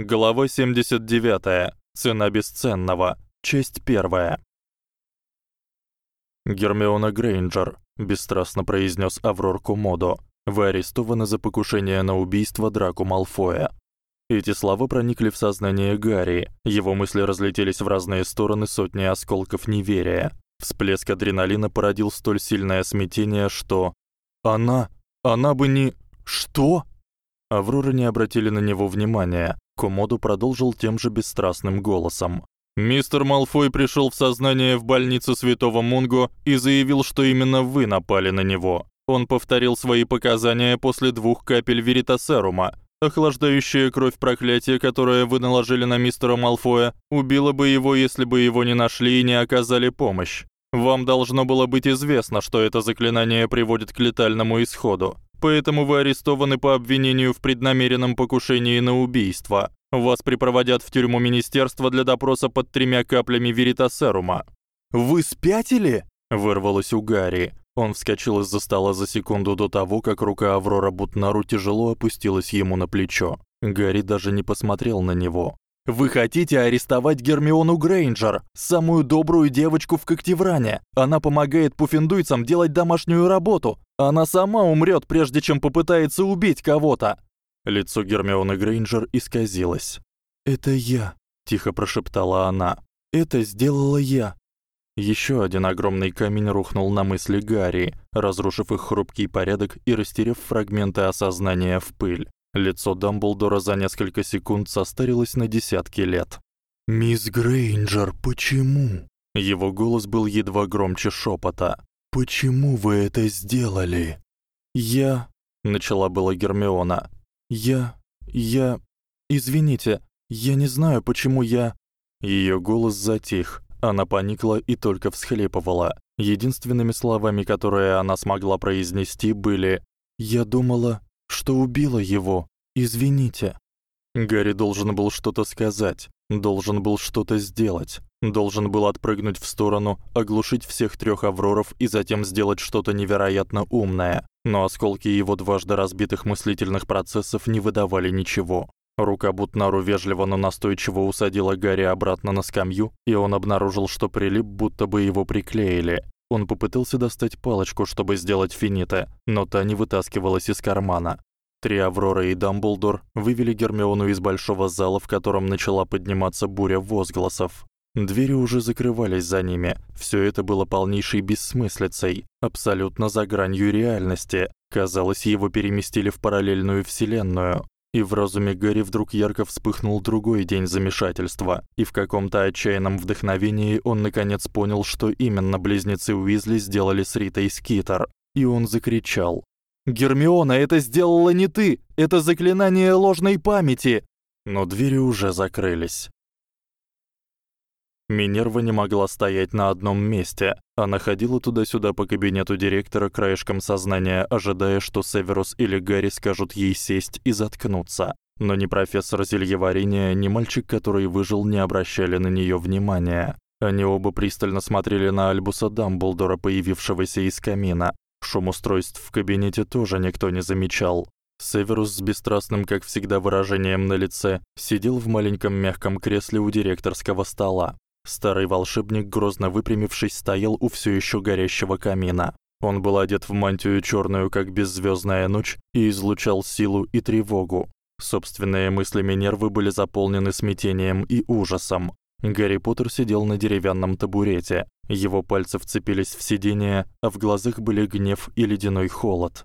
Глава 79. Цена бесценного. Часть 1. Гермиона Грейнджер бесстрастно произнёс Аврор Комодо. Вы арестованы за покушение на убийство Драко Малфоя. Эти слова проникли в сознание Гарри. Его мысли разлетелись в разные стороны сотни осколков неверия. Всплеск адреналина породил столь сильное смятение, что она, она бы не что? Аврора не обратили на него внимания. Комоду продолжил тем же бесстрастным голосом. Мистер Малфой пришёл в сознание в больницу Святого Мунго и заявил, что именно вы напали на него. Он повторил свои показания после двух капель веритасерума. Охлаждающая кровь проклятие, которое вы наложили на мистера Малфоя, убило бы его, если бы его не нашли и не оказали помощь. Вам должно было быть известно, что это заклинание приводит к летальному исходу. Поэтому вы арестованы по обвинению в преднамеренном покушении на убийство. Вас припроводят в тюрьму министерства для допроса под тремя каплями веритасерума. Вы спятили? вырвалось у Гарри. Он вскочил из-за стола за секунду до того, как рука Аврора Бутнару тяжело опустилась ему на плечо. Гарри даже не посмотрел на него. Вы хотите арестовать Гермиону Грейнджер, самую добрую девочку в Когтевране. Она помогает пуффендуйцам делать домашнюю работу. Она сама умрёт, прежде чем попытается убить кого-то. Лицо Гермионы Грейнджер исказилось. "Это я", тихо прошептала она. "Это сделала я". Ещё один огромный камень рухнул на мысли Гарри, разрушив их хрупкий порядок и растеряв фрагменты осознания в пыль. Лицо Дамблдора за несколько секунд состарилось на десятки лет. «Мисс Грейнджер, почему?» Его голос был едва громче шёпота. «Почему вы это сделали?» «Я...» — начала была Гермиона. «Я... я... Извините, я не знаю, почему я...» Её голос затих. Она поникла и только всхлипывала. Единственными словами, которые она смогла произнести, были: "Я думала, что убила его. Извините. Гарри должен был что-то сказать, должен был что-то сделать, должен был отпрыгнуть в сторону, оглушить всех трёх авроров и затем сделать что-то невероятно умное. Но осколки его дважды разбитых мыслительных процессов не выдавали ничего. Рука Бутнару вежливо, но настойчиво усадила Гарри обратно на скамью, и он обнаружил, что прилип, будто бы его приклеили. Он попытался достать палочку, чтобы сделать финита, но та не вытаскивалась из кармана. Три Аврора и Дамблдор вывели Гермиону из большого зала, в котором начала подниматься буря возгласов. Двери уже закрывались за ними. Всё это было полнейшей бессмыслицей, абсолютно за гранью реальности. Казалось, его переместили в параллельную вселенную. И в разуме Гарри вдруг ярко вспыхнул другой день замешательства, и в каком-то отчаянном вдохновении он наконец понял, что именно близнецы Уизли сделали с Ритой Скитер, и он закричал: "Гермиона, это сделала не ты! Это заклинание ложной памяти!" Но двери уже закрылись. Минерва не могла стоять на одном месте. Она ходила туда-сюда по кабинету директора краешком сознания, ожидая, что Северус или Гарри скажут ей сесть и заткнуться. Но ни профессор зельеварения, ни мальчик, который выжил, не обращали на неё внимания. Они оба пристально смотрели на Альбуса Дамблдора, появившегося из камина. Шум устройств в кабинете тоже никто не замечал. Северус с бесстрастным, как всегда, выражением на лице сидел в маленьком мягком кресле у директорского стола. Старый волшебник, грозно выпрямившись, стоял у всё ещё горящего камина. Он был одет в мантию чёрную, как беззвёздная ночь, и излучал силу и тревогу. Собственные мысли Минервы были заполнены смятением и ужасом. Гарри Поттер сидел на деревянном табурете. Его пальцы вцепились в сиденье, а в глазах были гнев и ледяной холод.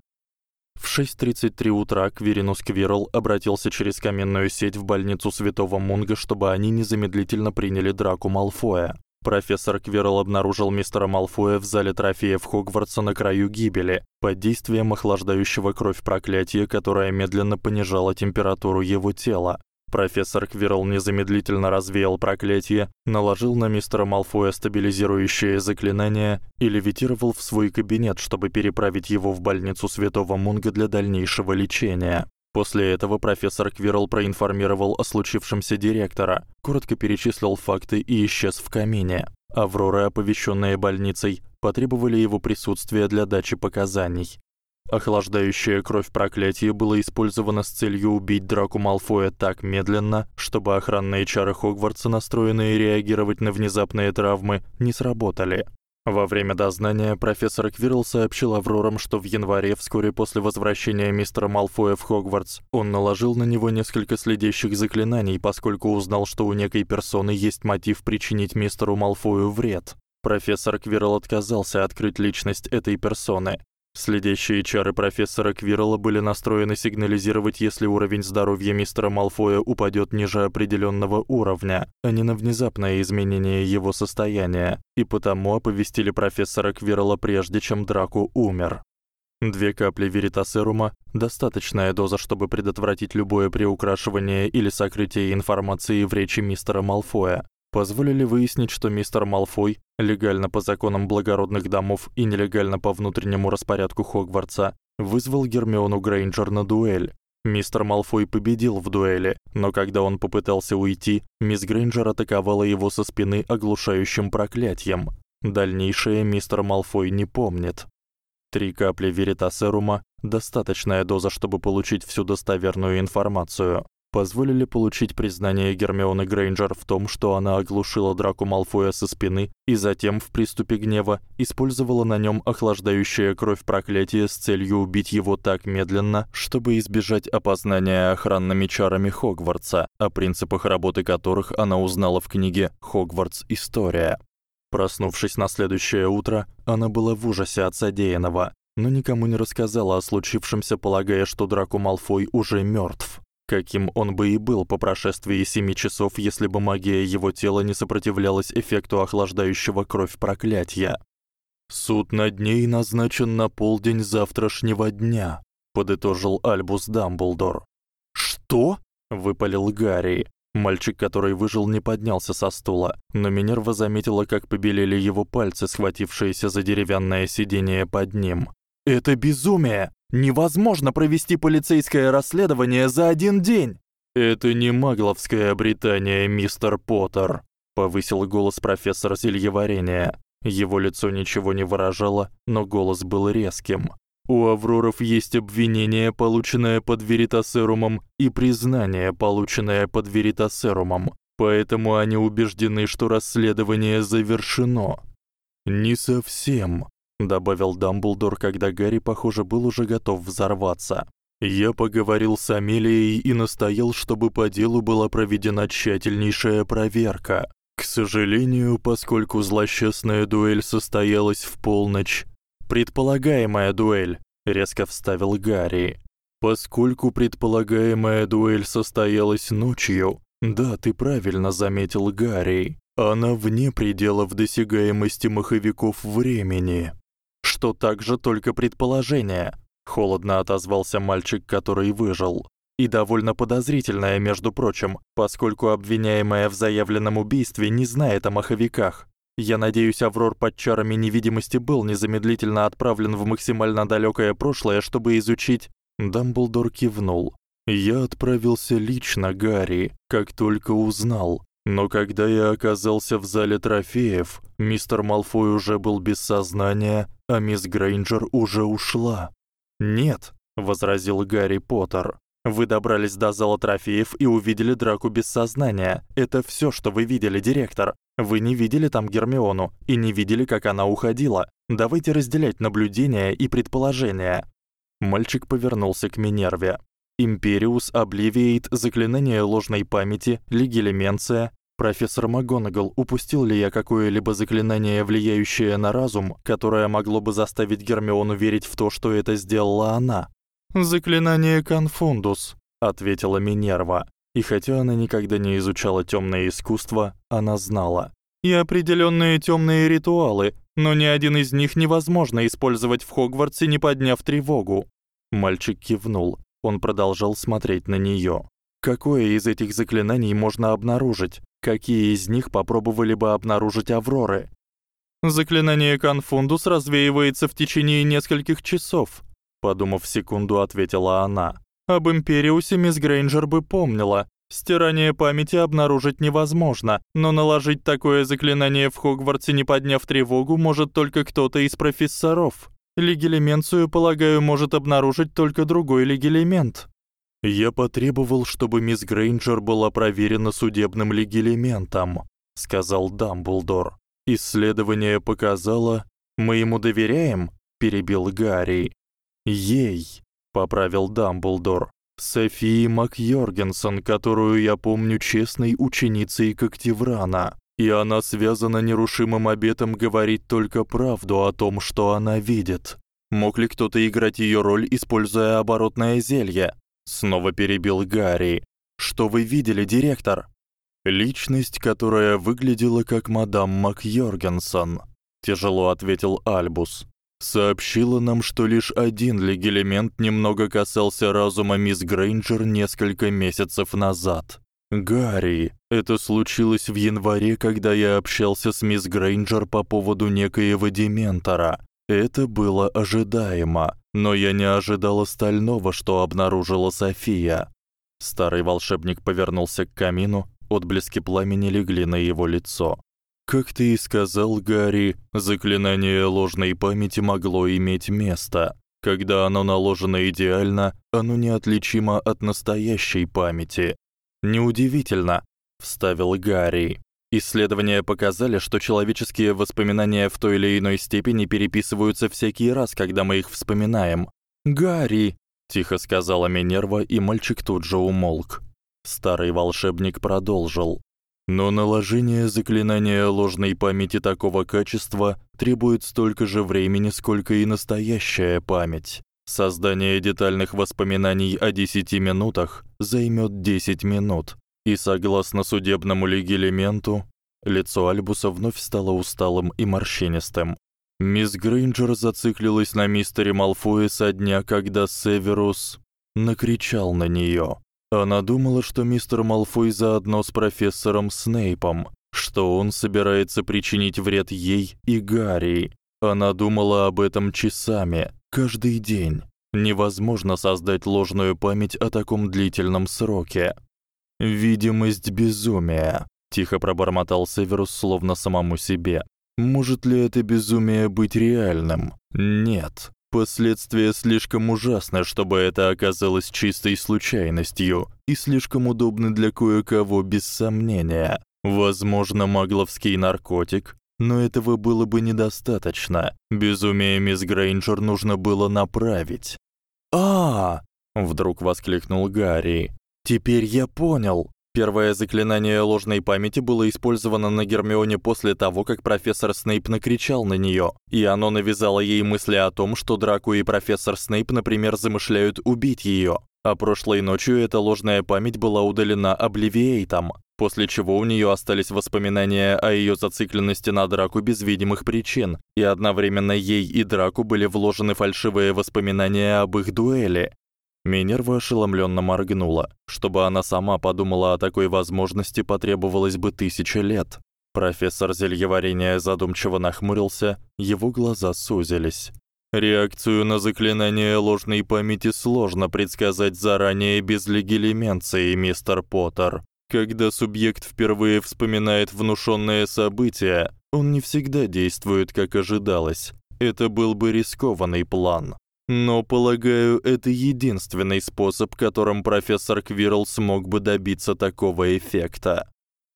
В 6:33 утра Квиринус Квирл обратился через каменную сеть в больницу Святого Мунга, чтобы они незамедлительно приняли Драку Малфоя. Профессор Квирл обнаружил мистера Малфоя в зале трофеев Хогвартса на краю гибели, под действием охлаждающего кровь проклятия, которое медленно понижало температуру его тела. Профессор Квирл незамедлительно развеял проклятие, наложил на мистера Малфоя стабилизирующее заклинание и левитировал в свой кабинет, чтобы переправить его в больницу Святого Мунга для дальнейшего лечения. После этого профессор Квирл проинформировал о случившемся директора, коротко перечислил факты и исчез в камине. Аврора, оповещённая больницей, потребовали его присутствия для дачи показаний. Охлаждающее кровь проклятие было использовано с целью убить Драку Малфоя так медленно, чтобы охранные чары Хогвартса, настроенные реагировать на внезапные травмы, не сработали. Во время дознания профессор Квирл сообщил Аврорам, что в январе, вскоре после возвращения мистера Малфоя в Хогвартс, он наложил на него несколько следящих заклинаний, поскольку узнал, что у некой персоны есть мотив причинить мистеру Малфою вред. Профессор Квирл отказался открыть личность этой персоны. Следящие чары профессора Квирла были настроены сигнализировать, если уровень здоровья мистера Малфоя упадёт ниже определённого уровня, а не на внезапное изменение его состояния, и потому оповестили профессора Квирла прежде, чем Драку умер. Две капли веритасерума достаточная доза, чтобы предотвратить любое приукрашивание или сокрытие информации в речи мистера Малфоя позволили выяснить, что мистер Малфой легально по законам благородных домов и нелегально по внутреннему распорядку Хогвартса вызвал Гермиону Грейнджер на дуэль. Мистер Малфой победил в дуэли, но когда он попытался уйти, мисс Грейнджер атаковала его со спины оглушающим проклятием. Дальнейшее мистер Малфой не помнит. Три капли веритасерума достаточная доза, чтобы получить всю достоверную информацию позволили получить признание Гермионы Грейнджер в том, что она оглушила Драко Малфоя со спины и затем в приступе гнева использовала на нём охлаждающее кровь проклятие с целью убить его так медленно, чтобы избежать опознания охранными чарами Хогвартса, о принципах работы которых она узнала в книге Хогвартс История. Проснувшись на следующее утро, она была в ужасе от содеянного, но никому не рассказала о случившемся, полагая, что Драко Малфой уже мёртв каким он бы и был по прошествии семи часов, если бы магия его тела не сопротивлялась эффекту охлаждающего кровь проклятия. Суд над ней назначен на полдень завтрашнего дня, подытожил Альбус Дамблдор. Что? выпалил Гарри. Мальчик, который выжил, не поднялся со стула, но Минерва заметила, как побелели его пальцы, схватившиеся за деревянное сиденье под ним. Это безумие. Невозможно провести полицейское расследование за один день. Это не магловское Британия, мистер Поттер, повысил голос профессор зельеварения. Его лицо ничего не выражало, но голос был резким. У Авроров есть обвинение, полученное под веритасерумом, и признание, полученное под веритасерумом. Поэтому они убеждены, что расследование завершено. Не совсем, добавил Дамблдор, когда Гарри, похоже, был уже готов взорваться. Я поговорил с Амелией и настоял, чтобы по делу была проведена тщательнейшая проверка. К сожалению, поскольку злосчастная дуэль состоялась в полночь, предполагаемая дуэль, резко вставил Гарри. Поскольку предполагаемая дуэль состоялась ночью, да, ты правильно заметил, Гарри. Она вне пределов досягаемости маховиков времени что также только предположение, холодно отозвался мальчик, который выжил. И довольно подозрительное, между прочим, поскольку обвиняемая в заявленном убийстве не знает о маховиках. Я надеюсь, Аврор под чарами невидимости был незамедлительно отправлен в максимально далёкое прошлое, чтобы изучить. Дамблдор кивнул. Я отправился лично, Гарри, как только узнал. Но когда я оказался в зале трофеев, мистер Малфой уже был без сознания, а мисс Грейнджер уже ушла. "Нет", возразил Гарри Поттер. "Вы добрались до зала трофеев и увидели драку без сознания. Это всё, что вы видели, директор. Вы не видели там Гермиону и не видели, как она уходила. Давайте разделять наблюдения и предположения". Мальчик повернулся к Минерве. Империус Обливиейт, заклинание ложной памяти, легилименция. Профессор МакГонагал, упустил ли я какое-либо заклинание, влияющее на разум, которое могло бы заставить Гермиону верить в то, что это сделала она? Заклинание Конфундус, ответила Минерва. И хотя она никогда не изучала тёмное искусство, она знала. И определённые тёмные ритуалы, но ни один из них невозможно использовать в Хогвартсе, не подняв тревогу. Мальчик кивнул. Он продолжал смотреть на неё. Какое из этих заклинаний можно обнаружить? Какие из них попробовали бы обнаружить Авроры? Заклинание Конфундус развеивается в течение нескольких часов, подумав секунду, ответила она. Об Империусе мисс Грейнджер бы помнила. Стирание памяти обнаружить невозможно, но наложить такое заклинание в Хогвартсе, не подняв тревогу, может только кто-то из профессоров. Легилеменцию, полагаю, может обнаружить только другой легилемент. Я потребовал, чтобы мисс Грейнджер была проверена судебным легилементом, сказал Дамблдор. Исследование показало, мы ему доверяем, перебил Гарри. Ей, поправил Дамблдор. Софии Макьоргенсон, которую я помню честной ученицей Когтеврана, и она связана нерушимым обетом говорить только правду о том, что она видит. Мог ли кто-то играть её роль, используя оборотное зелье? Снова перебил Гарри. Что вы видели, директор? Личность, которая выглядела как мадам Макьоргенсон, тяжело ответил Альбус сообщила нам, что лишь один легилемент немного касался разума мисс Грейнджер несколько месяцев назад. Гарри, это случилось в январе, когда я общался с мисс Грейнджер по поводу некоего дементора. Это было ожидаемо, но я не ожидал остального, что обнаружила София. Старый волшебник повернулся к камину, отблески пламени легли на его лицо. Как ты и сказал, Гарри, заклинание ложной памяти могло иметь место. Когда оно наложено идеально, оно неотличимо от настоящей памяти. Неудивительно, вставил Гарри. Исследования показали, что человеческие воспоминания в той или иной степени переписываются всякий раз, когда мы их вспоминаем. Гарри, тихо сказала Минерва, и мальчик тут же умолк. Старый волшебник продолжил: но наложение заклинания ложной памяти такого качества требует столько же времени, сколько и настоящая память. Создание детальных воспоминаний о 10 минутах займёт 10 минут. И согласно судебному легилементу, лицо Альбуса вновь стало усталым и морщинистым. Мисс Грейнджер зациклилась на мистере Малфое со дня, когда Северус накричал на неё. Она думала, что мистер Малфой заодно с профессором Снейпом, что он собирается причинить вред ей и Гарри. Она думала об этом часами, каждый день. Невозможно создать ложную память о таком длительном сроке. Видимость безумия, тихо пробормотал Северус словно самому себе. Может ли это безумие быть реальным? Нет. Последствия слишком ужасны, чтобы это оказалось чистой случайностью, и слишком удобны для кое-кого без сомнения. Возможно, магловский наркотик, но этого было бы недостаточно. Безумие мисс Грейнджер нужно было направить. А! вдруг воскликнул Гарри. Теперь я понял. Первое заклинание ложной памяти было использовано на Гермионе после того, как профессор Снейп накричал на неё, и оно навязало ей мысли о том, что Драко и профессор Снейп, например, замышляют убить её. А прошлой ночью эта ложная память была удалена Обливиейтом, после чего у неё остались воспоминания о её зацикленности на Драку без видимых причин, и одновременно ей и Драку были вложены фальшивые воспоминания об их дуэли. Минерва ошеломлённо моргнула. Чтобы она сама подумала о такой возможности, потребовалось бы тысяча лет. Профессор зельеварения задумчиво нахмурился, его глаза сузились. Реакцию на заклинание ложной памяти сложно предсказать заранее без легилеменции, мистер Поттер. Когда субъект впервые вспоминает внушённое событие, он не всегда действует как ожидалось. Это был бы рискованный план. Но, полагаю, это единственный способ, которым профессор Квирл смог бы добиться такого эффекта.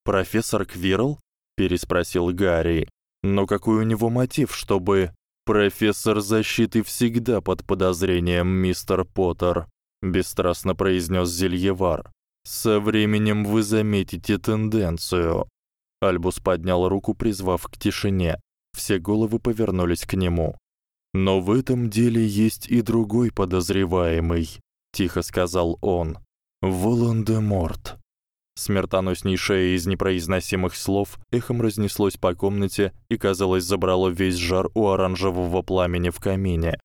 Профессор Квирл? переспросил Гарри. Но какой у него мотив, чтобы профессор защиты всегда под подозрением, мистер Поттер, бесстрастно произнёс Зельевар. Со временем вы заметите тенденцию. Альбус поднял руку, призвав к тишине. Все головы повернулись к нему. Но в этом деле есть и другой подозреваемый, тихо сказал он. Волан-де-Морт. Смертоноснейшее из непроизносимых слов эхом разнеслось по комнате и, казалось, забрало весь жар у оранжевого пламени в камине.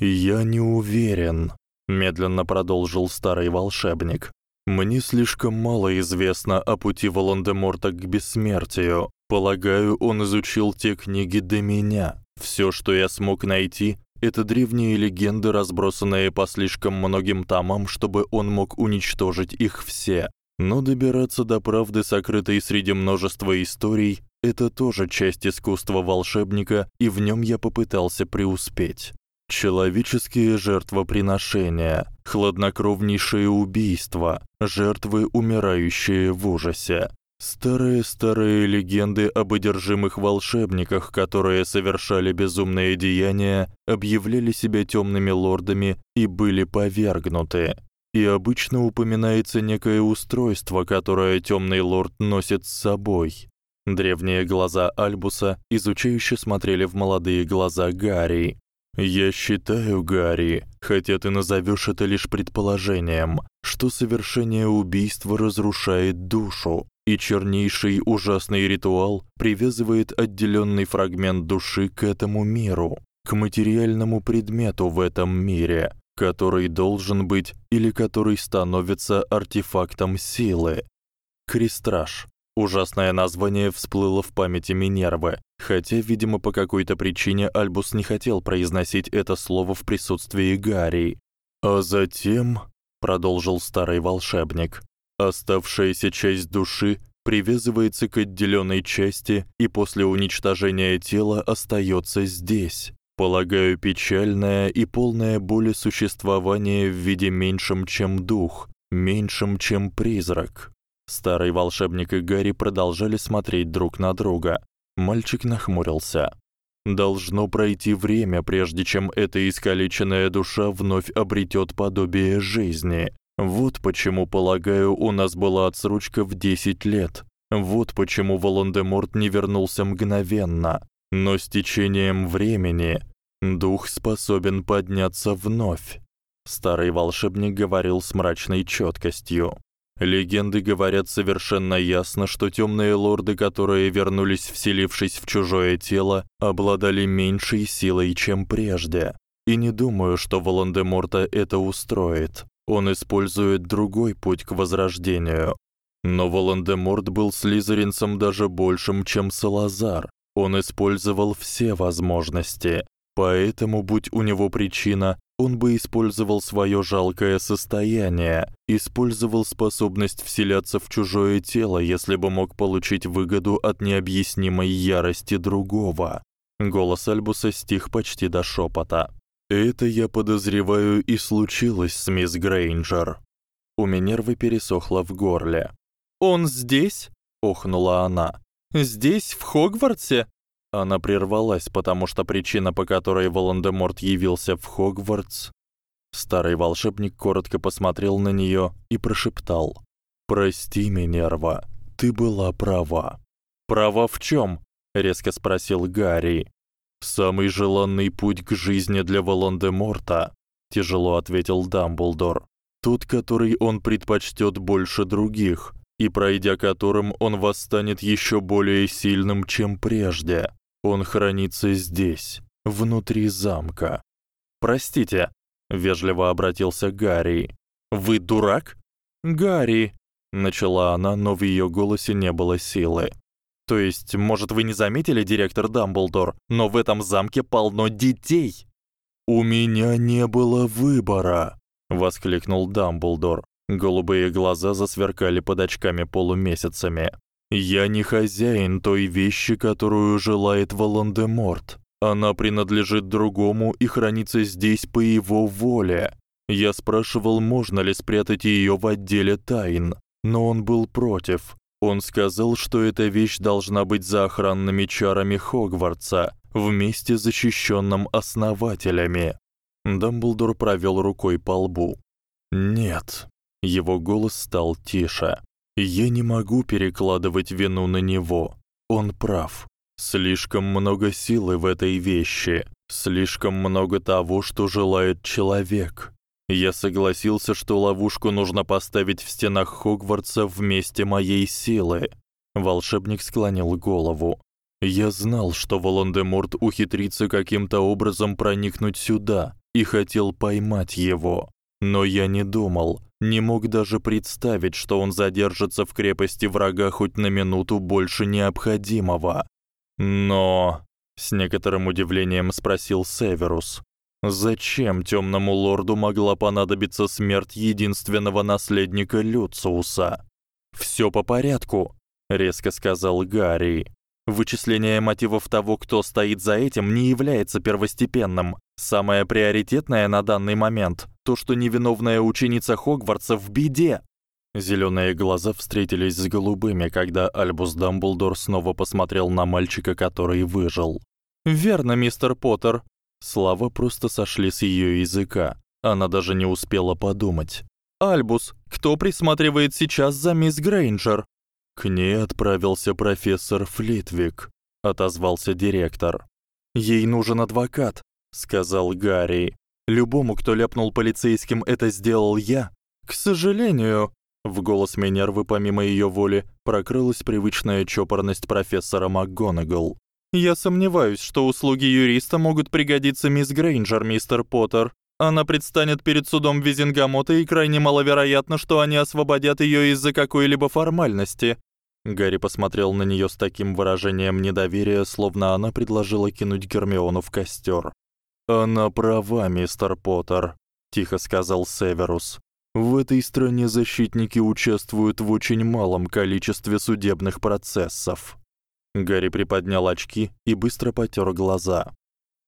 "Я не уверен", медленно продолжил старый волшебник. "Мне слишком мало известно о пути Волан-де-Морта к бессмертию. Полагаю, он изучил те книги до меня. Всё, что я смог найти, это древние легенды, разбросанные по слишком многим томам, чтобы он мог уничтожить их все. Но добираться до правды, сокрытой среди множества историй, это тоже часть искусства волшебника, и в нём я попытался преуспеть. Человеческие жертвоприношения, хладнокровнейшие убийства, жертвы, умирающие в ужасе. Старые-старые легенды об одержимых волшебниках, которые совершали безумные деяния, объявляли себя тёмными лордами и были повергнуты. И обычно упоминается некое устройство, которое тёмный лорд носит с собой. Древние глаза Альбуса изучающе смотрели в молодые глаза Гарри. Я считаю, Гарри, хотя ты назовёшь это лишь предположением, что совершение убийства разрушает душу, и чернейший ужасный ритуал привязывает отделённый фрагмент души к этому миру, к материальному предмету в этом мире, который должен быть или который становится артефактом силы. Крестраж. Ужасное название всплыло в памяти Минервы, хотя, видимо, по какой-то причине Альбус не хотел произносить это слово в присутствии Гарри. А затем, продолжил старый волшебник, оставшаяся часть души привязывается к отделённой части и после уничтожения тела остаётся здесь. Полагаю, печальное и полное боли существование в виде меньшем, чем дух, меньшем, чем призрак. Старый волшебник и Гарри продолжали смотреть друг на друга. Мальчик нахмурился. Должно пройти время, прежде чем эта искалеченная душа вновь обретёт подобие жизни. Вот почему, полагаю, у нас была отсрочка в 10 лет. Вот почему Волан-де-Морт не вернулся мгновенно. Но с течением времени дух способен подняться вновь. Старый волшебник говорил с мрачной чёткостью. Легенды говорят совершенно ясно, что тёмные лорды, которые вернулись, вселившись в чужое тело, обладали меньшей силой, чем прежде. И не думаю, что Волан-де-Морта это устроит. Он использует другой путь к возрождению. Но Волан-де-Морт был слизеринцем даже большим, чем Салазар. Он использовал все возможности. Поэтому, будь у него причина, он бы использовал своё жалкое состояние, использовал способность вселяться в чужое тело, если бы мог получить выгоду от необъяснимой ярости другого. Голос Альбуса стих почти до шёпота. Это, я подозреваю, и случилось с мисс Грейнджер. У Минервы пересохло в горле. Он здесь? охнула она. Здесь в Хогвартсе? Она прервалась, потому что причина, по которой Волан-де-Морт явился в Хогвартс, старый волшебник коротко посмотрел на неё и прошептал: "Прости, Минерва, ты была права". "Права в чём?" резко спросил Гарри. Самый желанный путь к жизни для Волан-де-Морта, тяжело ответил Дамблдор. Тот, который он предпочтёт больше других, и пройдя которым он восстанет ещё более сильным, чем прежде. Он хранится здесь, внутри замка. Простите, вежливо обратился Гарри. Вы дурак? Гарри, начала она, но в её голосе не было силы. То есть, может, вы не заметили, директор Дамблдор, но в этом замке полно детей. У меня не было выбора, воскликнул Дамблдор. Голубые глаза засверкали под очками полумесяцами. Я не хозяин той вещи, которую желает Волан-де-Морт. Она принадлежит другому и хранится здесь по его воле. Я спрашивал, можно ли спрятать её в отделе тайн, но он был против. Он сказал, что эта вещь должна быть за охранными чарами Хогвартса, вместе защищённым основателями. Дамблдор провёл рукой по лбу. Нет. Его голос стал тише. Я не могу перекладывать вину на него. Он прав. Слишком много силы в этой вещи, слишком много того, что желает человек. Я согласился, что ловушку нужно поставить в стенах Хогвартса вместе моей силы. Волшебник склонил голову. Я знал, что Волан-де-Морт ухитрится каким-то образом проникнуть сюда и хотел поймать его. Но я не думал, не мог даже представить, что он задержится в крепости врага хоть на минуту больше необходимого. Но с некоторым удивлением спросил Северус: Зачем тёмному лорду могла понадобиться смерть единственного наследника Люциуса? Всё по порядку, резко сказал Гарри. Вычисление мотивов того, кто стоит за этим, не является первостепенным. Самое приоритетное на данный момент то, что невиновная ученица Хогвартса в беде. Зелёные глаза встретились с голубыми, когда Альбус Дамблдор снова посмотрел на мальчика, который выжил. "Верно, мистер Поттер". Слова просто сошли с её языка. Она даже не успела подумать. "Альбус, кто присматривает сейчас за мисс Грейнджер?" К ней отправился профессор Флитвик, отозвался директор. Ей нужен адвокат, сказал Гарри. Любому, кто ляпнул полицейским, это сделал я. К сожалению, в голос Минервы помимо её воли прокрылась привычная чопорность профессора МакГонагал. Я сомневаюсь, что услуги юриста могут пригодиться мисс Грейнджер, мистер Поттер. Она предстанет перед судом Визенгамота, и крайне маловероятно, что они освободят её из-за какой-либо формальности. Гарри посмотрел на неё с таким выражением недоверия, словно она предложила кинуть Гермиону в костёр. Она права, мистер Поттер, тихо сказал Северус. В этой стране защитники участвуют в очень малом количестве судебных процессов. Гарри приподнял очки и быстро потёр глаза.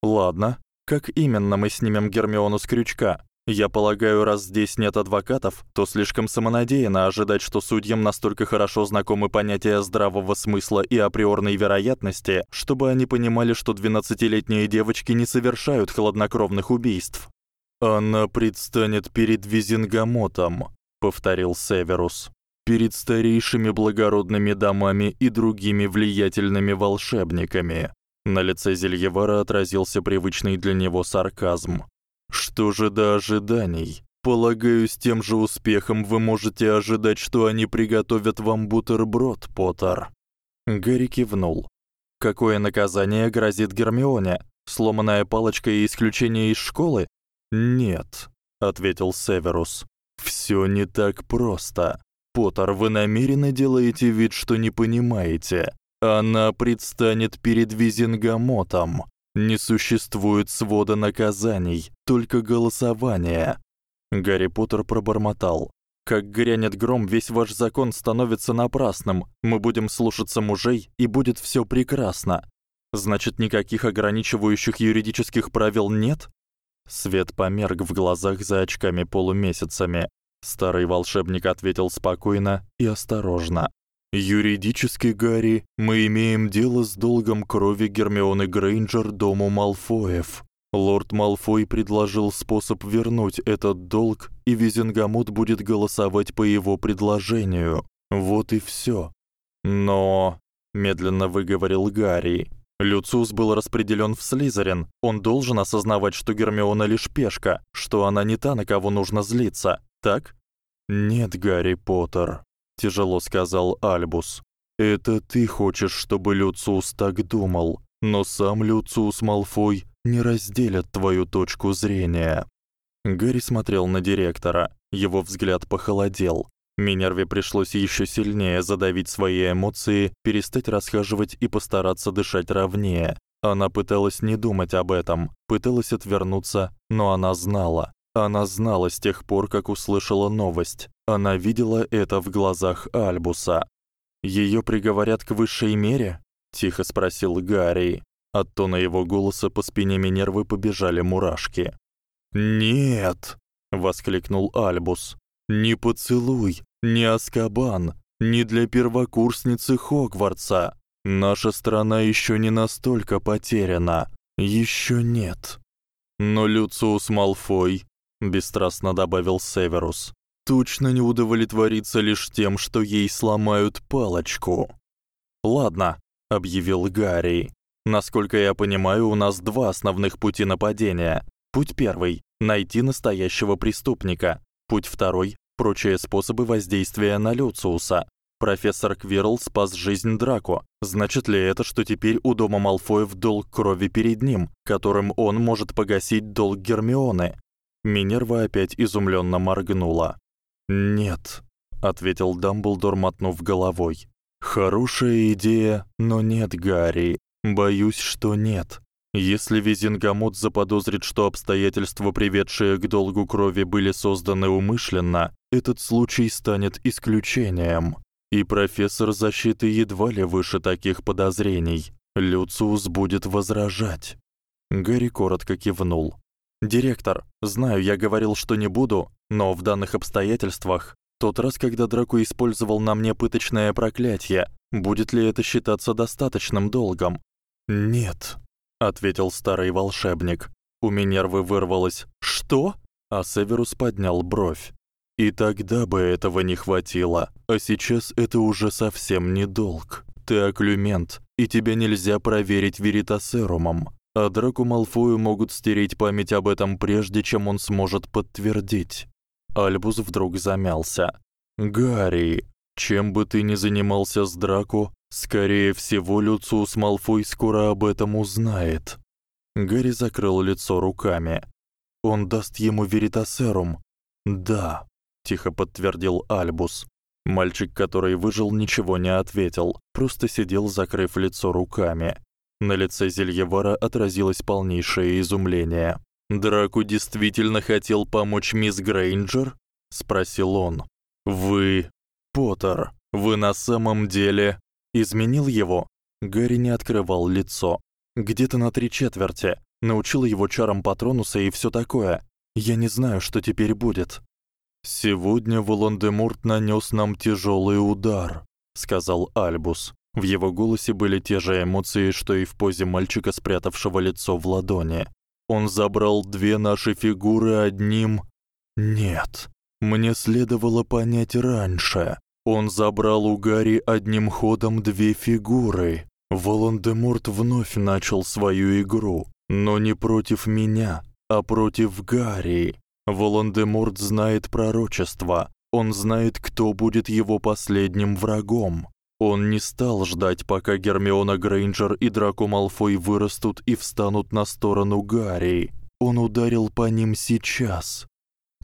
Ладно, как именно мы снимем Гермиону с крючка? Я полагаю, раз здесь нет адвокатов, то слишком самонадеянно ожидать, что судьям настолько хорошо знакомы понятия здравого смысла и априорной вероятности, чтобы они понимали, что двенадцатилетние девочки не совершают хладнокровных убийств. Она предстанет перед Визенгамотом, повторил Северус. Перед старейшими благородными домами и другими влиятельными волшебниками. На лице Зельевара отразился привычный для него сарказм. Что же до ожиданий? Полагаю, с тем же успехом вы можете ожидать, что они приготовят вам бутерброд, Поттер. Гарри кивнул. Какое наказание грозит Гермионе? Сломанная палочка и исключение из школы? Нет, ответил Северус. Всё не так просто. Поттер, вы намеренно делаете вид, что не понимаете. Она предстанет перед Визенгамотом. Не существует свода наказаний, только голосование. Гарри Поттер пробормотал: "Как грянет гром, весь ваш закон становится напрасным. Мы будем слушаться мужей, и будет всё прекрасно. Значит, никаких ограничивающих юридических правил нет?" Свет померк в глазах за очками полумесяцами. Старый волшебник ответил спокойно и осторожно. Юридически, Гарри, мы имеем дело с долгом крови Гермионы Грейнджер дому Малфоев. Лорд Малфой предложил способ вернуть этот долг, и Визенгамот будет голосовать по его предложению. Вот и всё. Но, медленно выговорил Гарри, Люциус был распределён в Слизерин. Он должен осознавать, что Гермиона лишь пешка, что она не та, на кого нужно злиться. Так? Нет, Гарри Поттер, тяжело сказал Альбус. Это ты хочешь, чтобы Люциус так думал, но сам Люциус Малфой не разделит твою точку зрения. Гарри смотрел на директора. Его взгляд похолодел. Минерве пришлось ещё сильнее задавить свои эмоции, перестать расхаживать и постараться дышать ровнее. Она пыталась не думать об этом, пыталась отвернуться, но она знала. Она знала с тех пор, как услышала новость. Она видела это в глазах Альбуса. Её приговорят к высшей мере? тихо спросил Гарри. От тона его голоса по спине Минервы побежали мурашки. "Нет!" воскликнул Альбус. Не поцелуй, не Аскабан, не для первокурсницы Хогвартса. Наша страна ещё не настолько потеряна. Ещё нет. Но Люциус Малфой, бесстрастно добавил Северус, точно не удовлетворится лишь тем, что ей сломают палочку. Ладно, объявил Гарри. Насколько я понимаю, у нас два основных пути нападения. Путь первый найти настоящего преступника. Путь второй прочие способы воздействия на Люциуса. Профессор Квирл спас жизнь Драко. Значит ли это, что теперь у дома Малфоев долг крови перед ним, которым он может погасить долг Гермионы? Минерва опять изумлённо моргнула. "Нет", ответил Дамблдор, мотнув головой. "Хорошая идея, но нет, Гарри. Боюсь, что нет. Если Визингамот заподозрит, что обстоятельства, приведшие к долгу крови, были созданы умышленно, этот случай станет исключением. И профессор защиты едва ли выше таких подозрений. Люциус будет возражать. Гарри коротко кивнул. Директор, знаю, я говорил, что не буду, но в данных обстоятельствах тот раз, когда Драку использовал на мне пыточное проклятие, будет ли это считаться достаточным долгом? Нет, ответил старый волшебник. У Минервы вырвалось: "Что?" А Северус поднял бровь. И тогда бы этого не хватило, а сейчас это уже совсем не долг. Ты оклюмент, и тебя нельзя проверить веритасерумом. А Драку Малфою могут стереть память об этом прежде, чем он сможет подтвердить. Альбус вдруг замялся. Гарри, чем бы ты ни занимался с Драку, скорее всего, Люциус Малфой скоро об этом узнает. Гарри закрыл лицо руками. Он даст ему веритасерум. Да, тихо подтвердил Альбус. Мальчик, который выжил, ничего не ответил, просто сидел, закрыв лицо руками. На лице Зельевара отразилось полнейшее изумление. Драку действительно хотел помочь мисс Грейнджер? спросил он. Вы, Поттер, вы на самом деле изменил его? Гарри не открывал лицо. Где-то на три четверти. Научил его чарам Патронуса и всё такое. Я не знаю, что теперь будет. Сегодня Волан-де-Морт нанёс нам тяжёлый удар, сказал Альбус. В его голосе были те же эмоции, что и в позе мальчика, спрятавшего лицо в ладони. Он забрал две наши фигуры одним Нет. Мне следовало понять раньше. Он забрал у Гарри одним ходом две фигуры. Волан-де-Морт вновь начал свою игру, но не против меня, а против Гарри. Волан-де-Морт знает пророчество. Он знает, кто будет его последним врагом. Он не стал ждать, пока Гермиона Грейнджер и Драко Малфой вырастут и встанут на сторону Гарри. Он ударил по ним сейчас.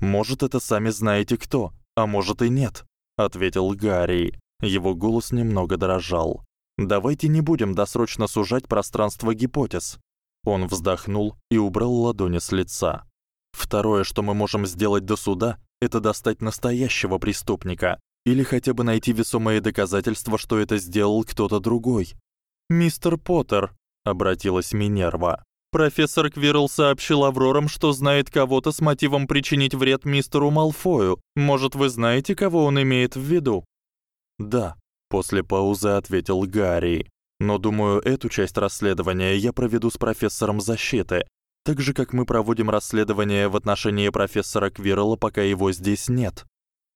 Может, это сами знаете кто, а может и нет, ответил Гарри. Его голос немного дрожал. Давайте не будем досрочно сужать пространство гипотез. Он вздохнул и убрал ладони с лица. Второе, что мы можем сделать до суда, это достать настоящего преступника или хотя бы найти весомые доказательства, что это сделал кто-то другой. Мистер Поттер, обратилась Минерва. Профессор Квирл сообщил Аврорам, что знает кого-то с мотивом причинить вред мистеру Малфою. Может, вы знаете, кого он имеет в виду? Да, после паузы ответил Гарри. Но думаю, эту часть расследования я проведу с профессором защиты, так же как мы проводим расследование в отношении профессора Квирла, пока его здесь нет.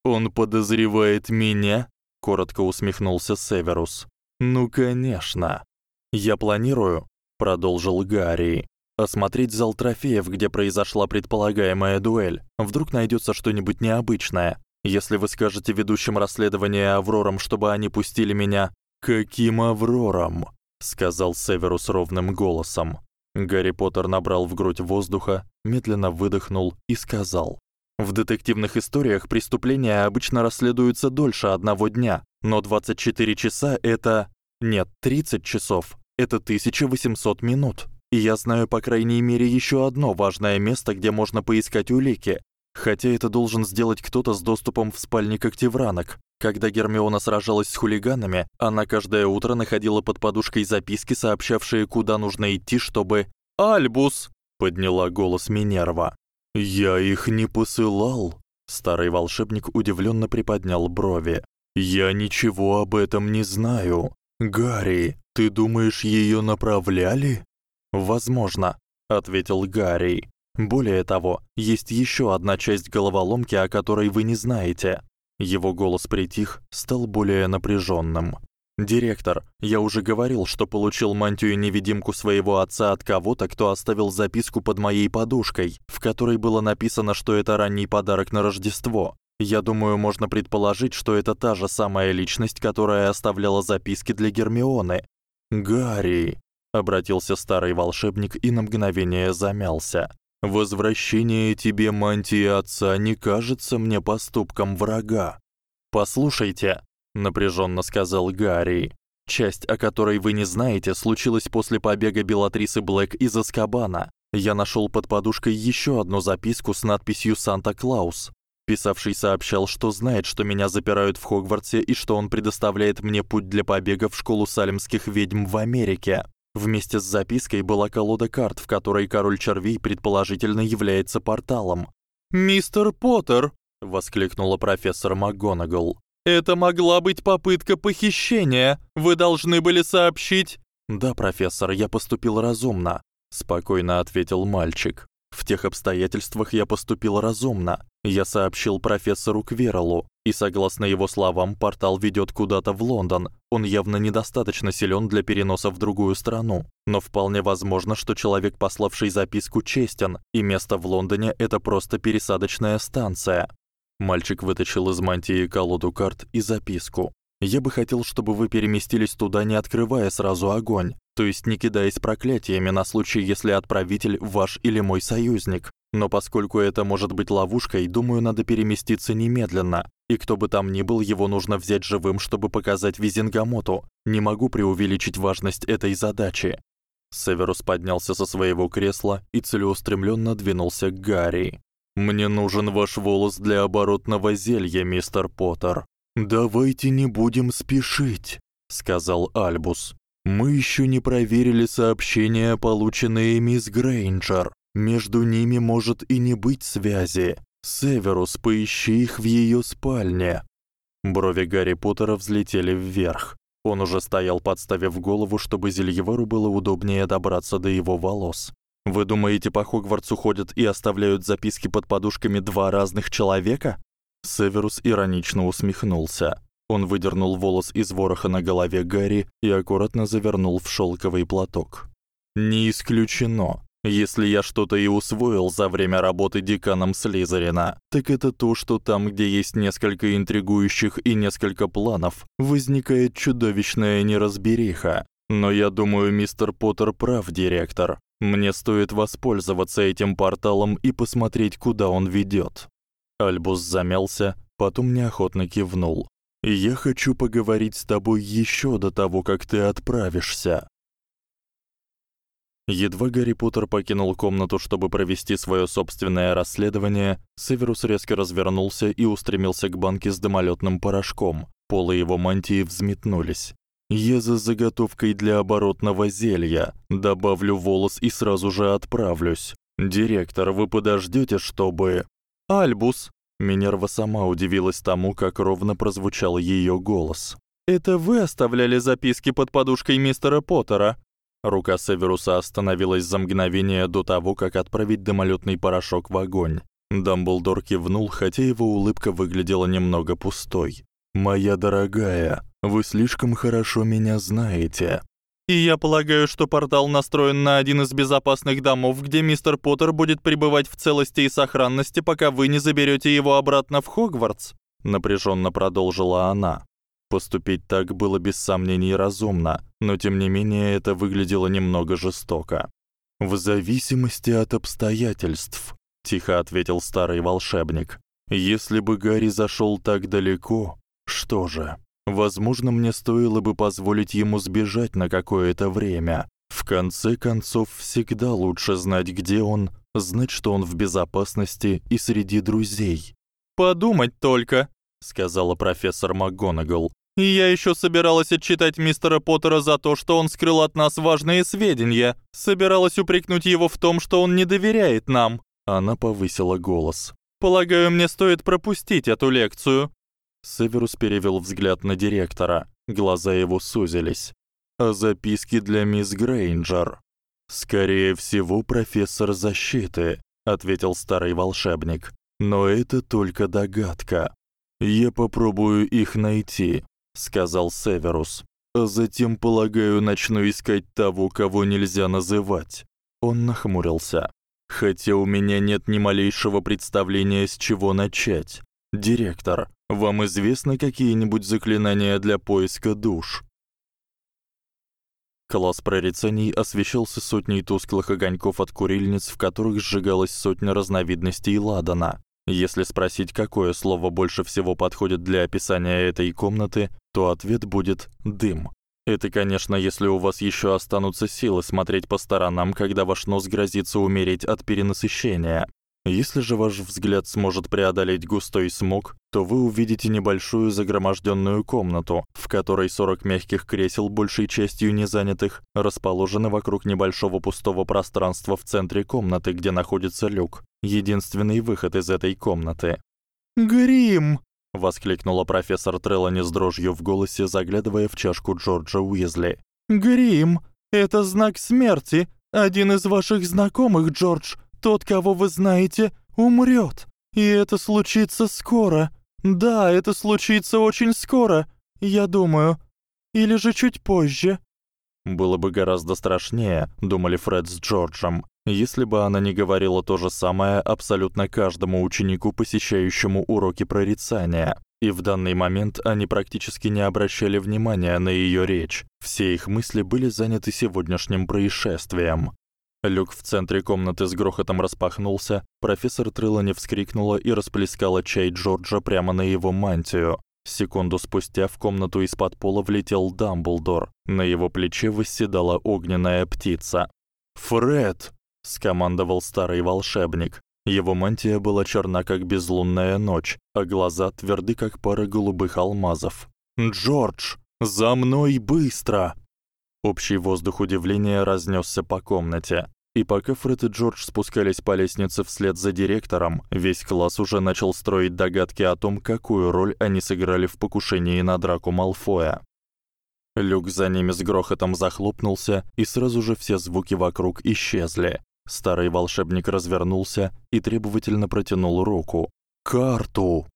Он подозревает меня? коротко усмехнулся Северус. Ну, конечно. Я планирую, продолжил Гарри, осмотреть зал трофеев, где произошла предполагаемая дуэль. Вдруг найдётся что-нибудь необычное. Если вы скажете ведущим расследования Аврорам, чтобы они пустили меня, каким Аврорам? сказал Северус ровным голосом. Гарри Поттер набрал в грудь воздуха, медленно выдохнул и сказал: "В детективных историях преступления обычно расследуются дольше одного дня, но 24 часа это нет, 30 часов это 1800 минут. И я знаю по крайней мере ещё одно важное место, где можно поискать улики, хотя это должен сделать кто-то с доступом в спальни когтевранок. Когда Гермиона сражалась с хулиганами, она каждое утро находила под подушкой записки, сообщавшие, куда нужно идти, чтобы Альбус подняла голос Минерва. Я их не посылал. Старый волшебник удивлённо приподнял брови. Я ничего об этом не знаю. Гарри, ты думаешь, её направляли? Возможно, ответил Гарри. Более того, есть ещё одна часть головоломки, о которой вы не знаете. Его голос притих, стал более напряжённым. Директор, я уже говорил, что получил мантию-невидимку своего отца от кого-то, кто оставил записку под моей подушкой, в которой было написано, что это ранний подарок на Рождество. Я думаю, можно предположить, что это та же самая личность, которая оставляла записки для Гермионы. Гарри, обратился старый волшебник и на мгновение замялся. Возвращение тебе мантии отца не кажется мне поступком врага. Послушайте, напряженно сказал Гарри. Часть, о которой вы не знаете, случилась после побега Белатрисы Блэк из Азкабана. Я нашёл под подушкой ещё одну записку с надписью Санта-Клаус. Писавший сообщал, что знает, что меня запирают в Хогвартсе и что он предоставляет мне путь для побега в школу салемских ведьм в Америке. Вместе с запиской была колода карт, в которой король червей предположительно является порталом. "Мистер Поттер", воскликнула профессор МакГонагал. "Это могла быть попытка похищения. Вы должны были сообщить". "Да, профессор, я поступил разумно", спокойно ответил мальчик. В тех обстоятельствах я поступил разумно. Я сообщил профессору Квералу, и согласно его словам, портал ведёт куда-то в Лондон. Он явно недостаточно силён для переноса в другую страну, но вполне возможно, что человек, пославший записку, честен, и место в Лондоне это просто пересадочная станция. Мальчик вытащил из мантии колоду карт и записку. Я бы хотел, чтобы вы переместились туда, не открывая сразу огонь, то есть не кидаясь проклятиями на случай, если отправитель ваш или мой союзник. Но поскольку это может быть ловушкой, думаю, надо переместиться немедленно. И кто бы там ни был, его нужно взять живым, чтобы показать Визенгамоту. Не могу преувеличить важность этой задачи. Северус поднялся со своего кресла и целеустремлённо двинулся к Гарри. Мне нужен ваш волос для оборотного зелья, мистер Поттер. Давайте не будем спешить, сказал Альбус. Мы ещё не проверили сообщения, полученные мисс Грейнджер. Между ними может и не быть связи. Северус, поищи их в её спальне. Брови Гарри Поттера взлетели вверх. Он уже стоял, подставив голову, чтобы Зельевару было удобнее добраться до его волос. Вы думаете, по Хогвартсу ходят и оставляют записки под подушками два разных человека? Северус иронично усмехнулся. Он выдернул волос из вороха на голове Гарри и аккуратно завернул в шёлковый платок. Не исключено. Если я что-то и усвоил за время работы деканом Слизерина, так это то, что там, где есть несколько интригующих и несколько планов, возникает чудовищная неразбериха. Но я думаю, мистер Поттер прав, директор. Мне стоит воспользоваться этим порталом и посмотреть, куда он ведёт. Альбус замялся, потом неохотно кивнул. Я хочу поговорить с тобой ещё до того, как ты отправишься. Едва Гарри Поттер покинул комнату, чтобы провести своё собственное расследование, Северус резко развернулся и устремился к банке с дымолётным порошком. Полы его мантии взметнулись. Я за заготовкой для оборотного зелья. Добавлю волос и сразу же отправлюсь. Директор, вы подождёте, чтобы Альбус. Минерва сама удивилась тому, как ровно прозвучал её голос. Это вы оставляли записки под подушкой мистера Поттера? Рука Северуса остановилась за мгновение до того, как отправить дымолётный порошок в огонь. Дамблдор кивнул, хотя его улыбка выглядела немного пустой. Моя дорогая, вы слишком хорошо меня знаете. И я полагаю, что портал настроен на один из безопасных домов, где мистер Поттер будет пребывать в целости и сохранности, пока вы не заберёте его обратно в Хогвартс, напряжённо продолжила она. Поступить так было без сомнений разумно, но тем не менее это выглядело немного жестоко. В зависимости от обстоятельств, тихо ответил старый волшебник. Если бы Гарри зашёл так далеко, что же? Возможно, мне стоило бы позволить ему сбежать на какое-то время. В конце концов, всегда лучше знать, где он, знать, что он в безопасности и среди друзей. Подумать только, сказала профессор МакГонагал. И я ещё собиралась отчитать мистера Поттера за то, что он скрыл от нас важные сведения. Собиралась упрекнуть его в том, что он не доверяет нам. Она повысила голос. Полагаю, мне стоит пропустить эту лекцию. Северус перевёл взгляд на директора. Глаза его сузились. А записки для мисс Грейнджер. Скорее всего, профессор защиты, ответил старый волшебник. Но это только догадка. Я попробую их найти сказал Северус. А затем, полагаю, начну искать того, кого нельзя называть. Он нахмурился. Хотя у меня нет ни малейшего представления, с чего начать. Директор, вам известны какие-нибудь заклинания для поиска душ? Класс прорицаний освещался сотней тусклых огоньков от курильниц, в которых сжигалась сотня разновидностей ладана. Если спросить, какое слово больше всего подходит для описания этой комнаты, то ответ будет дым. Это, конечно, если у вас ещё останутся силы смотреть по сторонам, когда ваш нос грозится умереть от перенасыщения. Если же ваш взгляд сможет преодолеть густой смог, то вы увидите небольшую загромождённую комнату, в которой 40 мягких кресел, большей частью не занятых, расположены вокруг небольшого пустого пространства в центре комнаты, где находится люк. Единственный выход из этой комнаты. Грим, воскликнула профессор Трелани с дрожью в голосе, заглядывая в чашку Джорджа Уизли. Грим, это знак смерти. Один из ваших знакомых, Джордж, тот, кого вы знаете, умрёт. И это случится скоро. Да, это случится очень скоро, я думаю. Или же чуть позже. Было бы гораздо страшнее, думали Фред с Джорджем, если бы она не говорила то же самое абсолютно каждому ученику, посещающему уроки прорицания. И в данный момент они практически не обращали внимания на её речь. Все их мысли были заняты сегодняшним происшествием. Люк в центре комнаты с грохотом распахнулся. Профессор Трелани вскрикнула и расплескала чай Джорджа прямо на его мантию. Секунду спустя в комнату из-под пола влетел Дамблдор. На его плече восседала огненная птица. "Фред!" скомандовал старый волшебник. Его мантия была черна как безлунная ночь, а глаза тверды как пара голубых алмазов. "Джордж, за мной быстро!" Общий воздух удивления разнесся по комнате. И пока Фред и Джордж спускались по лестнице вслед за директором, весь класс уже начал строить догадки о том, какую роль они сыграли в покушении на Драко Малфоя. Люк за ними с грохотом захлопнулся, и сразу же все звуки вокруг исчезли. Старый волшебник развернулся и требовательно протянул руку. "Карту!"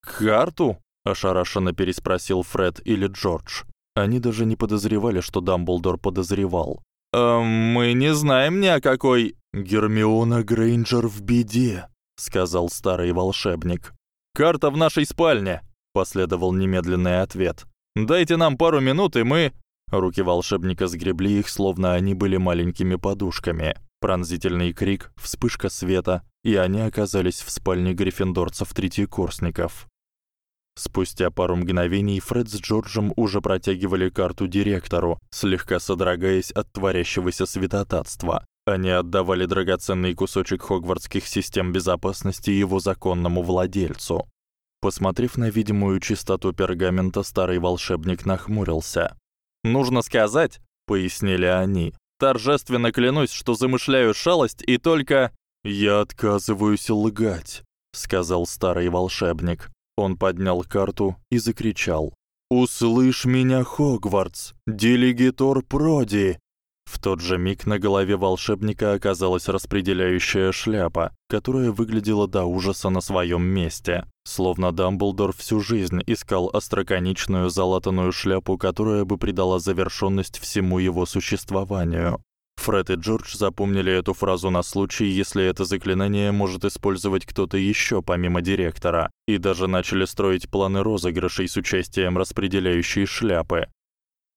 "Карту?" ошарашенно переспросил Фред или Джордж. Они даже не подозревали, что Дамблдор подозревал. «Эм, мы не знаем ни о какой Гермиона Грейнджер в беде, сказал старый волшебник. Карта в нашей спальне, последовал немедленный ответ. Дайте нам пару минут, и мы Руки волшебника сгребли их, словно они были маленькими подушками. Пронзительный крик, вспышка света, и они оказались в спальне гриффиндорцев-третьекурсников. Спустя пару мгновений Фред с Джорджем уже протягивали карту директору, слегка содрогаясь от творящегося святотатства. Они отдавали драгоценный кусочек хогвартских систем безопасности его законному владельцу. Посмотрев на видимую чистоту пергамента, старый волшебник нахмурился. "Нужно сказать", пояснили они. "Торжественно клянусь, что замышляю шалость и только я отказываюсь лгать", сказал старый волшебник. Он поднял карту и закричал: "Услышь меня, Хогвартс, делегитор Проди!" В тот же миг на голове волшебника оказалась распределяющая шляпа, которая выглядела до ужаса на своём месте, словно Дамблдор всю жизнь искал остроконечную залатанную шляпу, которая бы придала завершённость всему его существованию. Фред и Джордж запомнили эту фразу на случай, если это заклинание может использовать кто-то ещё помимо директора, и даже начали строить планы розыгрышей с участием распределяющей шляпы.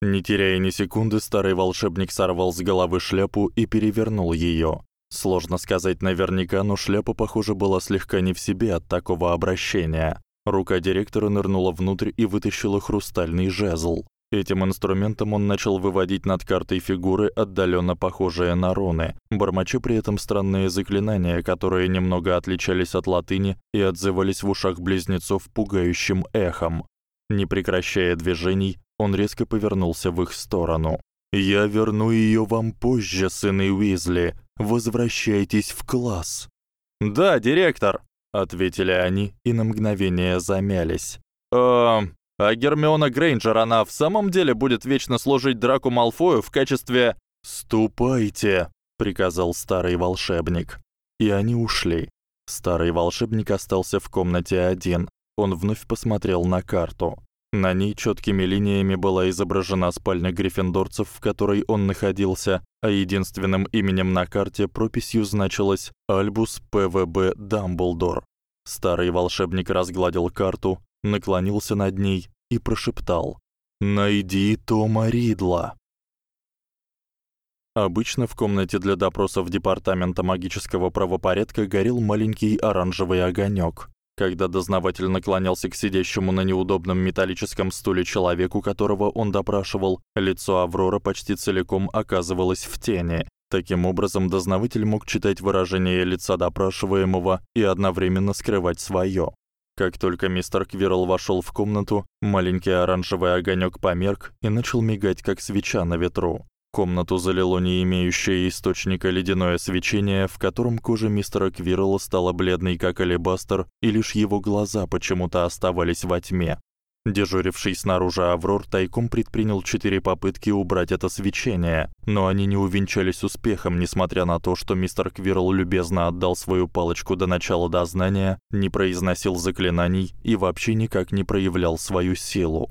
Не теряя ни секунды, старый волшебник сорвал с головы шляпу и перевернул её. Сложно сказать наверняка, но шляпа, похоже, была слегка не в себе от такого обращения. Рука директора нырнула внутрь и вытащила хрустальный жезл. Этим инструментом он начал выводить над картой фигуры, отдалённо похожие на руны, бормоча при этом странные заклинания, которые немного отличались от латыни и отзывались в ушах близнецов пугающим эхом. Не прекращая движений, он резко повернулся в их сторону. "Я верну её вам позже, сыны Уизли. Возвращайтесь в класс". "Да, директор", ответили они и на мгновение замялись. Эм, а Гермиона Грейнджер, она в самом деле будет вечно служить Драку Малфою в качестве "Ступайте", приказал старый волшебник. И они ушли. Старый волшебник остался в комнате один. Он вновь посмотрел на карту. На ней чёткими линиями была изображена спальня гриффиндорцев, в которой он находился, а единственным именем на карте прописью значилось Альбус ПВБ Дамблдор. Старый волшебник разгладил карту, наклонился над ней и прошептал: "Найди Тома Ридла". Обычно в комнате для допросов департамента магического правопорядка горел маленький оранжевый огонёк. Когда дознаватель наклонялся к сидящему на неудобном металлическом стуле человеку, которого он допрашивал, лицо Аврора почти целиком оказывалось в тени. Таким образом, дознаватель мог читать выражение лица допрашиваемого и одновременно скрывать своё. Как только мистер Квирл вошёл в комнату, маленький оранжевый огонёк померк и начал мигать, как свеча на ветру. Комнату залило не имеющее источника ледяное свечение, в котором кожа мистера Квирла стала бледной как алебастр, и лишь его глаза почему-то оставались во тьме. Дежуривший снаружи Аврор тайком предпринял четыре попытки убрать это свечение, но они не увенчались успехом, несмотря на то, что мистер Квирл любезно отдал свою палочку до начала дознания, не произносил заклинаний и вообще никак не проявлял свою силу.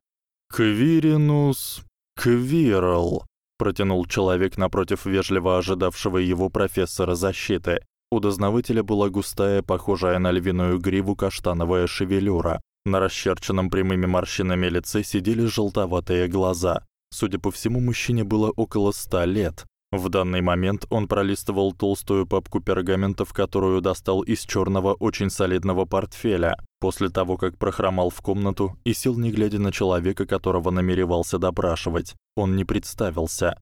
Квиринус Квирл протянул человек напротив вежливо ожидавшего его профессора защиты. У дознавателя была густая, похожая на львиную гриву каштановая шевелюра. На расчерченном прямыми морщинами лице сидели желтоватые глаза. Судя по всему, мужчине было около ста лет. В данный момент он пролистывал толстую папку пергаментов, которую достал из чёрного очень солидного портфеля, после того, как прохромал в комнату и сел не глядя на человека, которого намеревался допрашивать. Он не представился.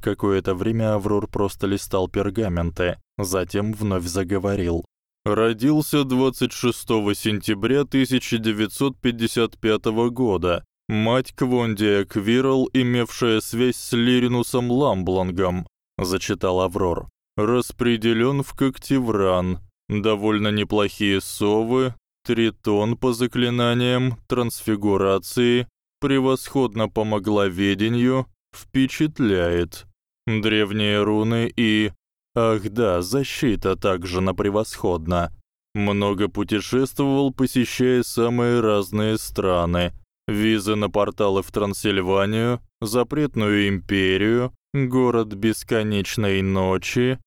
Какое-то время Аврор просто листал пергаменты, затем вновь заговорил. Родился 26 сентября 1955 года Мать Квондия Квирл, имевшая связь с Лиринусом Ламблангом, зачитал Аврор. Распределён в Когтевран. Довольно неплохие совы, тритон по заклинаниям, трансфигурации, превосходно по магловедению, впечатляет. Древние руны и Ах да, защита также на превосходно. Много путешествовал, посещая самые разные страны визы на порталы в Трансильванию, запретную империю, город бесконечной ночи.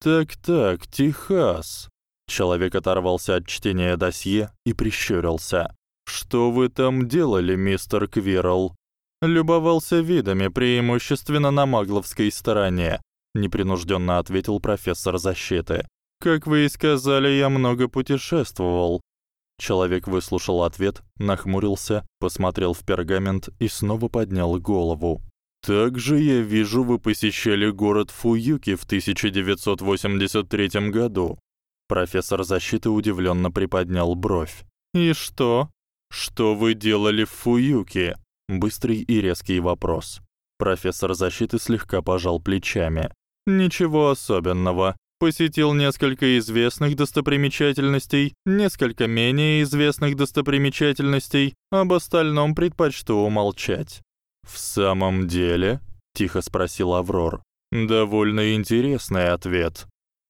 Так-так, Техас. Человек оторвался от чтения досье и прищурился. Что вы там делали, мистер Квирл? Любовался видами, преимущественно на магловской стороне, непринуждённо ответил профессор защиты. Как вы и сказали, я много путешествовал. Человек выслушал ответ, нахмурился, посмотрел в пергамент и снова поднял голову. Также я вижу, вы посещали город Фуюки в 1983 году. Профессор защиты удивлённо приподнял бровь. И что? Что вы делали в Фуюки? Быстрый и резкий вопрос. Профессор защиты слегка пожал плечами. Ничего особенного посетил несколько известных достопримечательностей, несколько менее известных достопримечательностей, об остальном предпочту умолчать. В самом деле, тихо спросил Аврор. Довольно интересный ответ.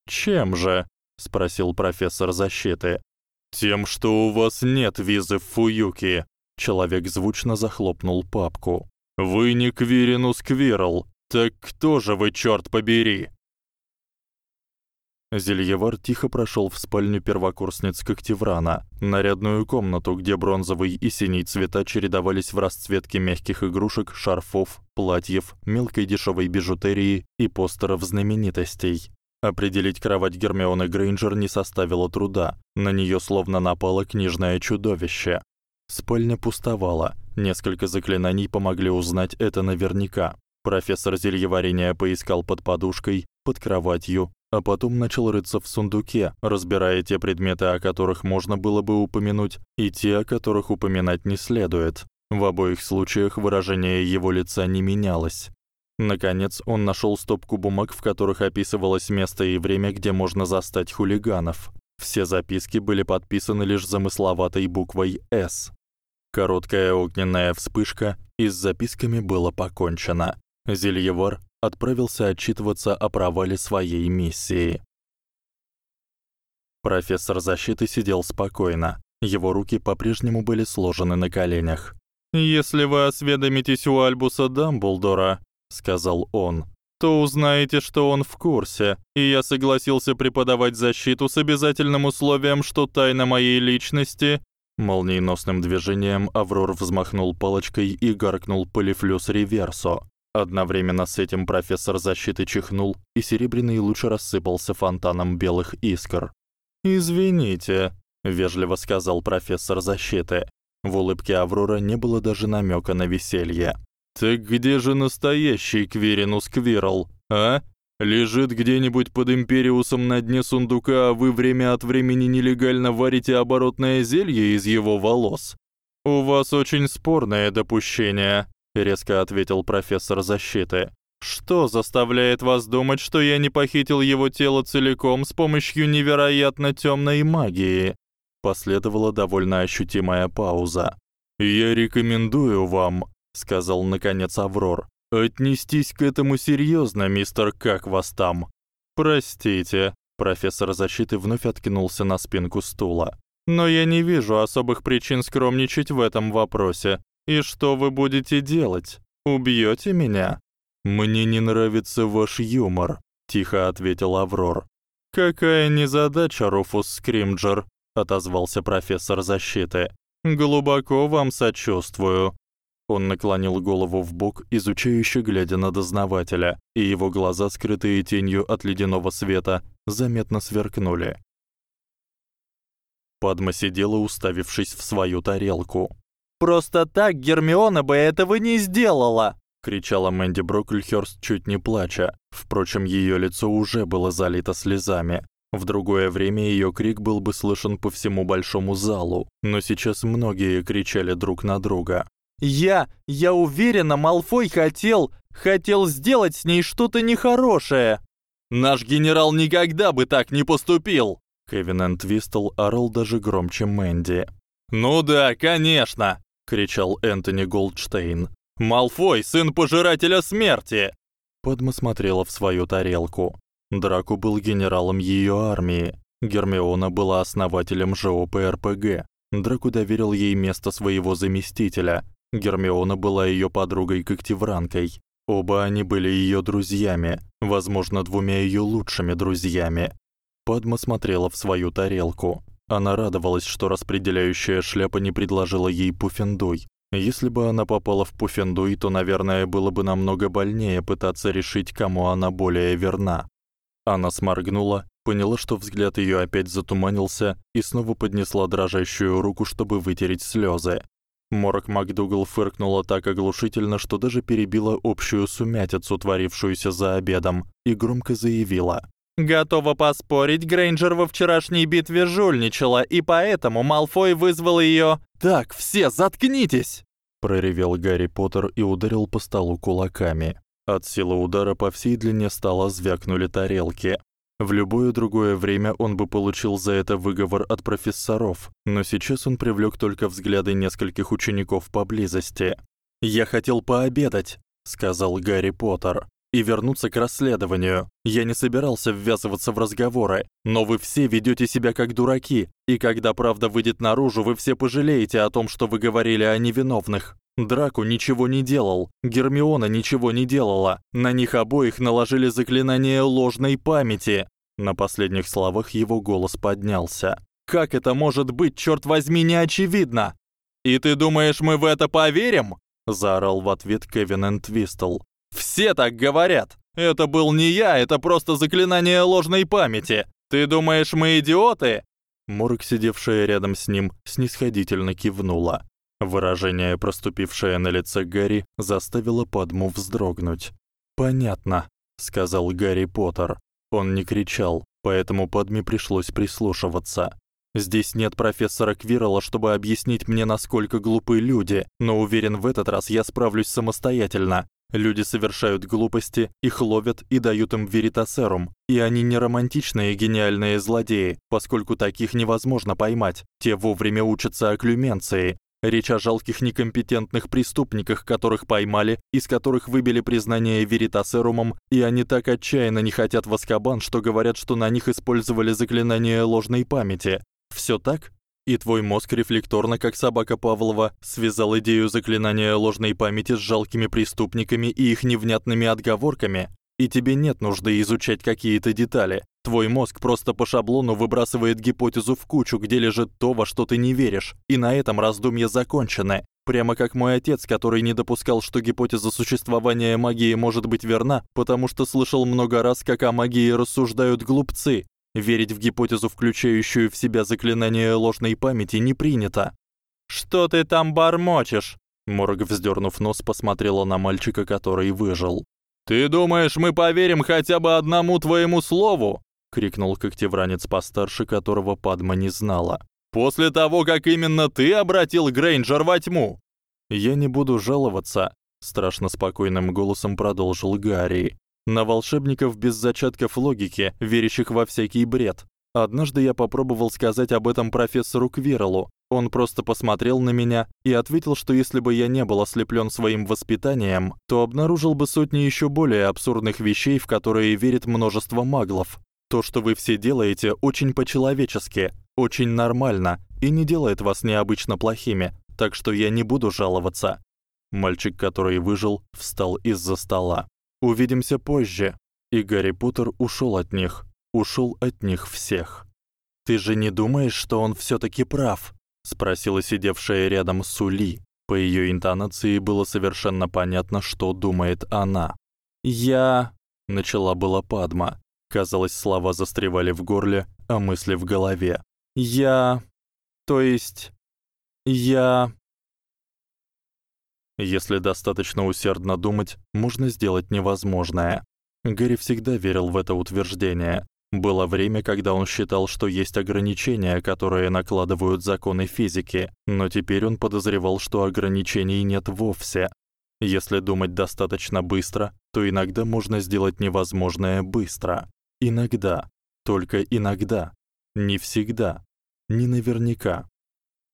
Чем же? спросил профессор защиты. Тем, что у вас нет визы в Фуюки. Человек звучно захлопнул папку. Вы не Квиринус Квирл. Так кто же вы, чёрт побери? Зельевар тихо прошёл в спальню первокурсниц Когтеврана, нарядную комнату, где бронзовый и синий цвета чередовались в расцветке мягких игрушек, шарфов, платьев, мелкой дешёвой бижутерии и постеров знаменитостей. Определить кровать Гермионы Грейнджер не составило труда. На неё словно напало книжное чудовище. Спальня пустовала. Несколько заклинаний помогли узнать это наверняка. Профессор зельеварения поискал под подушкой, под кроватью, а потом начал рыться в сундуке, разбирая те предметы, о которых можно было бы упомянуть, и те, о которых упоминать не следует. В обоих случаях выражение его лица не менялось. Наконец, он нашёл стопку бумаг, в которых описывалось место и время, где можно застать хулиганов. Все записки были подписаны лишь замысловатой буквой С. Короткая огненная вспышка, и с записками было покончено. Зельевар отправился отчитываться о провале своей миссии. Профессор защиты сидел спокойно. Его руки по-прежнему были сложены на коленях. "Если вы осведомитесь у Альбуса Дамблдора", сказал он, "то узнаете, что он в курсе, и я согласился преподавать защиту с обязательным условием, что тайна моей личности Молниеносным движением Аврор взмахнул палочкой и гаркнул Полифлюс Реверсо. Одновременно с этим профессор защиты чихнул, и серебряный луч рассыпался фонтаном белых искр. "Извините", вежливо сказал профессор защиты. В улыбке Аврора не было даже намёка на веселье. "Так где же настоящий Квиринус Квирл, а? Лежит где-нибудь под Империусом на дне сундука, а вы время от времени нелегально варите оборотное зелье из его волос. У вас очень спорное допущение, резко ответил профессор защиты. Что заставляет вас думать, что я не похитил его тело целиком с помощью невероятно тёмной магии? Последовала довольно ощутимая пауза. Я рекомендую вам, сказал наконец Аврор. Отнестись к этому серьёзно, мистер, как вас там? Простите, профессор защиты вновь откинулся на спинку стула. Но я не вижу особых причин скромничать в этом вопросе. И что вы будете делать? Убьёте меня? Мне не нравится ваш юмор, тихо ответил Аврор. Какая незадача, Руфус Скримджер, отозвался профессор защиты. Глубоко вам сочувствую. Он наклонил голову вбок, изучающе глядя на дознавателя, и его глаза, скрытые тенью от ледяного света, заметно сверкнули. Падма сидела, уставившись в свою тарелку. Просто так Гермиона бы этого не сделала, кричала Мэнди Брокльхёрст, чуть не плача. Впрочем, её лицо уже было залито слезами. В другое время её крик был бы слышен по всему большому залу, но сейчас многие кричали друг на друга. Я, я уверена, Малфой хотел, хотел сделать с ней что-то нехорошее. Наш генерал никогда бы так не поступил. Кевин Энтвистл орал даже громче Мэнди. Ну да, конечно, кричал Энтони Голдштейн. Малфой сын пожирателя смерти. Падма смотрела в свою тарелку. Драко был генералом её армии. Гермиона была основателем ЖОП-РПГ. Драко доверил ей место своего заместителя. Гермиона была её подругой-когтевранкой. Оба они были её друзьями, возможно, двумя её лучшими друзьями. Падма смотрела в свою тарелку. Она радовалась, что распределяющая шляпа не предложила ей пуфендуй. Если бы она попала в пуфендуй, то, наверное, было бы намного больнее пытаться решить, кому она более верна. Она сморгнула, поняла, что взгляд её опять затуманился, и снова поднесла дрожащую руку, чтобы вытереть слёзы. Морок МакДугал фыркнула так оглушительно, что даже перебила общую сумятицу, творившуюся за обедом, и громко заявила: Готова поспорить, Грейнджер во вчерашней битве жульничала, и поэтому Малфой вызвал её. Так, все, заткнитесь, проревел Гарри Поттер и ударил по столу кулаками. От силы удара по всей длине стола звякнули тарелки. В любое другое время он бы получил за это выговор от профессоров, но сейчас он привлёк только взгляды нескольких учеников поблизости. "Я хотел пообедать", сказал Гарри Поттер и вернуться к расследованию. Я не собирался ввязываться в разговоры, но вы все ведёте себя как дураки, и когда правда выйдет наружу, вы все пожалеете о том, что вы говорили о невиновных. Драку ничего не делал, Гермиона ничего не делала. На них обоих наложили заклинание ложной памяти. На последних словах его голос поднялся. Как это может быть, чёрт возьми, не очевидно? И ты думаешь, мы в это поверим? заорал в ответ Кевин Энтвистл. Все так говорят. Это был не я, это просто заклинание ложной памяти. Ты думаешь, мы идиоты? Морок, сидевшая рядом с ним, снисходительно кивнула. Выражение, проступившее на лице Гарри, заставило Падму вздрогнуть. "Понятно", сказал Гарри Поттер. Он не кричал, поэтому Падме пришлось прислушиваться. Здесь нет профессора Квирла, чтобы объяснить мне, насколько глупы люди, но уверен, в этот раз я справлюсь самостоятельно. Люди совершают глупости, их ловят и дают им веритасерум, и они не романтичные гениальные злодеи, поскольку таких невозможно поймать. Те вовремя учатся окклюменции. Речь о жалких некомпетентных преступниках, которых поймали, из которых выбили признание веритасерумом, и они так отчаянно не хотят в Азкабан, что говорят, что на них использовали заклинание ложной памяти. Всё так? И твой мозг рефлекторно, как собака Павлова, связал идею заклинания ложной памяти с жалкими преступниками и их невнятными отговорками. И тебе нет нужды изучать какие-то детали. Твой мозг просто по шаблону выбрасывает гипотезу в кучу, где лежит то, во что ты не веришь. И на этом раздумья закончены. Прямо как мой отец, который не допускал, что гипотеза существования магии может быть верна, потому что слышал много раз, как о магии рассуждают глупцы, Верить в гипотезу, включающую в себя заклинание ложной памяти, не принято. Что ты там бормочешь? Морг, вздернув нос, посмотрела на мальчика, который выжил. Ты думаешь, мы поверим хотя бы одному твоему слову? крикнул когтевранец постарше, которого Падма не знала. После того, как именно ты обратил Грейнджер во тьму. Я не буду жаловаться, страшно спокойным голосом продолжил Гарри. На волшебников без зачатков логики, верящих во всякий бред. Однажды я попробовал сказать об этом профессору Квирлу. Он просто посмотрел на меня и ответил, что если бы я не был ослеплён своим воспитанием, то обнаружил бы сотни ещё более абсурдных вещей, в которые верит множество маглов. То, что вы все делаете, очень по-человечески, очень нормально и не делает вас необычно плохими, так что я не буду жаловаться. Мальчик, который выжил, встал из-за стола. Увидимся позже. И Гарри Поттер ушёл от них, ушёл от них всех. Ты же не думаешь, что он всё-таки прав? спросила сидевшая рядом Сули. По её интонации было совершенно понятно, что думает она. Я начала была Падма. Казалось, слова застревали в горле, а мысли в голове. Я то есть я Если достаточно усердно думать, можно сделать невозможное. Гэри всегда верил в это утверждение. Было время, когда он считал, что есть ограничения, которые накладывают законы физики, но теперь он подозревал, что ограничений нет вовсе. Если думать достаточно быстро, то иногда можно сделать невозможное быстро. Иногда, только иногда, не всегда, не наверняка.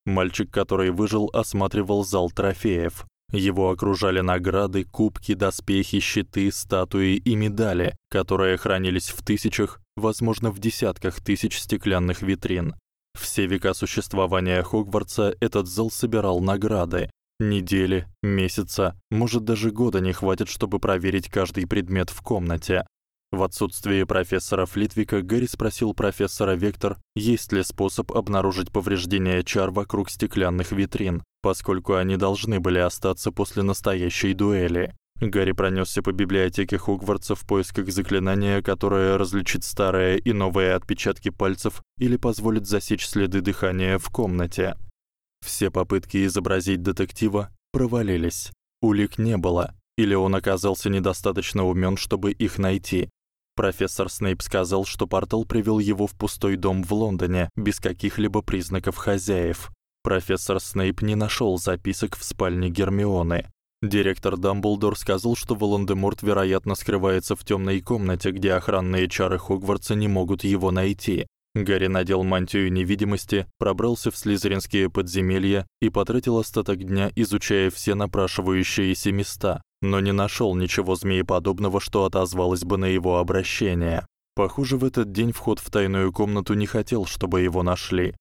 Мальчик, который выжил, осматривал зал трофеев. Его окружали награды, кубки, доспехи, щиты, статуи и медали, которые хранились в тысячах, возможно, в десятках тысяч стеклянных витрин. Все века существования Хогвартса этот зал собирал награды. Недели, месяца, может даже года не хватит, чтобы проверить каждый предмет в комнате. В отсутствие профессора Флитвика Гэри спросил профессора Вектор, есть ли способ обнаружить повреждения чар вокруг стеклянных витрин, поскольку они должны были остаться после настоящей дуэли. Гарри пронёсся по библиотеке Хогвартса в поисках заклинания, которое различит старые и новые отпечатки пальцев или позволит засечь следы дыхания в комнате. Все попытки изобразить детектива провалились. Улик не было, или он оказался недостаточно умён, чтобы их найти. Профессор Снейп сказал, что портал привёл его в пустой дом в Лондоне без каких-либо признаков хозяев. Профессор Снейп не нашёл записок в спальне Гермионы. Директор Дамблдор сказал, что Волан-де-Морт, вероятно, скрывается в тёмной комнате, где охранные чары Хогвартса не могут его найти. Гарри надел мантию невидимости, пробрался в слизеринские подземелья и потратил остаток дня, изучая все напрашивающиеся места, но не нашёл ничего змееподобного, что отозвалось бы на его обращение. Похоже, в этот день вход в тайную комнату не хотел, чтобы его нашли.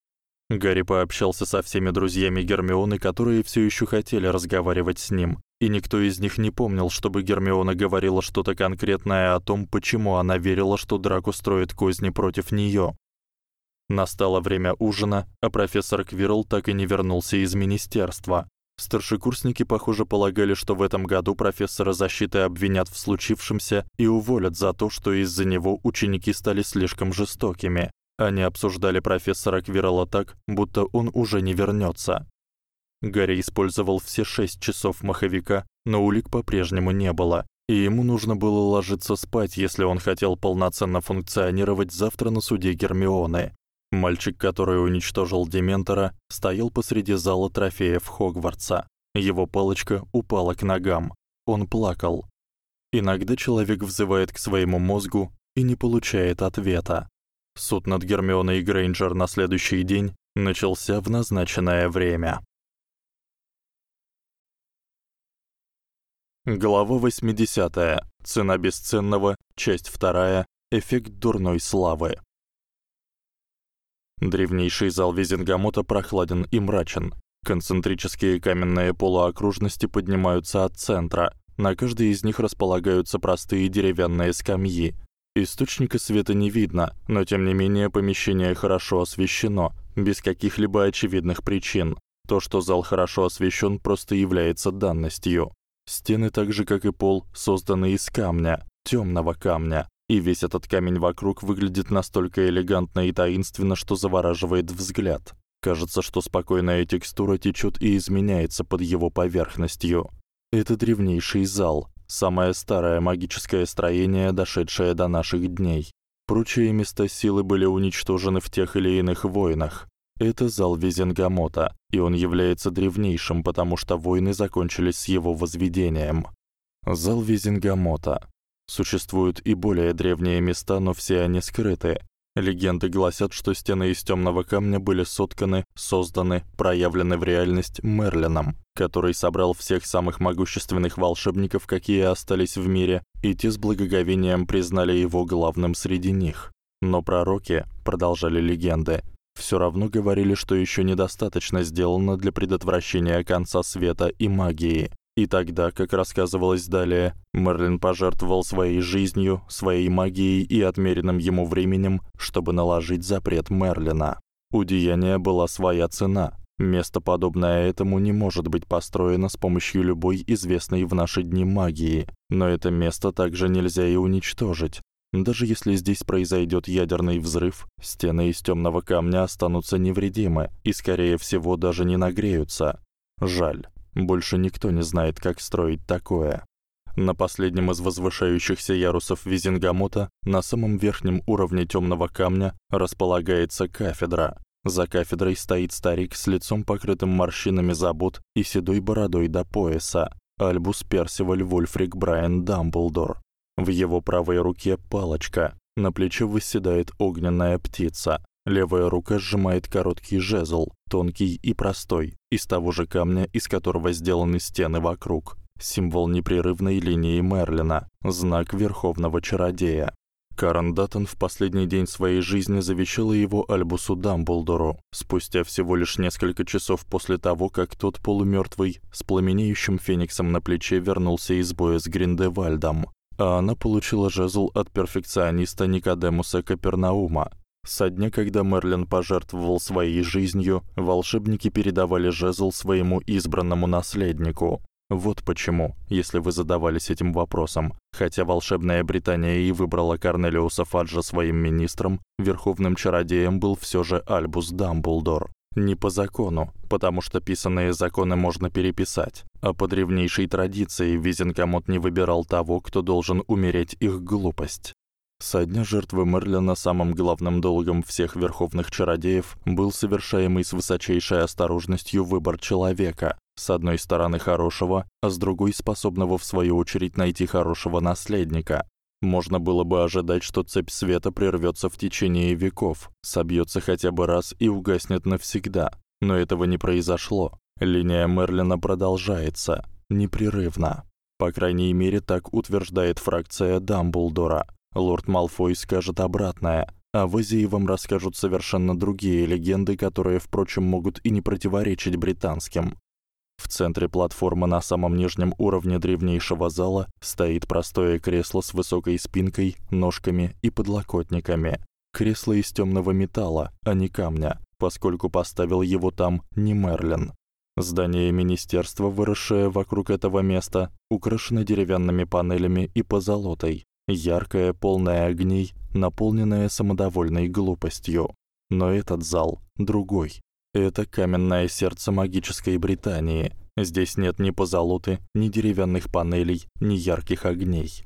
Гарри пообщался со всеми друзьями Гермионы, которые всё ещё хотели разговаривать с ним, и никто из них не помнил, чтобы Гермиона говорила что-то конкретное о том, почему она верила, что Драко строит козни против неё. Настало время ужина, а профессор Квирл так и не вернулся из министерства. Старшекурсники, похоже, полагали, что в этом году профессора защиты обвинят в случившемся и уволят за то, что из-за него ученики стали слишком жестокими. Они обсуждали профессора Квирла так, будто он уже не вернётся. Гарри использовал все шесть часов маховика, но улик по-прежнему не было, и ему нужно было ложиться спать, если он хотел полноценно функционировать завтра на суде Гермионы. Мальчик, который уничтожил дементора, стоял посреди зала трофеев Хогвартса. Его палочка упала к ногам. Он плакал. Иногда человек взывает к своему мозгу и не получает ответа. Суд над Гермионой Грейнджер на следующий день начался в назначенное время. Глава 80. Цена бесценного. Часть 2. Эффект дурной славы. Древнейший зал Визенгамота прохладен и мрачен. Концентрические каменные полуокружности поднимаются от центра. На каждой из них располагаются простые деревянные скамьи. Источника света не видно, но тем не менее помещение хорошо освещено, без каких-либо очевидных причин. То, что зал хорошо освещен, просто является данностью. Стены, так же как и пол, созданы из камня, тёмного камня, и весь этот камень вокруг выглядит настолько элегантно и таинственно, что завораживает взгляд. Кажется, что спокойная текстура течёт и изменяется под его поверхностью. Это древнейший зал, самое старое магическое строение, дошедшее до наших дней. Прочие места силы были уничтожены в тех или иных войнах. Это зал Визенгамота, и он является древнейшим, потому что войны закончились с его возведением. Зал Визенгамота. Существуют и более древние места, но все они скрыты. Легенды гласят, что стены из тёмного камня были сотканы, созданы, проявлены в реальность Мерлином, который собрал всех самых могущественных волшебников, какие остались в мире, и те с благоговением признали его главным среди них. Но пророки, продолжали легенды, всё равно говорили, что ещё недостаточно сделано для предотвращения конца света и магии. И тогда, как рассказывалось далее, Мерлин пожертвовал своей жизнью, своей магией и отмеренным ему временем, чтобы наложить запрет Мерлина. У деяния была своя цена. Место подобное этому не может быть построено с помощью любой известной в наши дни магии, но это место также нельзя и уничтожить. Даже если здесь произойдёт ядерный взрыв, стены из тёмного камня останутся невредимы и скорее всего даже не нагреются. Жаль. Больше никто не знает, как строить такое. На последнем из возвышающихся ярусов Визенгамота, на самом верхнем уровне тёмного камня, располагается кафедра. За кафедрой стоит старик с лицом покрытым морщинами забот и седой бородой до пояса. Альбус Персиваль Вольфрик Брайан Дамблдор. В его правой руке палочка, на плече восседает огненная птица. Левая рука сжимает короткий жезл, тонкий и простой, из того же камня, из которого сделаны стены вокруг. Символ непрерывной линии Мерлина, знак верховного чародея. Карен Даттон в последний день своей жизни завещала его Альбусу Дамблдору, спустя всего лишь несколько часов после того, как тот полумёртвый с пламенеющим фениксом на плече вернулся из боя с Гриндевальдом. А она получила жезл от перфекциониста Никодемуса Капернаума, со дня, когда Мерлин пожертвовал своей жизнью, волшебники передавали жезл своему избранному наследнику. Вот почему, если вы задавались этим вопросом, хотя волшебная Британия и выбрала Корнелиуса Фаджа своим министром, верховным чародеем был всё же Альбус Дамблдор. Не по закону, потому что писанные законы можно переписать, а по древнейшей традиции Визенкомот не выбирал того, кто должен умереть их глупость. Со дня жертвы Мерлина самым главным долгом всех верховных чародеев был совершаемый с высочайшей осторожностью выбор человека, с одной стороны хорошего, а с другой способного в свою очередь найти хорошего наследника. Можно было бы ожидать, что цепь света прервётся в течение веков, собьётся хотя бы раз и угаснет навсегда. Но этого не произошло. Линия Мерлина продолжается непрерывно. По крайней мере, так утверждает фракция Дамблдора. Лорд Малфой скажет обратное, а в Азии вам расскажут совершенно другие легенды, которые, впрочем, могут и не противоречить британским. В центре платформы на самом нижнем уровне древнейшего зала стоит простое кресло с высокой спинкой, ножками и подлокотниками. Кресло из тёмного металла, а не камня, поскольку поставил его там не Мерлин. Здание министерства, выросшее вокруг этого места, украшено деревянными панелями и позолотой, яркая, полная огней, наполненная самодовольной глупостью. Но этот зал другой. Это каменное сердце магической Британии. Здесь нет ни позолоты, ни деревянных панелей, ни ярких огней.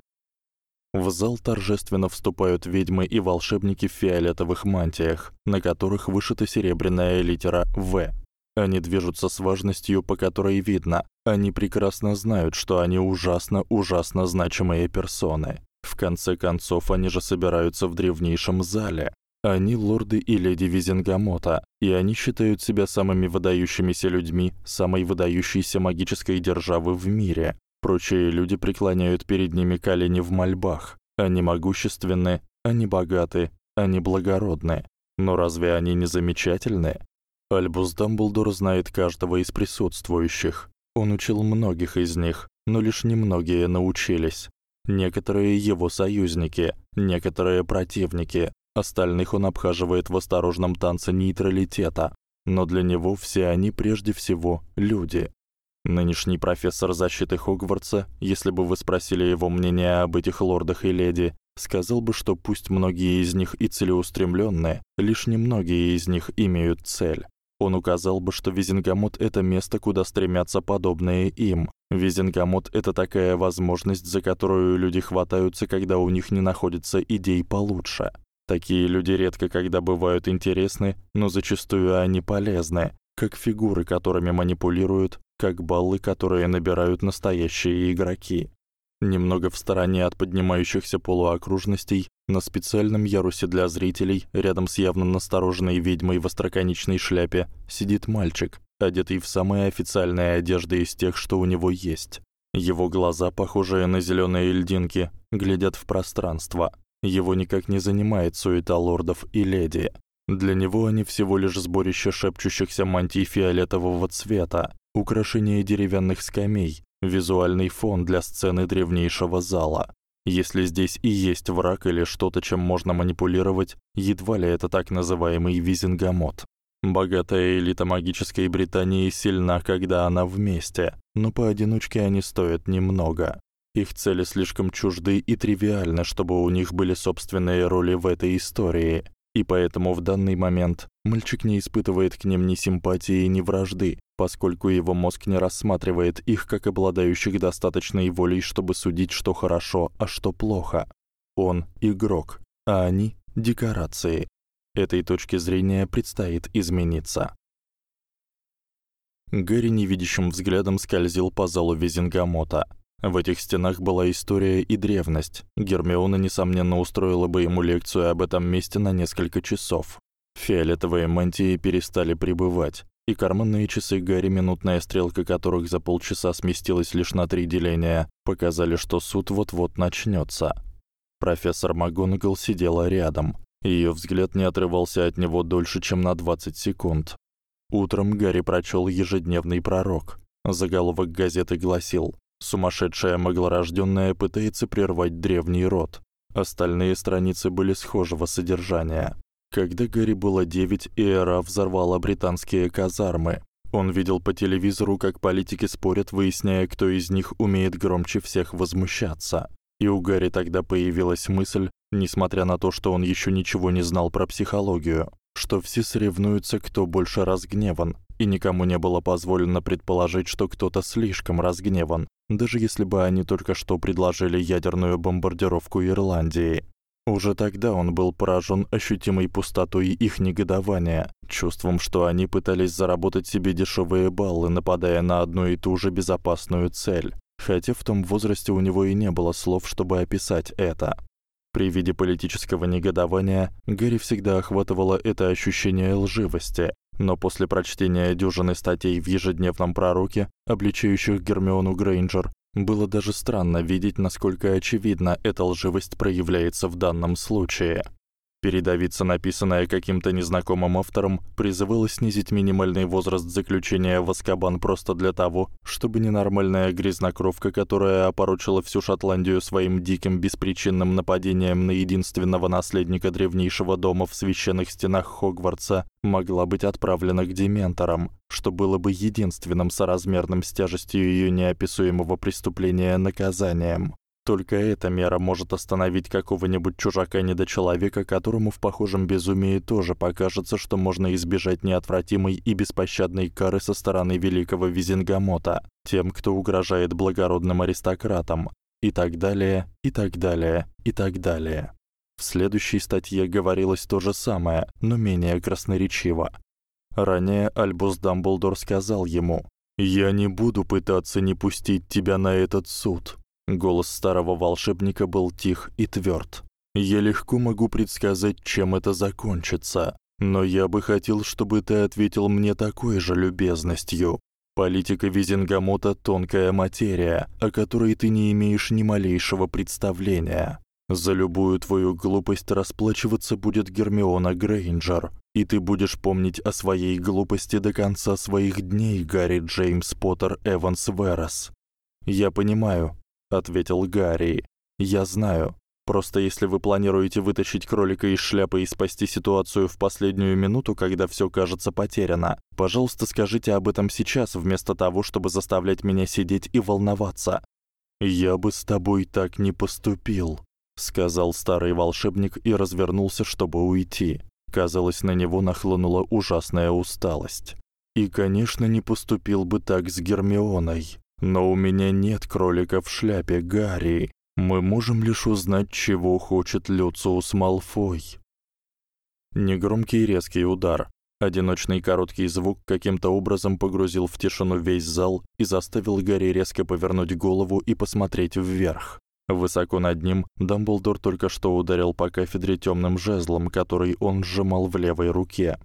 В зал торжественно вступают ведьмы и волшебники в фиолетовых мантиях, на которых вышита серебряная литера В. Они движутся с важностью, по которой видно, они прекрасно знают, что они ужасно, ужасно значимые персоны. В конце концов, они же собираются в древнейшем зале. Они лорды и леди Визенгамота, и они считают себя самыми выдающимися людьми самой выдающейся магической державы в мире. Прочие люди преклоняют перед ними колени в мольбах. Они могущественны, они богаты, они благородны. Но разве они не замечательны? Альбус Дамблдор знает каждого из присутствующих. Он учил многих из них, но лишь немногие научились. Некоторые его союзники, некоторые противники. Остальных он обхаживает в осторожном танце нейтралитета, но для него все они прежде всего люди. Нынешний профессор защиты Хогвартса, если бы вы спросили его мнение об этих лордах и леди, сказал бы, что пусть многие из них и целеустремлённые, лишь немногие из них имеют цель. Он указал бы, что Визенгамот это место, куда стремятся подобные им. Визенгамот это такая возможность, за которую люди хватаются, когда у них не находится идей получше. Такие люди редко когда бывают интересны, но зачастую они полезны, как фигуры, которыми манипулируют, как баллы, которые набирают настоящие игроки. Немного в стороне от поднимающихся полуокружностей, на специальном ярусе для зрителей, рядом с явно настороженной ведьмой в остроконечной шляпе, сидит мальчик, одетый в самые официальные одежды из тех, что у него есть. Его глаза, похожие на зелёные льдинки, глядят в пространство. Его никак не занимает суета лордов и леди. Для него они всего лишь сборище шепчущихся мантий фиолетового цвета, украшение деревянных скамей, визуальный фон для сцены древнейшего зала. Если здесь и есть враг или что-то, чем можно манипулировать, едва ли это так называемый визингамот. Богатая элита магической Британии сильна, когда она вместе, но поодиночке они стоят немного. Их цели слишком чужды и тривиальны, чтобы у них были собственные роли в этой истории. И поэтому в данный момент мальчик не испытывает к ним ни симпатии, ни вражды, поскольку его мозг не рассматривает их как обладающих достаточной волей, чтобы судить, что хорошо, а что плохо. Он игрок, а они декорации. Этой точке зрения предстоит измениться. Гэри невидящим взглядом скользил по залу Визенгамота. В этих стенах была история и древность. Гермиона несомненно устроила бы ему лекцию об этом месте на несколько часов. Фиолетовые мантии перестали прибывать, и карманные часы Гарри, минутная стрелка которых за полчаса сместилась лишь на три деления, показали, что суд вот-вот начнётся. Профессор МакГонагал сидела рядом. Её взгляд не отрывался от него дольше, чем на 20 секунд. Утром Гарри прочёл ежедневный пророк. Заголовок газеты гласил: Сумасшедшая маглорождённая пытается прервать древний род. Остальные страницы были схожего содержания. Когда Гарри было 9, Эра взорвала британские казармы. Он видел по телевизору, как политики спорят, выясняя, кто из них умеет громче всех возмущаться. И у Гарри тогда появилась мысль, несмотря на то, что он ещё ничего не знал про психологию, что все соревнуются, кто больше разгневан, и никому не было позволено предположить, что кто-то слишком разгневан, даже если бы они только что предложили ядерную бомбардировку Ирландии. Уже тогда он был поражён ощутимой пустотой их негодования, чувством, что они пытались заработать себе дешёвые баллы, нападая на одну и ту же безопасную цель. Хотя в том возрасте у него и не было слов, чтобы описать это. При виде политического негодования Гэри всегда охватывало это ощущение лживости, но после прочтения дюжины статей в ежедневном пророке, обличающих Гермиону Грейнджер, было даже странно видеть, насколько очевидно эта лживость проявляется в данном случае. Передовица, написанная каким-то незнакомым автором, призывала снизить минимальный возраст заключения в Азкабан просто для того, чтобы ненормальная грязнокровка, которая опорочила всю Шотландию своим диким беспричинным нападением на единственного наследника древнейшего дома в священных стенах Хогвартса, могла быть отправлена к дементорам, что было бы единственным соразмерным с тяжестью её неописуемого преступления наказанием. Только эта мера может остановить какого-нибудь чужака-недочеловека, которому в похожем безумии тоже покажется, что можно избежать неотвратимой и беспощадной кары со стороны великого Визенгамота, тем, кто угрожает благородным аристократам, и так далее, и так далее, и так далее. В следующей статье говорилось то же самое, но менее красноречиво. Ранее Альбус Дамблдор сказал ему: "Я не буду пытаться не пустить тебя на этот суд. Голос старого волшебника был тих и твёрд. Я легко могу предсказать, чем это закончится, но я бы хотел, чтобы ты ответил мне такой же любезностью. Политика Визенгамота тонкая материя, о которой ты не имеешь ни малейшего представления. За любую твою глупость расплачиваться будет Гермиона Грейнджер, и ты будешь помнить о своей глупости до конца своих дней, Гарри Джеймс Поттер Эванс Верас. Я понимаю, ответил Гарри. Я знаю. Просто если вы планируете вытащить кролика из шляпы и спасти ситуацию в последнюю минуту, когда всё кажется потеряно, пожалуйста, скажите об этом сейчас, вместо того, чтобы заставлять меня сидеть и волноваться. Я бы с тобой так не поступил, сказал старый волшебник и развернулся, чтобы уйти. Казалось, на него нахлынула ужасная усталость. И, конечно, не поступил бы так с Гермионой. Но у меня нет кролика в шляпе, Гарри. Мы можем лишь узнать, чего хочет Люциус Малфой. Негромкий резкий удар. Одиночный короткий звук каким-то образом погрузил в тишину весь зал и заставил Гарри резко повернуть голову и посмотреть вверх. Высоко над ним Дамблдор только что ударил по кафедре тёмным жезлом, который он сжимал в левой руке.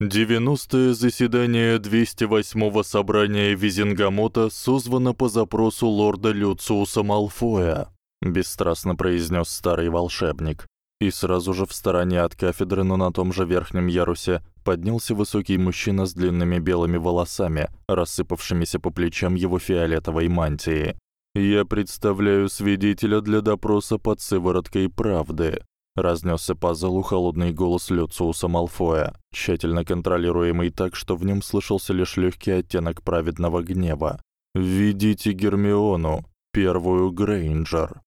Девяностое заседание 208-го собрания Визенгамота созвано по запросу лорда Люциуса Малфоя, бесстрастно произнёс старый волшебник. И сразу же в стороне от кафедры, но на том же верхнем ярусе, поднялся высокий мужчина с длинными белыми волосами, рассыпавшимися по плечам его фиолетовой мантии. Я представляю свидетеля для допроса под сывороткой правды. Разнесся по залу холодный голос Люциуса Малфоя, тщательно контролируемый так, что в нем слышался лишь легкий оттенок праведного гнева. «Введите Гермиону, первую Грейнджер.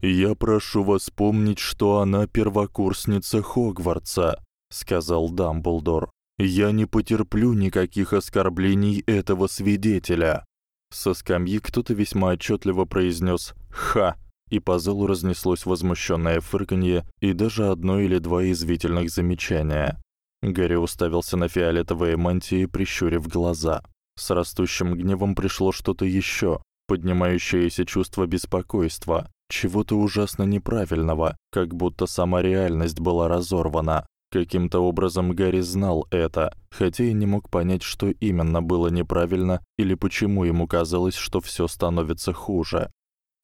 Я прошу вас помнить, что она первокурсница Хогвартса», — сказал Дамблдор. «Я не потерплю никаких оскорблений этого свидетеля. Со скамьи кто-то весьма отчетливо произнес «Ха!» И по залу разнеслось возмущённое фырканье и даже одно или два извитительных замечания. Гарри уставился на фиолетовые мантии, прищурив глаза. С растущим гневом пришло что-то ещё, поднимающееся чувство беспокойства, чего-то ужасно неправильного, как будто сама реальность была разорвана. Каким-то образом Гарри знал это, хотя и не мог понять, что именно было неправильно или почему ему казалось, что всё становится хуже.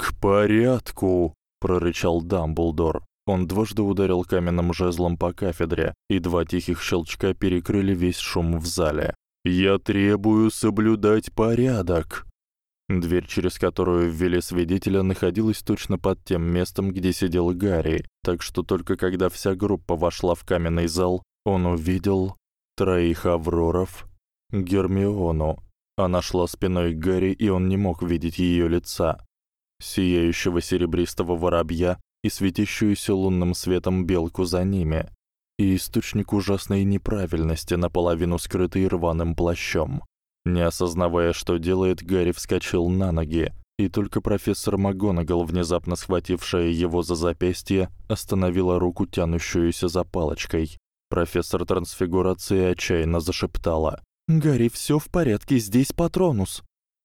«К порядку!» — прорычал Дамблдор. Он дважды ударил каменным жезлом по кафедре, и два тихих щелчка перекрыли весь шум в зале. «Я требую соблюдать порядок!» Дверь, через которую ввели свидетеля, находилась точно под тем местом, где сидел Гарри, так что только когда вся группа вошла в каменный зал, он увидел троих авроров, Гермиону. Она шла спиной к Гарри, и он не мог видеть её лица. Сияющего серебристого воробья и светящуюся лунным светом белку за ними, и источник ужасной неправильности, наполовину скрытый рваным плащом. Не осознавая, что делает, Гарри вскочил на ноги, и только профессор МакГонагал, внезапно схватившая его за запястье, остановила руку, тянущуюся за палочкой. Профессор трансфигурации отчаянно зашептала: "Гарри, всё в порядке, здесь Патронус".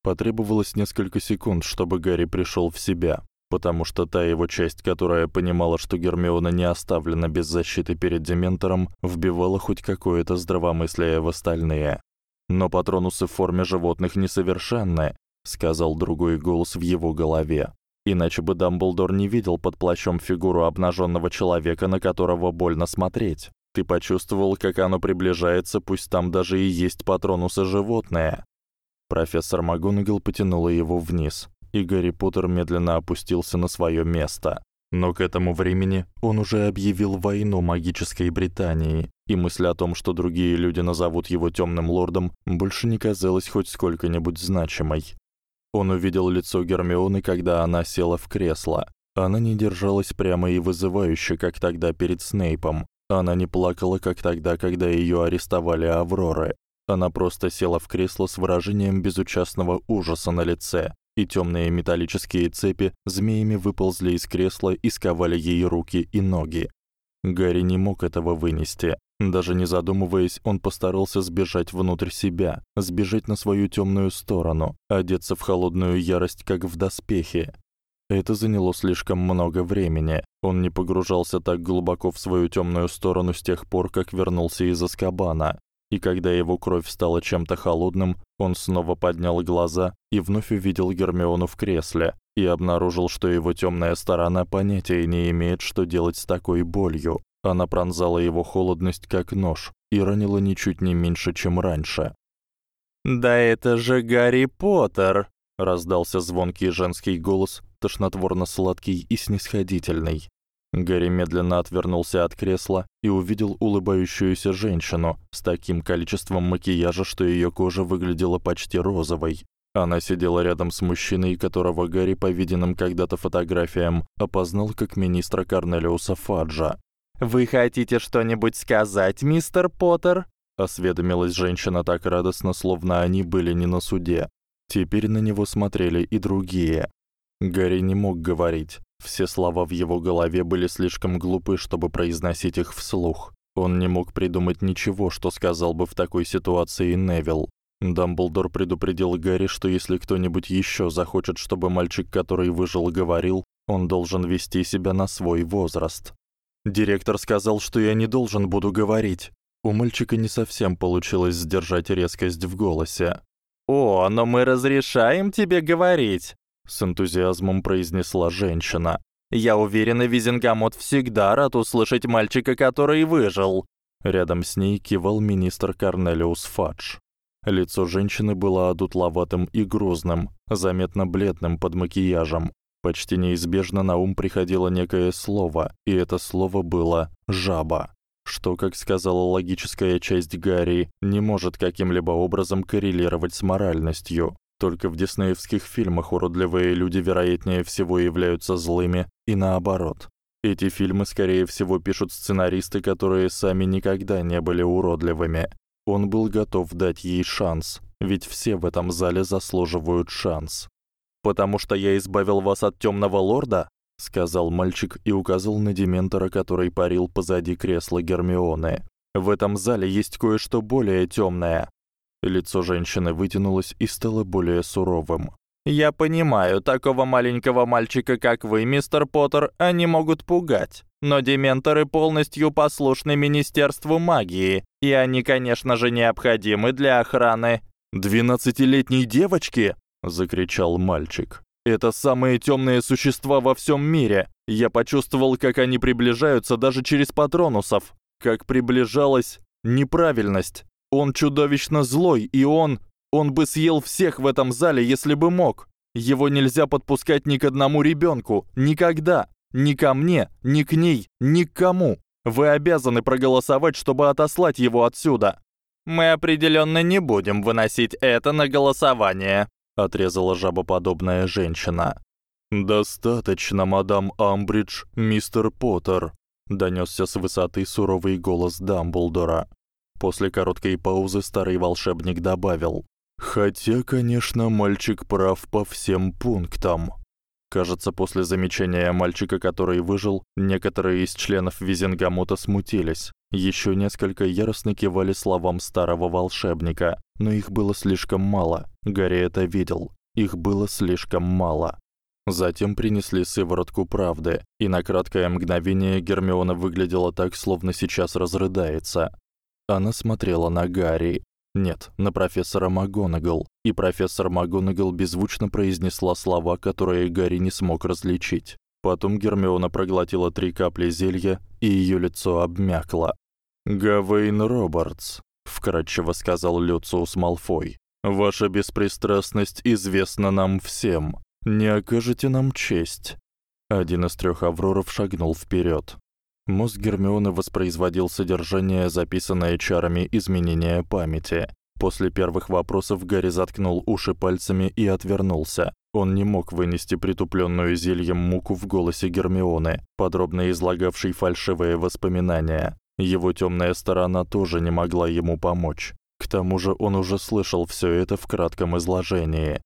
Потребовалось несколько секунд, чтобы Гарри пришёл в себя, потому что та его часть, которая понимала, что Гермиона не оставлена без защиты перед дементором, вбивала хоть какое-то здравомыслие в остальные. Но патронусы в форме животных несовершенны, сказал другой голос в его голове. Иначе бы Дамблдор не видел под плащом фигуру обнажённого человека, на которого больно смотреть. Ты почувствовал, как оно приближается, пусть там даже и есть патронусы животные. Профессор МакГонагал потянула его вниз, и Гарри Поттер медленно опустился на своё место. Но к этому времени он уже объявил войну магической Британии, и мысль о том, что другие люди назовут его тёмным лордом, больше не казалась хоть сколько-нибудь значимой. Он увидел лицо Гермионы, когда она села в кресло. Она не держалась прямо и вызывающе, как тогда перед Снейпом. Она не плакала, как тогда, когда её арестовали Авроры. Она просто села в кресло с выражением безучастного ужаса на лице, и тёмные металлические цепи змеями выползли из кресла и сковали ей руки и ноги. Гарри не мог этого вынести. Даже не задумываясь, он постарался сбежать внутрь себя, сбежать на свою тёмную сторону, одеться в холодную ярость, как в доспехи. Это заняло слишком много времени. Он не погружался так глубоко в свою тёмную сторону с тех пор, как вернулся из Азкабана. И когда его кровь стала чем-то холодным, он снова поднял глаза и вновь увидел Гермиону в кресле и обнаружил, что его тёмная сторона понятия не имеет, что делать с такой болью. Она пронзала его холодность как нож и ранила ничуть не меньше, чем раньше. «Да это же Гарри Поттер!» — раздался звонкий женский голос, тошнотворно-сладкий и снисходительный. Гарри медленно отвернулся от кресла и увидел улыбающуюся женщину с таким количеством макияжа, что её кожа выглядела почти розовой. Она сидела рядом с мужчиной, которого Гарри по виденным когда-то фотографиям опознал как министра Корнелиуса Фаджа. Вы хотите что-нибудь сказать, мистер Поттер? осведомилась женщина так радостно, словно они были не на суде. Теперь на него смотрели и другие. Гарри не мог говорить. Все слова в его голове были слишком глупы, чтобы произносить их вслух. Он не мог придумать ничего, что сказал бы в такой ситуации Невилл. Дамблдор предупредил Гарри, что если кто-нибудь ещё захочет, чтобы мальчик, который выжил, говорил, он должен вести себя на свой возраст. Директор сказал, что я не должен буду говорить. У мальчика не совсем получилось сдержать резкость в голосе. "О, но мы разрешаем тебе говорить", с энтузиазмом произнесла женщина. "Я уверена, Визенгамот всегда рад услышать мальчика, который выжил". Рядом с ней кивал министр Корнелиус Фадж. Лицо женщины было одутловатым и грозным, заметно бледным под макияжем. Почти неизбежно на ум приходило некое слово, и это слово было жаба, что, как сказала логическая часть Гарри, не может каким-либо образом коррелировать с моральностью. Только в диснеевских фильмах уродливые люди вероятнее всего являются злыми, и наоборот. Эти фильмы скорее всего пишут сценаристы, которые сами никогда не были уродливыми. Он был готов дать ей шанс, ведь все в этом зале заслуживают шанс. Потому что я избавил вас от Тёмного лорда, сказал мальчик и указал на дементора, который парил позади кресла Гермионы. В этом зале есть кое-что более тёмное. Лицо женщины вытянулось и стало более суровым. Я понимаю, такого маленького мальчика, как вы, мистер Поттер, они могут пугать. Но дементоры полностью послушны Министерству магии, и они, конечно же, необходимы для охраны. «Двенадцатилетней девочки?» — закричал мальчик. «Это самые тёмные существа во всём мире. Я почувствовал, как они приближаются даже через патронусов. Как приближалась неправильность. Он чудовищно злой, и он... Он бы съел всех в этом зале, если бы мог. Его нельзя подпускать ни к одному ребёнку. Никогда. Ни ко мне, ни к ней, ни к кому. Вы обязаны проголосовать, чтобы отослать его отсюда. Мы определённо не будем выносить это на голосование, отрезала жабоподобная женщина. Достаточно, мадам Амбридж, мистер Поттер, донёсся с высоты суровый голос Дамблдора. После короткой паузы старый волшебник добавил: "Хотя, конечно, мальчик прав по всем пунктам". Кажется, после замечания мальчика, который выжил, некоторые из членов Визенгамота смутились. Ещё несколько яростно кивали словам старого волшебника, но их было слишком мало. Гарри это видел. Их было слишком мало. Затем принесли сыворотку правды, и на краткое мгновение Гермиона выглядела так, словно сейчас разрыдается. Она смотрела на Гарри, нет, на профессора МакГонагал, и профессор МакГонагал беззвучно произнесла слова, которые Гарри не смог различить. Потом Гермиона проглотила три капли зелья, и её лицо обмякло. "Гавейн Робертс", вкратчиво сказал Люциус Малфой. "Ваша беспристрастность известна нам всем. Не окажете нам честь?" Один из трёх авроров шагнул вперёд. Мозг Гермионы воспроизводил содержание, записанное чарами изменения памяти. После первых вопросов Гарри заткнул уши пальцами и отвернулся. Он не мог вынести притуплённую зельем муку в голосе Гермионы, подробно излагавшей фальшивые воспоминания. Его тёмная сторона тоже не могла ему помочь. К тому же он уже слышал всё это в кратком изложении.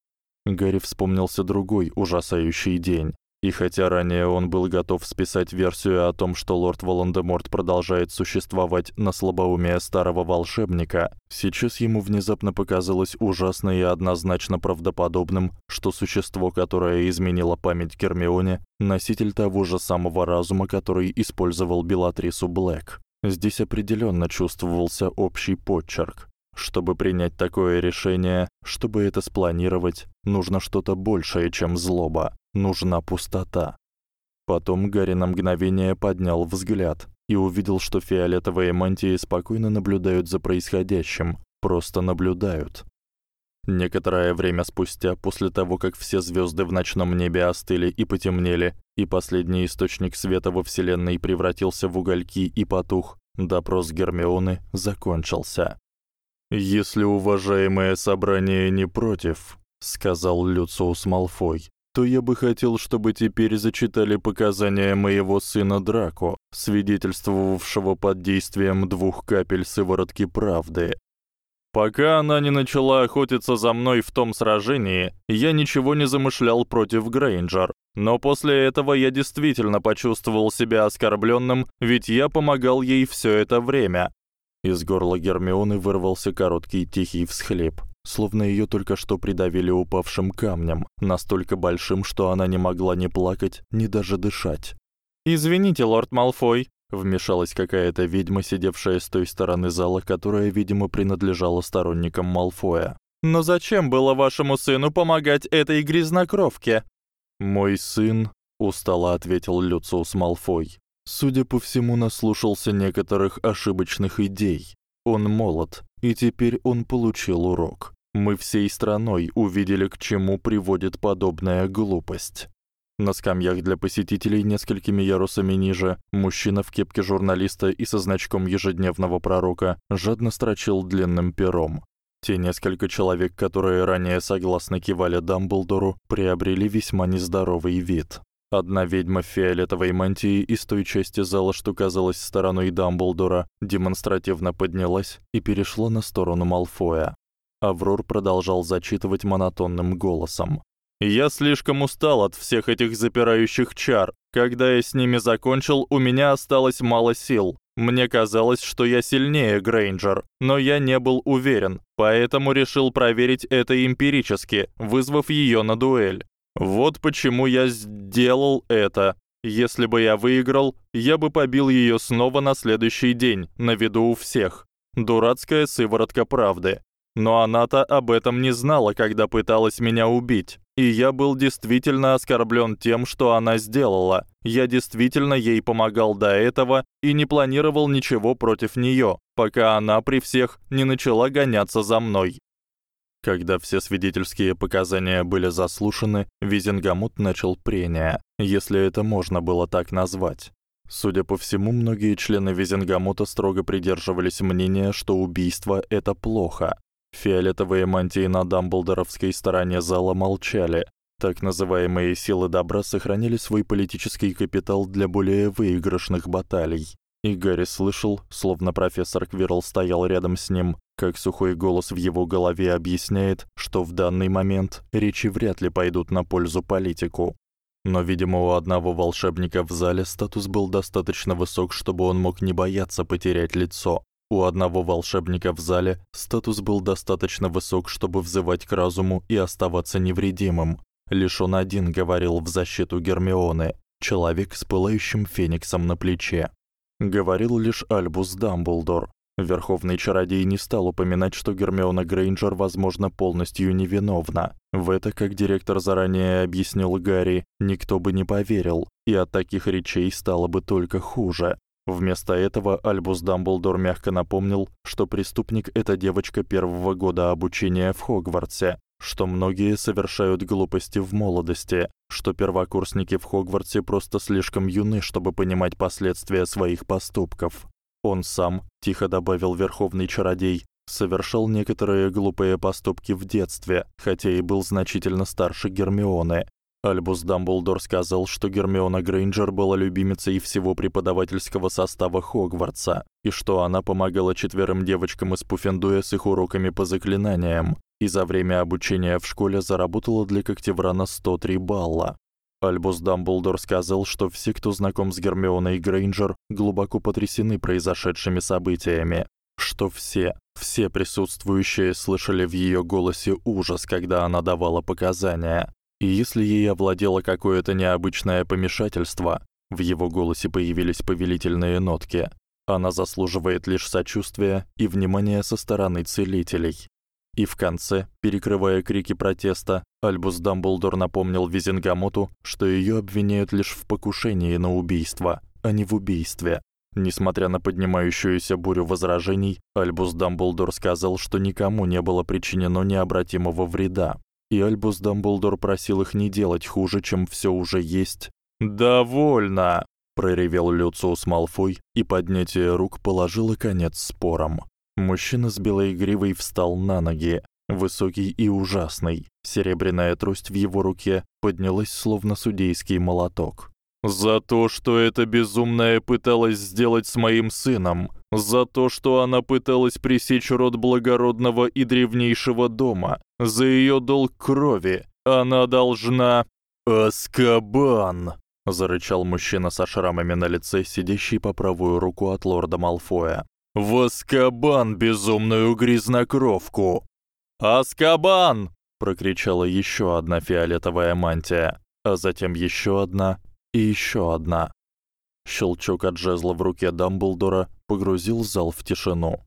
Гарри вспомнился другой ужасающий день. И хотя ранее он был готов списать версию о том, что лорд Волан-де-Морт продолжает существовать на слабоумие старого волшебника, сейчас ему внезапно показалось ужасно и однозначно правдоподобным, что существо, которое изменило память Гермионе, носитель того же самого разума, который использовал Белатрису Блэк. Здесь определённо чувствовался общий почерк. Чтобы принять такое решение, чтобы это спланировать, нужно что-то большее, чем злоба нужна пустота. Потом Гарри на мгновение поднял взгляд и увидел, что фиолетовые мантии спокойно наблюдают за происходящим, просто наблюдают. Некоторое время спустя, после того, как все звёзды в ночном небе остыли и потемнели, и последний источник света во вселенной превратился в угольки и потух, допрос Гермионы закончился. Если уважаемое собрание не против, сказал Люциус Малфой, то я бы хотел, чтобы теперь зачитали показания моего сына Драко, свидетельствовавшего под действием двух капель сыворотки правды. Пока она не начала охотиться за мной в том сражении, я ничего не замышлял против Грейнджер. Но после этого я действительно почувствовал себя оскорблённым, ведь я помогал ей всё это время. Из горла Гермионы вырвался короткий тихий всхлип словно её только что придавили упавшим камнем, настолько большим, что она не могла ни плакать, ни даже дышать. "Извините, лорд Малфой", вмешалась какая-то ведьма, сидевшая с той стороны зала, которая, видимо, принадлежала сторонникам Малфоя. "Но зачем было вашему сыну помогать этой грязнокровке?" "Мой сын", устало ответил Люциус Малфой. Судя по всему, наслушался некоторых ошибочных идей. Он молод, и теперь он получил урок. Мы всей страной увидели, к чему приводит подобная глупость. На скамьях для посетителей несколькими ярусами ниже мужчина в кепке журналиста и со значком ежедневного пророка жадно строчил длинным пером. Те несколько человек, которые ранее согласно кивали Дамблдору, приобрели весьма нездоровый вид. Одна ведьма в фиолетовой мантии из той части зала, что казалась стороной Дамблдора, демонстративно поднялась и перешла на сторону Малфоя. Аврор продолжал зачитывать монотонным голосом. Я слишком устал от всех этих запирающих чар. Когда я с ними закончил, у меня осталось мало сил. Мне казалось, что я сильнее Грейнджер, но я не был уверен, поэтому решил проверить это эмпирически, вызвав её на дуэль. Вот почему я сделал это. Если бы я выиграл, я бы побил её снова на следующий день, на виду у всех. Дурацкая сыворотка правды. Но она-то об этом не знала, когда пыталась меня убить. И я был действительно оскорблён тем, что она сделала. Я действительно ей помогал до этого и не планировал ничего против неё, пока она при всех не начала гоняться за мной. Когда все свидетельские показания были заслушаны, Визенгамут начал прение, если это можно было так назвать. Судя по всему, многие члены Визенгамута строго придерживались мнения, что убийство это плохо. Фиолетовые мантии на дамблдоровской стороне зала молчали. Так называемые силы добра сохранили свой политический капитал для более выигрышных баталий. И Гарри слышал, словно профессор Квирл стоял рядом с ним, как сухой голос в его голове объясняет, что в данный момент речи вряд ли пойдут на пользу политику. Но, видимо, у одного волшебника в зале статус был достаточно высок, чтобы он мог не бояться потерять лицо. У одного волшебника в зале статус был достаточно высок, чтобы взывать к разуму и оставаться невредимым. Лишь он один говорил в защиту Гермионы, человек с пылающим фениксом на плече. Говорил лишь Альбус Дамблдор. Верховный чародей не стал упоминать, что Гермиона Грейнджер, возможно, полностью невиновна. В это, как директор заранее объяснил Гарри, никто бы не поверил, и от таких речей стало бы только хуже. Вместо этого Альбус Дамблдор мягко напомнил, что преступник это девочка первого года обучения в Хогвартсе, что многие совершают глупости в молодости, что первокурсники в Хогвартсе просто слишком юны, чтобы понимать последствия своих поступков. Он сам, тихо добавил верховный чародей, совершал некоторые глупые поступки в детстве, хотя и был значительно старше Гермионы. Альбус Дамблдор сказал, что Гермиона Грейнджер была любимицей всего преподавательского состава Хогвартса, и что она помогала четверым девочкам из Пуффендуя с их уроками по заклинаниям, и за время обучения в школе заработала для Когтеврана 103 балла. Альбус Дамблдор сказал, что все, кто знаком с Гермионой Грейнджер, глубоко потрясены произошедшими событиями, что все, все присутствующие слышали в её голосе ужас, когда она давала показания. И если ей овладело какое-то необычное помешательство, в его голосе появились повелительные нотки. Она заслуживает лишь сочувствия и внимания со стороны целителей. И в конце, перекрывая крики протеста, Альбус Дамблдор напомнил Визенгамоту, что её обвиняют лишь в покушении на убийство, а не в убийстве. Несмотря на поднимающуюся бурю возражений, Альбус Дамблдор сказал, что никому не было причинено необратимого вреда. И Альбус Дамблдор просил их не делать хуже, чем всё уже есть. "Довольно", проревел Люциус Малфой, и поднятие рук положило конец спорам. Мужчина с белой гривой встал на ноги. высокий и ужасный. Серебряная трость в его руке поднялась словно судейский молоток. За то, что эта безумная пыталась сделать с моим сыном, за то, что она пыталась пресечь род благородного и древнейшего дома, за её долг крови, она должна Аскабан, зарычал мужчина со шрамами на лице, сидящий по правую руку от лорда Малфоя. В Аскабан, безумную грязнокровку. Аскабан! прокричала ещё одна фиолетовая мантия, а затем ещё одна и ещё одна. Щелчок от жезла в руке Дамблдора погрузил зал в тишину.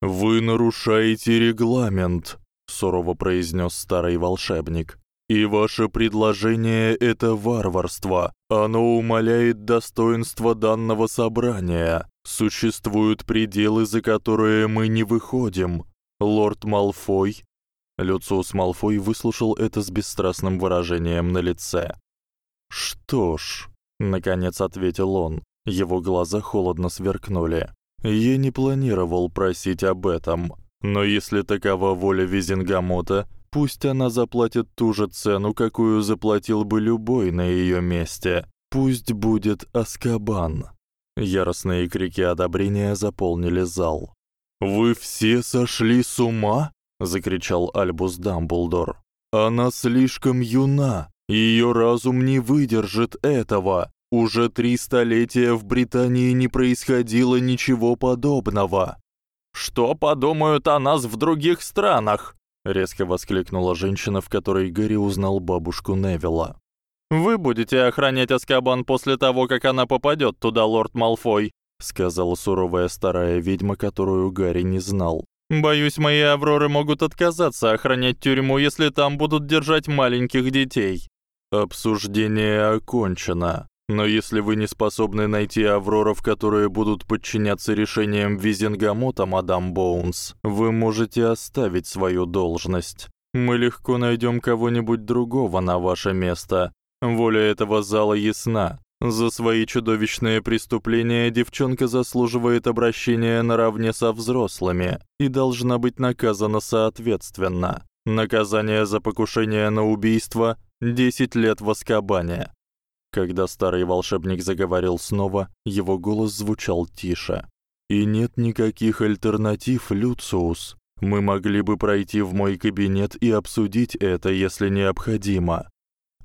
Вы нарушаете регламент, сурово произнёс старый волшебник. И ваше предложение это варварство. Оно умаляет достоинство данного собрания. Существуют пределы, за которые мы не выходим. Лорд Малфой Люциус Малфой выслушал это с бесстрастным выражением на лице. Что ж, наконец ответил он. Его глаза холодно сверкнули. Я не планировал просить об этом, но если такова воля Визенгамота, пусть она заплатит ту же цену, какую заплатил бы любой на её месте. Пусть будет Аскабан. Яростные крики одобрения заполнили зал. Вы все сошли с ума? закричал Альбус Дамблдор. Она слишком юна. Её разум не выдержит этого. Уже три столетия в Британии не происходило ничего подобного. Что подумают о нас в других странах? резко воскликнула женщина, в которой Гарри узнал бабушку Невилла. Вы будете охранять Аскабан после того, как она попадёт туда, лорд Малфой, сказала суровая старая ведьма, которую Гарри не знал. Боюсь, мои Авроры могут отказаться охранять тюрьму, если там будут держать маленьких детей. Обсуждение окончено. Но если вы не способны найти Авроров, которые будут подчиняться решениям Визенгамота, мадам Боунс, вы можете оставить свою должность. Мы легко найдём кого-нибудь другого на ваше место. Воля этого зала ясна. За свои чудовищные преступления девчонка заслуживает обращения наравне со взрослыми и должна быть наказана соответственно. Наказание за покушение на убийство 10 лет в Азкабане. Когда старый волшебник заговорил снова, его голос звучал тише. И нет никаких альтернатив, Люциус. Мы могли бы пройти в мой кабинет и обсудить это, если необходимо.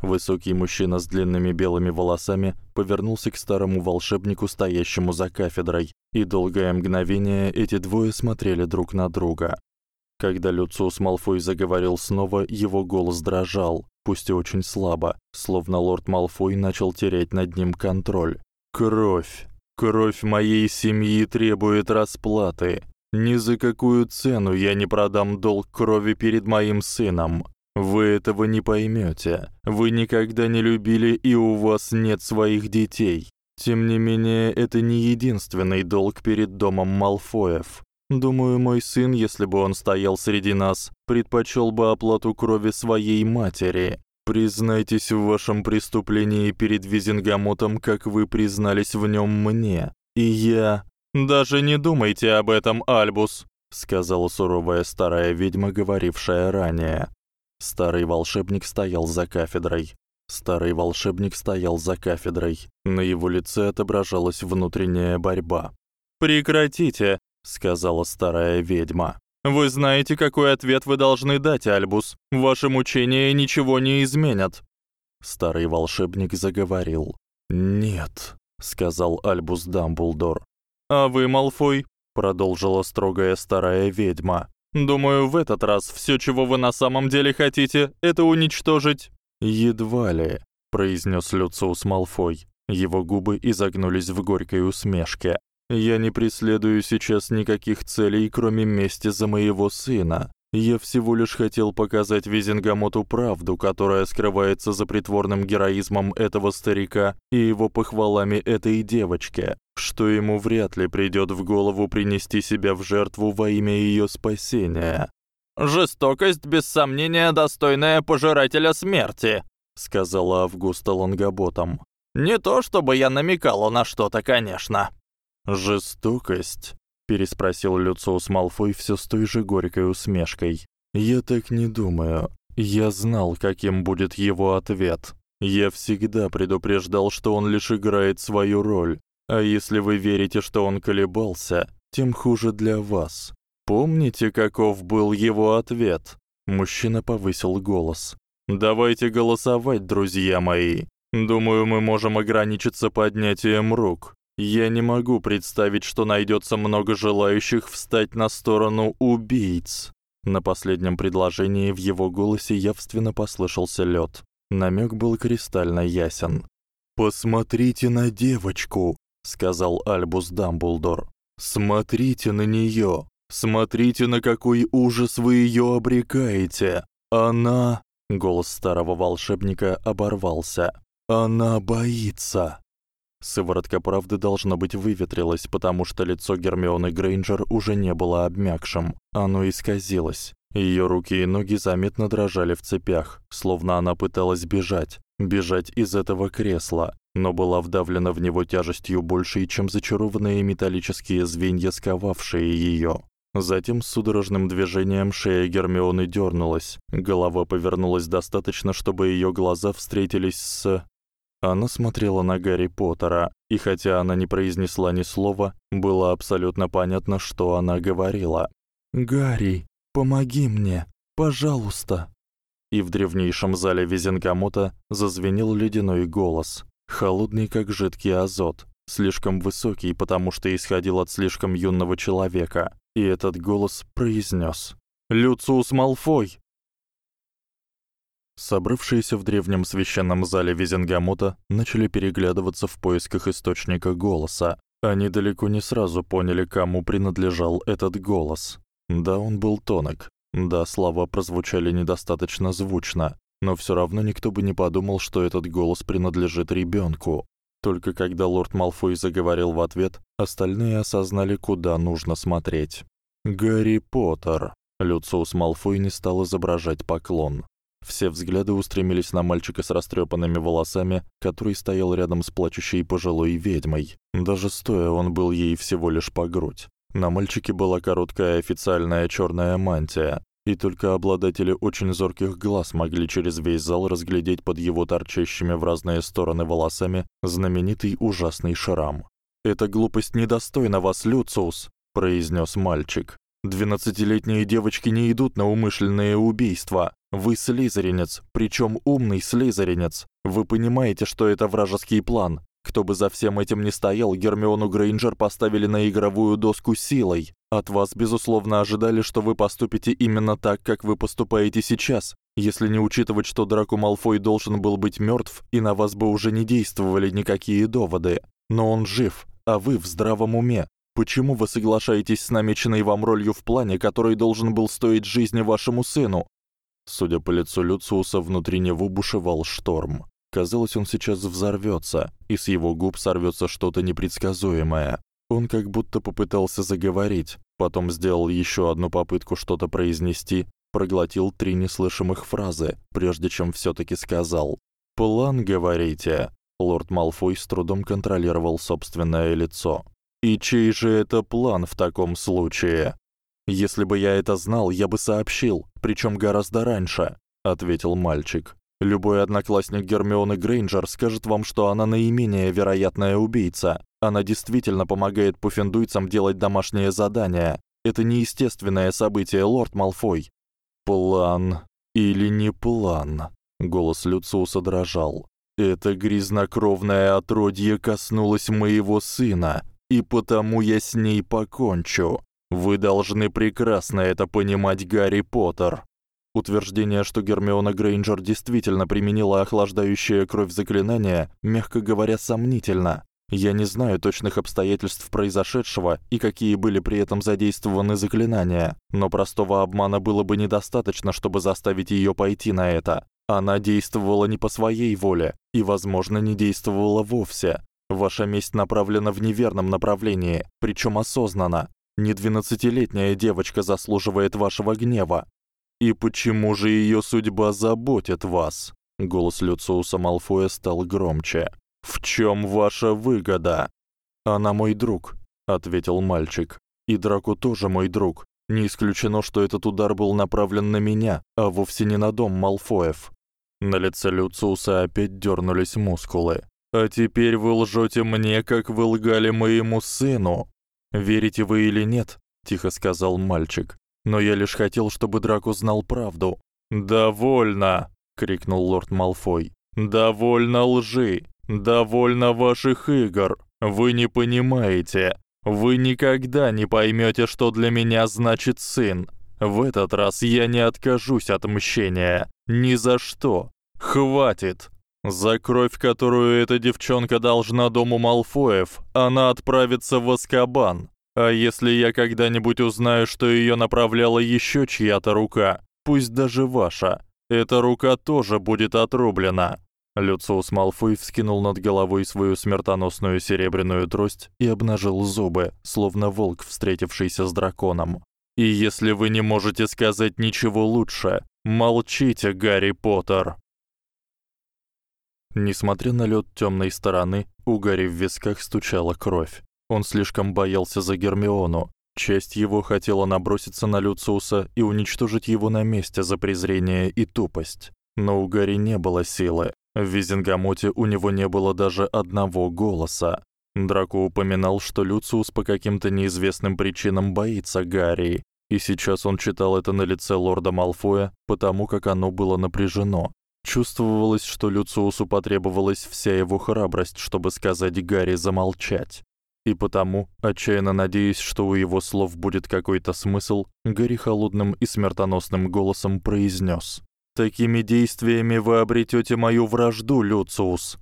Высокий мужчина с длинными белыми волосами повернулся к старому волшебнику, стоящему за кафедрой, и долгое мгновение эти двое смотрели друг на друга. Когда Люциус Малфой заговорил снова, его голос дрожал, пусть и очень слабо, словно лорд Малфой начал терять над ним контроль. Кровь, кровь моей семьи требует расплаты. Ни за какую цену я не продам долг крови перед моим сыном. Вы этого не поймёте. Вы никогда не любили, и у вас нет своих детей. Тем не менее, это не единственный долг перед домом Малфоев. Думаю, мой сын, если бы он стоял среди нас, предпочёл бы оплату крови своей матери. Признайтесь в вашем преступлении перед Визенгамотом, как вы признались в нём мне. И я даже не думайте об этом, Альбус, сказала суровая старая ведьма, говорившая ранее. Старый волшебник стоял за кафедрой. Старый волшебник стоял за кафедрой. На его лице отображалась внутренняя борьба. "Прекратите", сказала старая ведьма. "Вы знаете, какой ответ вы должны дать, Альбус. Ваши мучения ничего не изменят". Старый волшебник заговорил. "Нет", сказал Альбус Дамблдор. "А вы, Малфой?" продолжила строгая старая ведьма. Думаю, в этот раз всё, чего вы на самом деле хотите, это уничтожить едва ли, произнёс Люциус Малфой. Его губы изогнулись в горькой усмешке. Я не преследую сейчас никаких целей, кроме мести за моего сына. Я всего лишь хотел показать Визенгамоту правду, которая скрывается за притворным героизмом этого старика и его похвалами этой девочке, что ему вряд ли придёт в голову принести себя в жертву во имя её спасения. Жестокость без сомнения достойная пожирателя смерти, сказала Августа Лонгаботом. Не то чтобы я намекала на что-то, конечно. Жестокость, переспросил Люциус Малфой всё с той же горькой усмешкой. Я так не думаю. Я знал, каким будет его ответ. Я всегда предупреждал, что он лишь играет свою роль. А если вы верите, что он колебался, тем хуже для вас. Помните, каков был его ответ? Мужчина повысил голос. Давайте голосовать, друзья мои. Думаю, мы можем ограничиться поднятием рук. Я не могу представить, что найдётся много желающих встать на сторону убийц. На последнем предложении в его голосе явственно послышался лёд. Намёк был кристально ясен. Посмотрите на девочку, сказал Альбус Дамблдор. Смотрите на неё. Смотрите, на какой ужас вы её обрекаете. Она Голос старого волшебника оборвался. Она боится. Сыворотка правды должно быть выветрилась, потому что лицо Гермионы Грейнджер уже не было обмякшим. Оно исказилось. Её руки и ноги заметно дрожали в цепях, словно она пыталась бежать, бежать из этого кресла, но была вдавлена в него тяжестью большей, чем зачарованные металлические звенья, сковавшие её. Затем с судорожным движением шея Гермионы дёрнулась. Голова повернулась достаточно, чтобы её глаза встретились с Она смотрела на Гарри Поттера, и хотя она не произнесла ни слова, было абсолютно понятно, что она говорила. "Гарри, помоги мне, пожалуйста". И в древнейшем зале Визенгамота зазвенел ледяной голос, холодный как жидкий азот, слишком высокий, потому что исходил от слишком юного человека и этот голос произнёс: "Люциус Малфой!" Собравшиеся в древнем священном зале Визенгамота начали переглядываться в поисках источника голоса. Они далеко не сразу поняли, кому принадлежал этот голос. Да, он был тонок. Да, слова прозвучали недостаточно звучно, но всё равно никто бы не подумал, что этот голос принадлежит ребёнку. Только когда лорд Малфой заговорил в ответ, остальные осознали, куда нужно смотреть. Гарри Поттер. Люциус Малфой не стал изображать поклон. Все взгляды устремились на мальчика с растрёпанными волосами, который стоял рядом с плачущей пожилой ведьмой. Даже стоя, он был ей всего лишь по грудь. На мальчике была короткая официальная чёрная мантия, и только обладатели очень зорких глаз могли через весь зал разглядеть под его торчащими в разные стороны волосами знаменитый ужасный шрам. Эта глупость недостойна вас, Люциус, произнёс мальчик. Двенадцатилетние девочки не идут на умышленные убийства. Вы слизеринец, причём умный слизеринец. Вы понимаете, что это вражеский план. Кто бы за всем этим ни стоял, Гермиону Грейнджер поставили на игровую доску силой. От вас безусловно ожидали, что вы поступите именно так, как вы поступаете сейчас. Если не учитывать, что Драко Малфой должен был быть мёртв, и на вас бы уже не действовали никакие доводы. Но он жив, а вы в здравом уме. Почему вы соглашаетесь с намеченной вам ролью в плане, который должен был стоить жизни вашему сыну? Судя по лицу Люциуса, внутри него бушевал шторм. Казалось, он сейчас взорвётся, и с его губ сорвётся что-то непредсказуемое. Он как будто попытался заговорить, потом сделал ещё одну попытку что-то произнести, проглотил три неслышимых фразы, прежде чем всё-таки сказал: "План, говорите?" Лорд Малфой с трудом контролировал собственное лицо. "И чей же это план в таком случае?" "Если бы я это знал, я бы сообщил, причём гораздо раньше", ответил мальчик. Любой одноклассник Гермионы Грейнджер скажет вам, что она наименее вероятная убийца. Она действительно помогает пуффендуйцам делать домашние задания. Это неестественное событие, лорд Малфой. План или не план? Голос Люциуса дрожал. Это грязнокровное отродье коснулось моего сына, и потому я с ней покончу. Вы должны прекрасно это понимать, Гарри Поттер. Утверждение, что Гермиона Грейнджер действительно применила охлаждающее кровь заклинание, мягко говоря, сомнительно. Я не знаю точных обстоятельств произошедшего и какие были при этом задействованы заклинания, но простого обмана было бы недостаточно, чтобы заставить её пойти на это. Она действовала не по своей воле и, возможно, не действовала вовсе. Ваша месть направлена в неверном направлении, причём осознанно. Не двенадцатилетняя девочка заслуживает вашего гнева, и почему же её судьба заботит вас? Голос Люциуса Малфоя стал громче. В чём ваша выгода? Она мой друг, ответил мальчик. И Драко тоже мой друг. Не исключено, что этот удар был направлен на меня, а вовсе не на дом Малфоев. На лице Люциуса опять дёрнулись мускулы. А теперь вы лжёте мне, как вы лгали моему сыну. Верите вы или нет? тихо сказал мальчик. Но я лишь хотел, чтобы Драко знал правду. Довольно, крикнул лорд Малфой. Довольно лжи. Довольно ваших игр. Вы не понимаете. Вы никогда не поймёте, что для меня значит сын. В этот раз я не откажусь от мщения. Ни за что. Хватит. За кровь, которую эта девчонка должна дому Малфоев, она отправится в Азкабан. А если я когда-нибудь узнаю, что её направляла ещё чья-то рука, пусть даже ваша, эта рука тоже будет отрублена. Люциус Малфой вскинул над головой свою смертоносную серебряную трость и обнажил зубы, словно волк, встретившийся с драконом. И если вы не можете сказать ничего лучше, молчите, Гарри Поттер. Несмотря на лёд тёмной стороны, у Гарри в висках стучала кровь. Он слишком боялся за Гермиону. Часть его хотела наброситься на Люциуса и уничтожить его на месте за презрение и тупость. Но у Гарри не было силы. В Визенгамоте у него не было даже одного голоса. Драко упоминал, что Люциус по каким-то неизвестным причинам боится Гарри, и сейчас он читал это на лице лорда Малфоя, потому как оно было напряжено. Чувствовалось, что Люциусу потребовалась вся его храбрость, чтобы сказать Гарри замолчать. И потому, отчаянно надеясь, что у его слов будет какой-то смысл, Гарри холодным и смертоносным голосом произнёс: Такими действиями вы обретёте мою вражду, Люциус.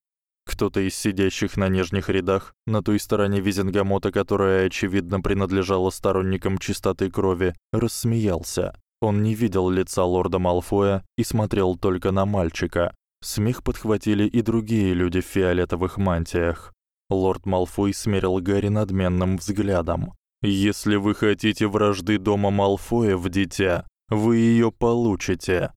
Кто-то из сидящих на нижних рядах, на той стороне Визенгамота, которая очевидно принадлежала сторонникам чистоты крови, рассмеялся. Он не видел лица лорда Малфоя и смотрел только на мальчика. Смех подхватили и другие люди в фиолетовых мантиях. Лорд Малфой смерил Гарри надменным взглядом. Если вы хотите вражды дома Малфоев, дитя, вы её получите.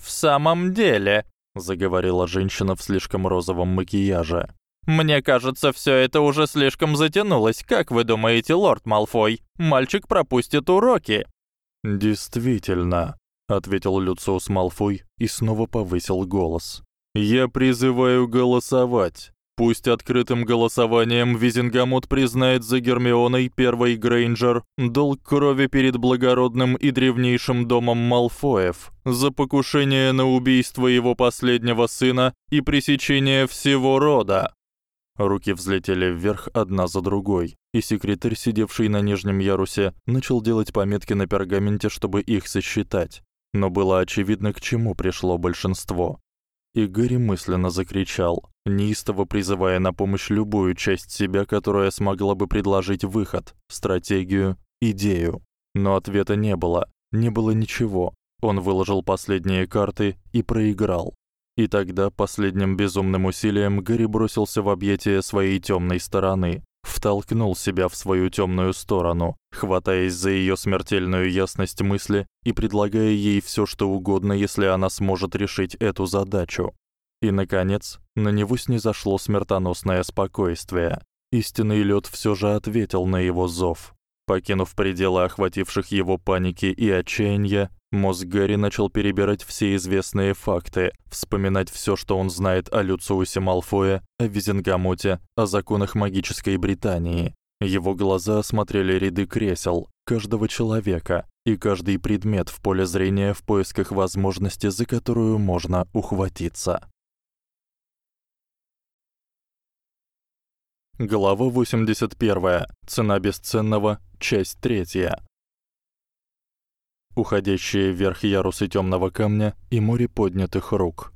В самом деле, заговорила женщина в слишком розовом макияже. Мне кажется, всё это уже слишком затянулось. Как вы думаете, лорд Малфой? Мальчик пропустит уроки. Действительно, ответил Люциус Малфой и снова повысил голос. Я призываю голосовать. Пусть открытым голосованием Визенгамот признает за Гермионой первой Грейнджер долг крови перед благородным и древнейшим домом Малфоев за покушение на убийство его последнего сына и пресечение всего рода. Руки взлетели вверх одна за другой, и секретарь, сидевший на нижнем ярусе, начал делать пометки на пергаменте, чтобы их сосчитать. Но было очевидно, к чему пришло большинство. И Гарри мысленно закричал: неистово призывая на помощь любую часть себя, которая смогла бы предложить выход, стратегию, идею. Но ответа не было, не было ничего. Он выложил последние карты и проиграл. И тогда последним безумным усилием Гарри бросился в объятия своей тёмной стороны, втолкнул себя в свою тёмную сторону, хватаясь за её смертельную ясность мысли и предлагая ей всё, что угодно, если она сможет решить эту задачу. И наконец, на него снизошло смертоносное спокойствие. Истинный лёд всё же ответил на его зов. Покинув пределы охвативших его паники и отчаяния, мозг Гарри начал перебирать все известные факты, вспоминать всё, что он знает о Люциусе Малфое, о Визенгамоте, о законах магической Британии. Его глаза осмотрели ряды кресел, каждого человека и каждый предмет в поле зрения в поисках возможности, за которую можно ухватиться. Глава 81. Цена бесценного. Часть 3. Уходящие вверх ярусы тёмного камня и море поднятых рук.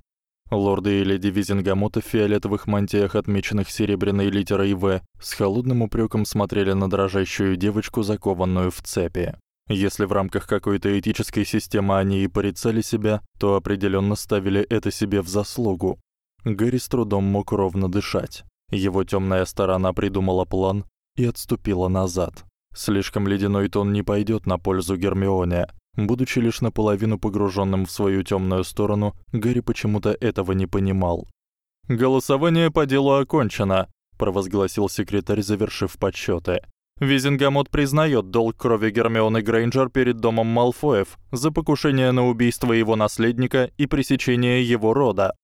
Лорды и леди Визенгамота в фиолетовых мантиях, отмеченных серебряной литерой В, с холодным упрёком смотрели на дрожащую девочку, закованную в цепи. Если в рамках какой-то этической системы они и порицали себя, то определённо ставили это себе в заслугу. Гэри с трудом мог ровно дышать. Его тёмная сторона придумала план и отступила назад. Слишком ледяной тон не пойдёт на пользу Гермионе. Будучи лишь наполовину погружённым в свою тёмную сторону, Гарри почему-то этого не понимал. Голосование по делу окончено, провозгласил секретарь, завершив подсчёты. Визингамот признает долг крови Гермионы Грейнджер перед домом Малфоев за покушение на убийство его наследника и пресечение его рода.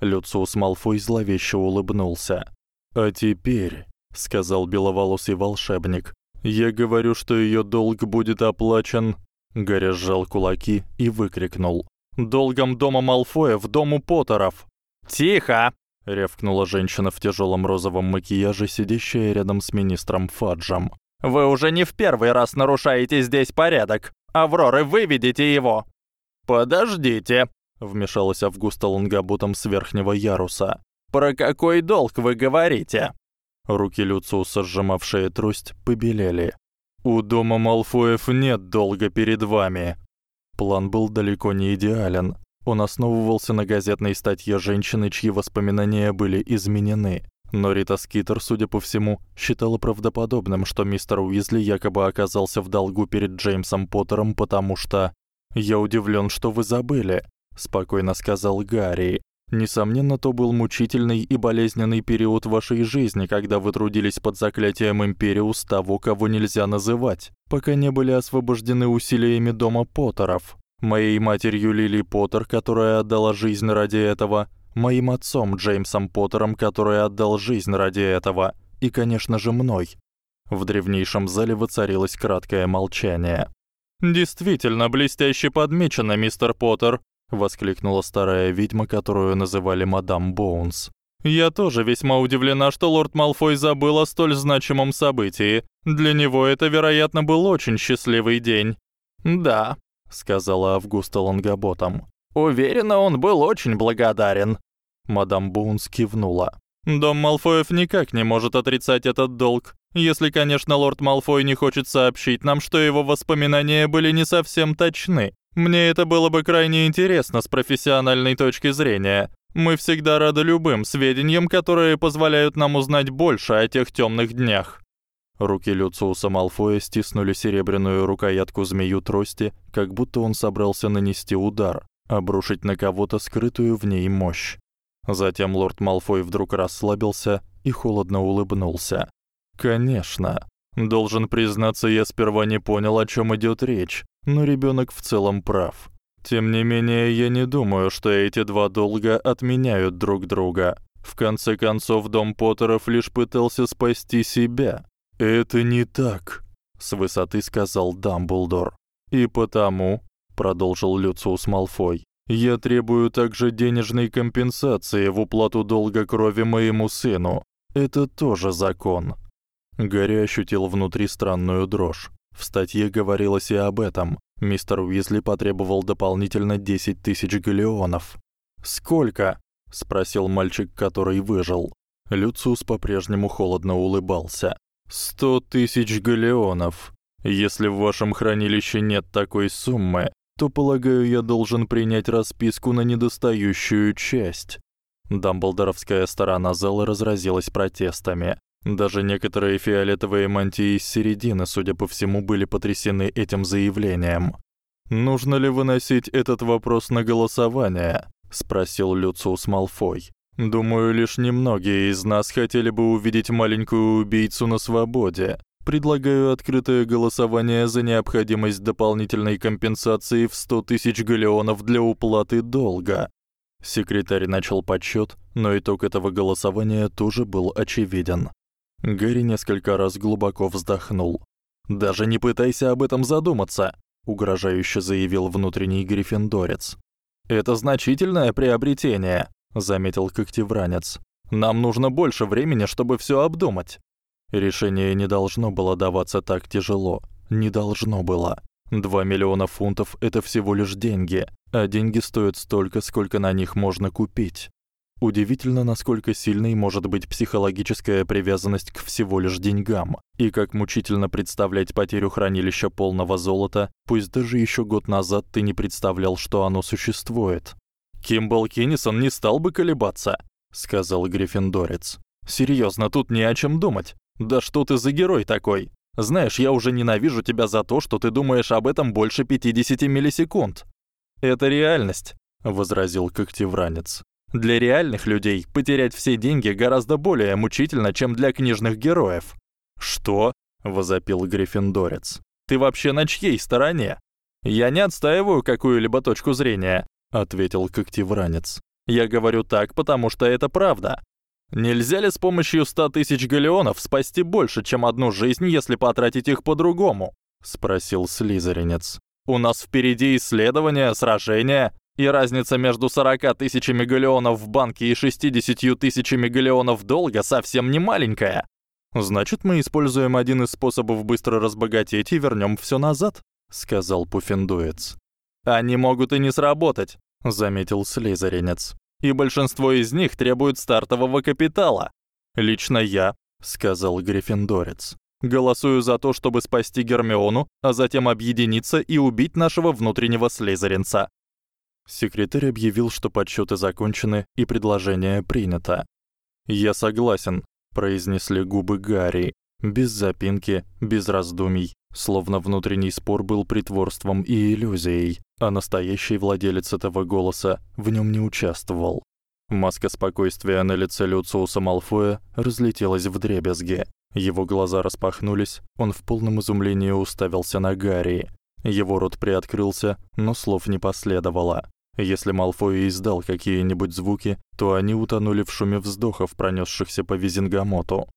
Люциус Малфой зловеще улыбнулся. «А теперь», — сказал беловолосый волшебник, — «я говорю, что её долг будет оплачен». Гарри сжал кулаки и выкрикнул. «Долгом дома Малфоев, дому Поттеров!» «Тихо!» — рявкнула женщина в тяжёлом розовом макияже, сидящая рядом с министром Фаджем. «Вы уже не в первый раз нарушаете здесь порядок. Авроры, выведите его!» «Подождите!» — вмешалась Августа Лонгоботом с верхнего яруса. «Про какой долг вы говорите?» Руки Люциуса, сжимавшие трость, побелели. «У дома Малфоев нет долга перед вами». План был далеко не идеален, он основывался на газетной статье женщины, чьи воспоминания были изменены. Но Рита Скитер, судя по всему, считала правдоподобным, что мистер Уизли якобы оказался в долгу перед Джеймсом Поттером, потому что «Я удивлён, что вы забыли», спокойно сказал Гарри. Несомненно, то был мучительный и болезненный период вашей жизни, когда вы трудились под заклятием Империус того, кого нельзя называть, пока не были освобождены усилиями дома Поттеров моей матерью Лили Поттер, которая отдала жизнь ради этого, моим отцом Джеймсом Поттером, который отдал жизнь ради этого, и, конечно же, мной. В древнейшем зале воцарилось краткое молчание. Действительно блестяще подмечено, мистер Поттер, воскликнула старая ведьма, которую называли мадам Боунс. Я тоже весьма удивлена, что лорд Малфой забыл о столь значимом событии. Для него это, вероятно, был очень счастливый день. Да, сказала Августа Лонгоботом. Уверена, он был очень благодарен. Мадам Бунс кивнула. Дом Малфоев никак не может отрицать этот долг. Если, конечно, лорд Малфой не хочет сообщить нам, что его воспоминания были не совсем точны. Мне это было бы крайне интересно с профессиональной точки зрения. Мы всегда рады любым сведениям, которые позволяют нам узнать больше о тех тёмных днях. Руки Люциуса Малфоя стиснули серебряную рукоятку змею трости, как будто он собрался нанести удар, обрушить на кого-то скрытую в ней мощь. Затем лорд Малфой вдруг расслабился и холодно улыбнулся. Конечно. Должен признаться, я сперва не понял, о чём идёт речь, но ребёнок в целом прав. Тем не менее, я не думаю, что эти два долга отменяют друг друга. В конце концов, дом Поттеров лишь пытался спасти себя. Это не так, с высоты сказал Дамблдор. И потому, продолжил Люциус Малфой, я требую также денежной компенсации в уплату долга крови моему сыну. Это тоже закон. Гарри ощутил внутри странную дрожь. В статье говорилось и об этом. Мистер Уизли потребовал дополнительно 10 тысяч галеонов. «Сколько?» — спросил мальчик, который выжил. Люциус по-прежнему холодно улыбался. Сто тысяч галеонов. Если в вашем хранилище нет такой суммы, то, полагаю, я должен принять расписку на недостающую часть. Дамблдоровская сторона зала разразилась протестами. Даже некоторые фиолетовые мантии из середины, судя по всему, были потрясены этим заявлением. Нужно ли выносить этот вопрос на голосование? спросил Люциус Малфой. Думаю, лишь немногие из нас хотели бы увидеть маленькую убийцу на свободе. Предлагаю открытое голосование за необходимость дополнительной компенсации в 100 тысяч галеонов для уплаты долга. Секретарь начал подсчёт, но итог этого голосования тоже был очевиден. Гарри несколько раз глубоко вздохнул. Даже не пытайся об этом задуматься, угрожающе заявил внутренний гриффиндорец. Это значительное приобретение заметил когтевранец. Нам нужно больше времени, чтобы всё обдумать. Решение не должно было даваться так тяжело. Не должно было. Два миллиона фунтов это всего лишь деньги, а деньги стоят столько, сколько на них можно купить. Удивительно, насколько сильной может быть психологическая привязанность к всего лишь деньгам, и как мучительно представлять потерю хранилища полного золота, пусть даже ещё год назад ты не представлял, что оно существует. Кимбл Кеннисон не стал бы колебаться, сказал Гриффиндорец. Серьёзно, тут не о чём думать. Да что ты за герой такой? Знаешь, я уже ненавижу тебя за то, что ты думаешь об этом больше 50 миллисекунд. Это реальность, возразил Когтевранец. Для реальных людей потерять все деньги гораздо более мучительно, чем для книжных героев. Что? возопил Гриффиндорец. Ты вообще на чьей стороне? Я не отстаиваю какую-либо точку зрения, ответил когтевранец. Я говорю так, потому что это правда. Нельзя ли с помощью ста тысяч галеонов спасти больше, чем одну жизнь, если потратить их по-другому? спросил слизеринец. У нас впереди исследования, сражения, и разница между 40 тысячами галеонов в банке и 60 тысячами галеонов долга совсем не маленькая. Значит, мы используем один из способов быстро разбогатеть и вернём всё назад, сказал Пуффендуец. Они могут и не сработать, заметил Слизеринец. И большинство из них требуют стартового капитала. Лично я, сказал Гриффиндорец, голосую за то, чтобы спасти Гермиону, а затем объединиться и убить нашего внутреннего слизеринца. Секретарь объявил, что подсчёты закончены и предложение принято. Я согласен, произнесли губы Гарри, без запинки, без раздумий, словно внутренний спор был притворством и иллюзией, а настоящий владелец этого голоса в нём не участвовал. Маска спокойствия на лице Люциуса Малфоя разлетелась вдребезги. Его глаза распахнулись, он в полном изумлении уставился на Гарри. Его рот приоткрылся, но слов не последовало. Если Малфой издал какие-нибудь звуки, то они утонули в шуме вздохов, пронёсшихся по Визенгамоту.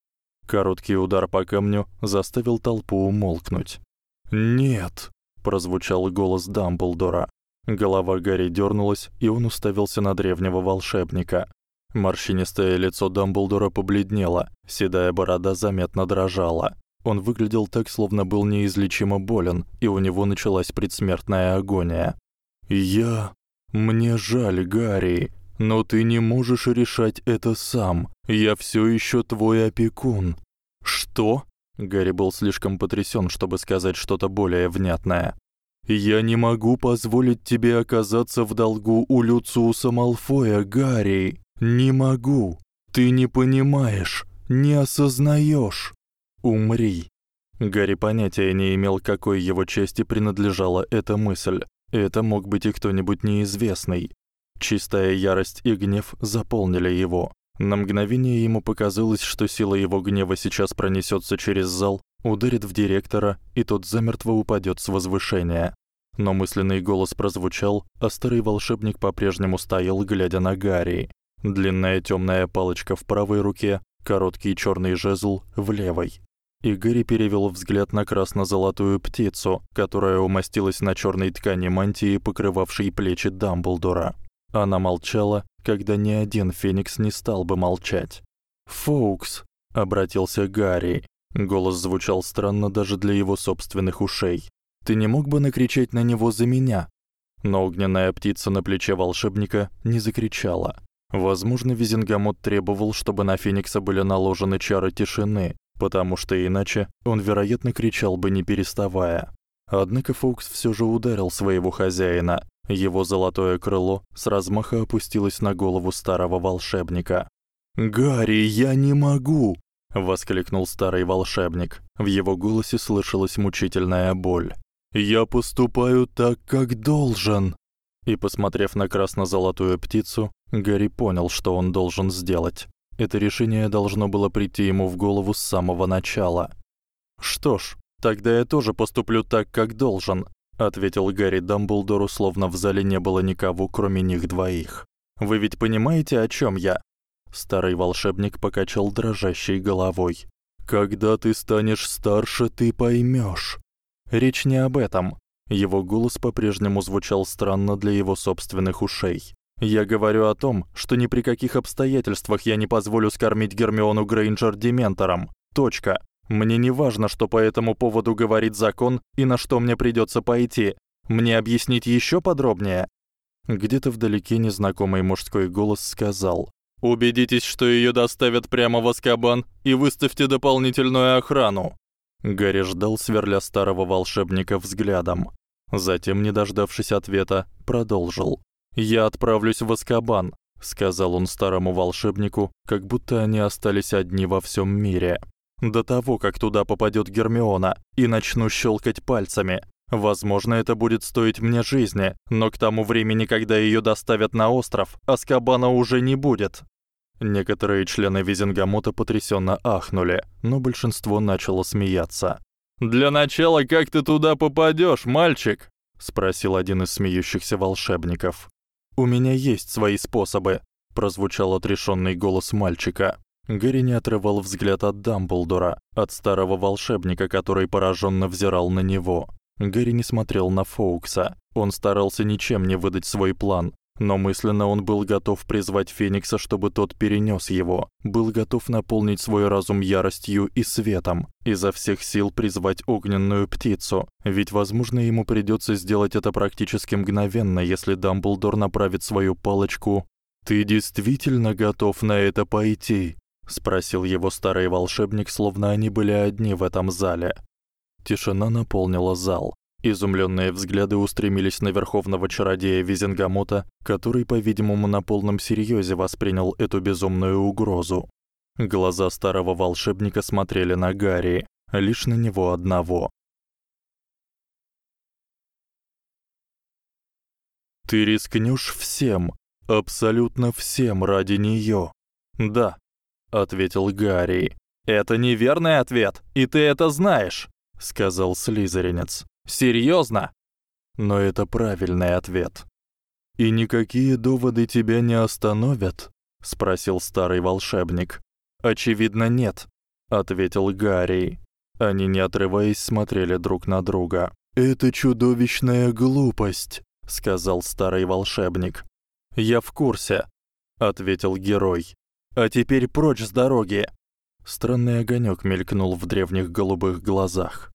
Короткий удар по камню заставил толпу умолкнуть. "Нет", прозвучал голос Дамблдора. Голова Гарри дёрнулась, и он уставился на древнего волшебника. Морщинистое лицо Дамблдора побледнело, седая борода заметно дрожала. Он выглядел так, словно был неизлечимо болен, и у него началась предсмертная агония. "Я мне жаль, Гарри, но ты не можешь решать это сам. Я всё ещё твой опекун. Что? Гарри был слишком потрясён, чтобы сказать что-то более внятное. Я не могу позволить тебе оказаться в долгу у Люциуса Малфоя, Гарри. Не могу. Ты не понимаешь, не осознаёшь. Умри. Гарри понятия не имел, какой его чести принадлежала эта мысль. Это мог быть и кто-нибудь неизвестный. Чистая ярость и гнев заполнили его. На мгновение ему показалось, что сила его гнева сейчас пронесётся через зал, ударит в директора, и тот замертво упадёт с возвышения. Но мысленный голос прозвучал, а старый волшебник по-прежнему стоял, глядя на Гарри. Длинная тёмная палочка в правой руке, короткий чёрный жезл в левой и Гэри перевёл взгляд на красно-золотую птицу, которая умостилась на чёрной ткани мантии, покрывавшей плечи Дамблдора. Она молчала, когда ни один феникс не стал бы молчать. "Фоукс", обратился Гарри. Голос звучал странно даже для его собственных ушей. "Ты не мог бы накричать на него за меня?" Но огненная птица на плече волшебника не закричала. Возможно, Визенгамот требовал, чтобы на Феникса были наложены чары тишины, потому что иначе он, вероятно, кричал бы не переставая. Однако Фокс всё же ударил своего хозяина. Его золотое крыло с размаха опустилось на голову старого волшебника. "Гарри, я не могу!" воскликнул старый волшебник. В его голосе слышалась мучительная боль. "Я поступаю так, как должен." И посмотрев на красно-золотую птицу, Гарри понял, что он должен сделать. Это решение должно было прийти ему в голову с самого начала. Что ж, тогда я тоже поступлю так, как должен, ответил Гарри Дамблдору, словно в зале не было никого, кроме них двоих. Вы ведь понимаете, о чём я? Старый волшебник покачал дрожащей головой. Когда ты станешь старше, ты поймёшь. Речь не об этом. Его голос по-прежнему звучал странно для его собственных ушей. Я говорю о том, что ни при каких обстоятельствах я не позволю скормить Гермиону Грейнджер дементором. Точка. Мне не важно, что по этому поводу говорит закон и на что мне придётся пойти. Мне объяснить ещё подробнее. Где-то вдалеке незнакомый мужской голос сказал: "Убедитесь, что её доставят прямо в Азкабан и выставьте дополнительную охрану". Гарри ждал, сверля старого волшебника взглядом. Затем, не дождавшись ответа, продолжил: "Я отправлюсь в Азкабан", сказал он старому волшебнику, как будто они остались одни во всём мире. До того, как туда попадёт Гермиона, и начну щёлкать пальцами. Возможно, это будет стоить мне жизни, но к тому времени, когда её доставят на остров, Азкабана уже не будет. Некоторые члены Визенгамота потрясённо ахнули, но большинство начало смеяться. «Для начала, как ты туда попадёшь, мальчик?» — спросил один из смеющихся волшебников. «У меня есть свои способы», — прозвучал отрешённый голос мальчика. Гэри не отрывал взгляд от Дамблдора, от старого волшебника, который поражённо взирал на него. Гэри не смотрел на Фоукса. Он старался ничем не выдать свой план, но мысленно он был готов призвать Феникса, чтобы тот перенёс его, был готов наполнить свой разум яростью и светом, изо всех сил призвать огненную птицу, ведь возможно ему придётся сделать это практически мгновенно, если Дамблдор направит свою палочку. Ты действительно готов на это пойти? спросил его старый волшебник, словно они были одни в этом зале. Тишина наполнила зал. Изумлённые взгляды устремились на верховного чародея Визенгамота, который, по-видимому, на полном серьёзе воспринял эту безумную угрозу. Глаза старого волшебника смотрели на Гарри, лишь на него одного. Ты рискнёшь всем, абсолютно всем ради неё. Да, ответил Гарри. Это неверный ответ, и ты это знаешь, сказал слизеринец. Серьёзно? Но это правильный ответ. И никакие доводы тебя не остановят, спросил старый волшебник. Очевидно, нет, ответил Гарри. Они не отрываясь смотрели друг на друга. Это чудовищная глупость, сказал старый волшебник. Я в курсе, ответил герой. А теперь прочь с дороги. Странный огонёк мелькнул в древних голубых глазах.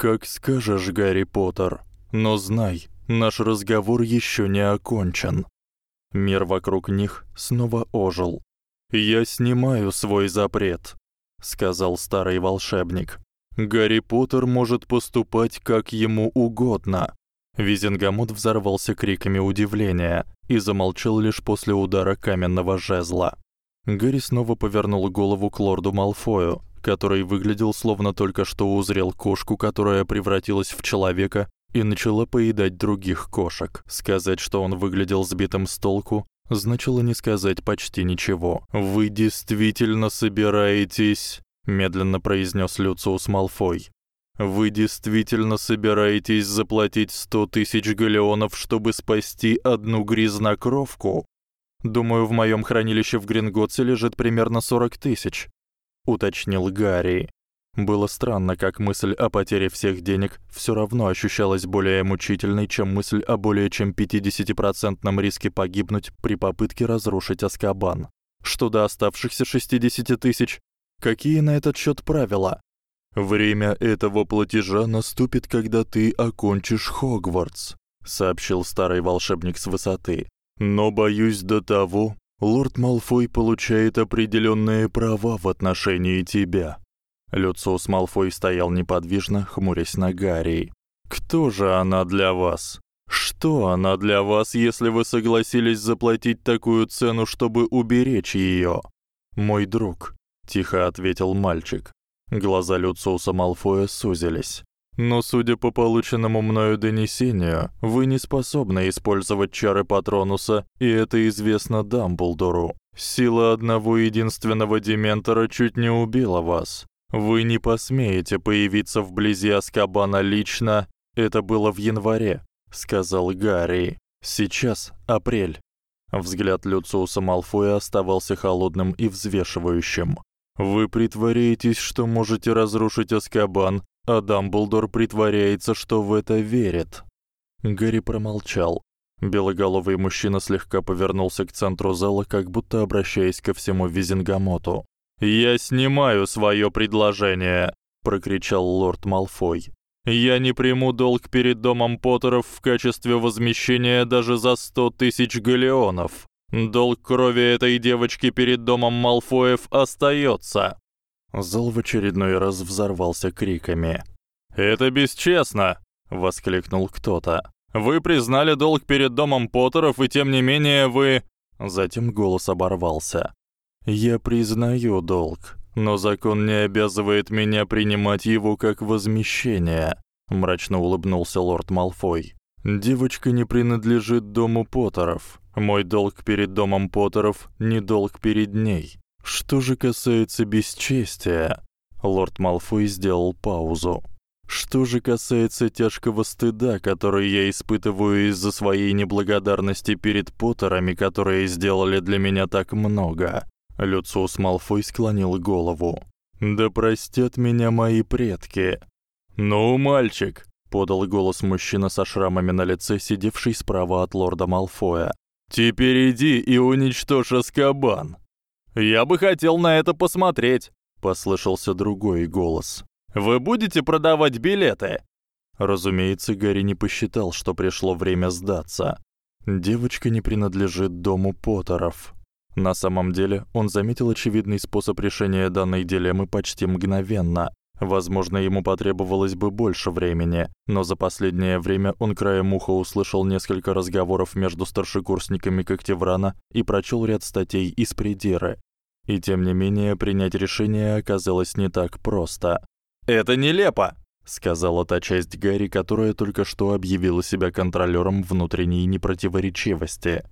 Как скажешь, Гарри Поттер. Но знай, наш разговор ещё не окончен. Мир вокруг них снова ожил. Я снимаю свой запрет, сказал старый волшебник. Гарри Поттер может поступать как ему угодно. Визенгамот взорвался криками удивления и замолчал лишь после удара каменного жезла. Гарри снова повернул голову к лорду Малфою, который выглядел словно только что узрел кошку, которая превратилась в человека и начала поедать других кошек. Сказать, что он выглядел сбитым с толку, значило не сказать почти ничего. Вы действительно собираетесь, медленно произнёс Люциус Малфой. Вы действительно собираетесь заплатить сто тысяч галеонов, чтобы спасти одну грязнокровку? Думаю, в моём хранилище в Гринготсе лежит примерно 40 тысяч, уточнил Гарри. Было странно, как мысль о потере всех денег всё равно ощущалась более мучительной, чем мысль о более чем 50% риске погибнуть при попытке разрушить Аскабан. Что до оставшихся 60 тысяч, какие на этот счёт правила? Время этого платежа наступит, когда ты окончишь Хогвартс, сообщил старый волшебник с высоты. Но боюсь до того, лорд Малфой получает определённые права в отношении тебя. Люциус Малфой стоял неподвижно, хмурясь на Гарри. Кто же она для вас? Что она для вас, если вы согласились заплатить такую цену, чтобы уберечь её? Мой друг, тихо ответил мальчик. Глаза Люциуса Малфоя сузились. Но судя по полученному мною донесению, вы не способны использовать чары Патронуса, и это известно Дамблдору. Сила одного единственного дементора чуть не убила вас. Вы не посмеете появиться вблизи Аскабана лично. Это было в январе, сказал Гарри. Сейчас апрель. Взгляд Люциуса Малфоя оставался холодным и взвешивающим. Вы притворяетесь, что можете разрушить Аскабан, а Дамблдор притворяется, что в это верит. Гарри промолчал. Белоголовый мужчина слегка повернулся к центру зала, как будто обращаясь ко всему Визенгамоту. "Я снимаю своё предложение", прокричал лорд Малфой. "Я не приму долг перед домом Поттеров в качестве возмещения даже за сто тысяч галеонов. Долг крови этой девочки перед домом Малфоев остаётся. Зал в очередной раз взорвался криками. "Это бесчестно", воскликнул кто-то. "Вы признали долг перед домом Поттеров, и тем не менее вы..." Затем голос оборвался. "Я признаю долг, но закон не обязывает меня принимать его как возмещение", мрачно улыбнулся лорд Малфой. Девочка не принадлежит дому Поттеров. Мой долг перед домом Поттеров не долг перед ней. Что же касается бесчестия, лорд Малфой сделал паузу. Что же касается тяжкого стыда, который я испытываю из-за своей неблагодарности перед Поттерами, которые сделали для меня так много, Люциус Малфой склонил голову. Да простят меня мои предки. Ну, мальчик, подал голос мужчина со шрамами на лице, сидевший справа от лорда Малфоя. Теперь иди и уничтожь Аскабан. Я бы хотел на это посмотреть, послышался другой голос. Вы будете продавать билеты? Разумеется, Гарри не посчитал, что пришло время сдаться. Девочка не принадлежит дому Поттеров. На самом деле, он заметил очевидный способ решения данной дилеммы почти мгновенно. Возможно, ему потребовалось бы больше времени, но за последнее время он краем уха услышал несколько разговоров между старшекурсниками Когтеврана и прочёл ряд статей из Придиры. И тем не менее, принять решение оказалось не так просто. "Это нелепо", сказала та часть Гарри, которая только что объявила себя контролёром внутренней непротиворечивости.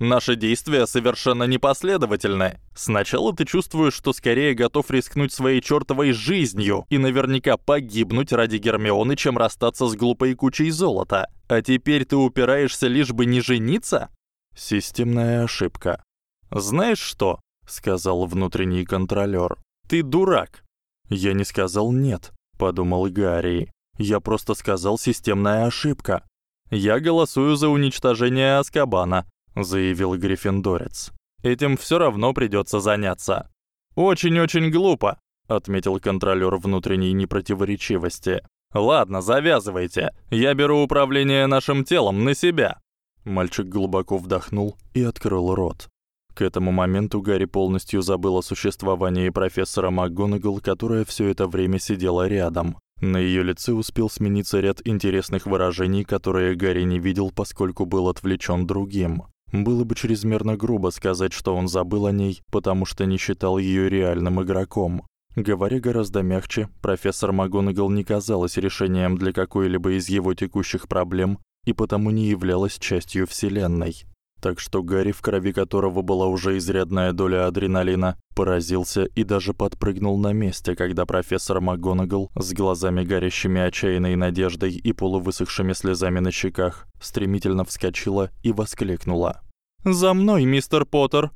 Наши действия совершенно непоследовательны. Сначала ты чувствуешь, что скорее готов рискнуть своей чёртовой жизнью и наверняка погибнуть ради Гермионы, чем расстаться с глупой кучей золота. А теперь ты упираешься лишь бы не жениться? Системная ошибка. Знаешь что? сказал внутренний контролёр. Ты дурак. Я не сказал нет, подумал Гарри. Я просто сказал системная ошибка. Я голосую за уничтожение Аскабана, заявил Гриффиндорец. Этим всё равно придётся заняться. Очень-очень глупо, отметил контролёр внутренней непротиворечивости. Ладно, завязывайте. Я беру управление нашим телом на себя. Мальчик глубоко вдохнул и открыл рот. К этому моменту Гарри полностью забыл о существовании профессора МакГонагал, которая всё это время сидела рядом. На её лице успел смениться ряд интересных выражений, которые Гарри не видел, поскольку был отвлечён другим. Было бы чрезмерно грубо сказать, что он забыл о ней, потому что не считал её реальным игроком. Говоря гораздо мягче, профессор МакГонагал не казалась решением для какой-либо из его текущих проблем и потому не являлась частью вселенной. Так что Гарри, в крови которого была уже изрядная доля адреналина, поразился и даже подпрыгнул на месте, когда профессор МакГонагал с глазами горящими отчаянной надеждой и полувысохшими слезами на щеках стремительно вскочила и воскликнула: "За мной, мистер Поттер!"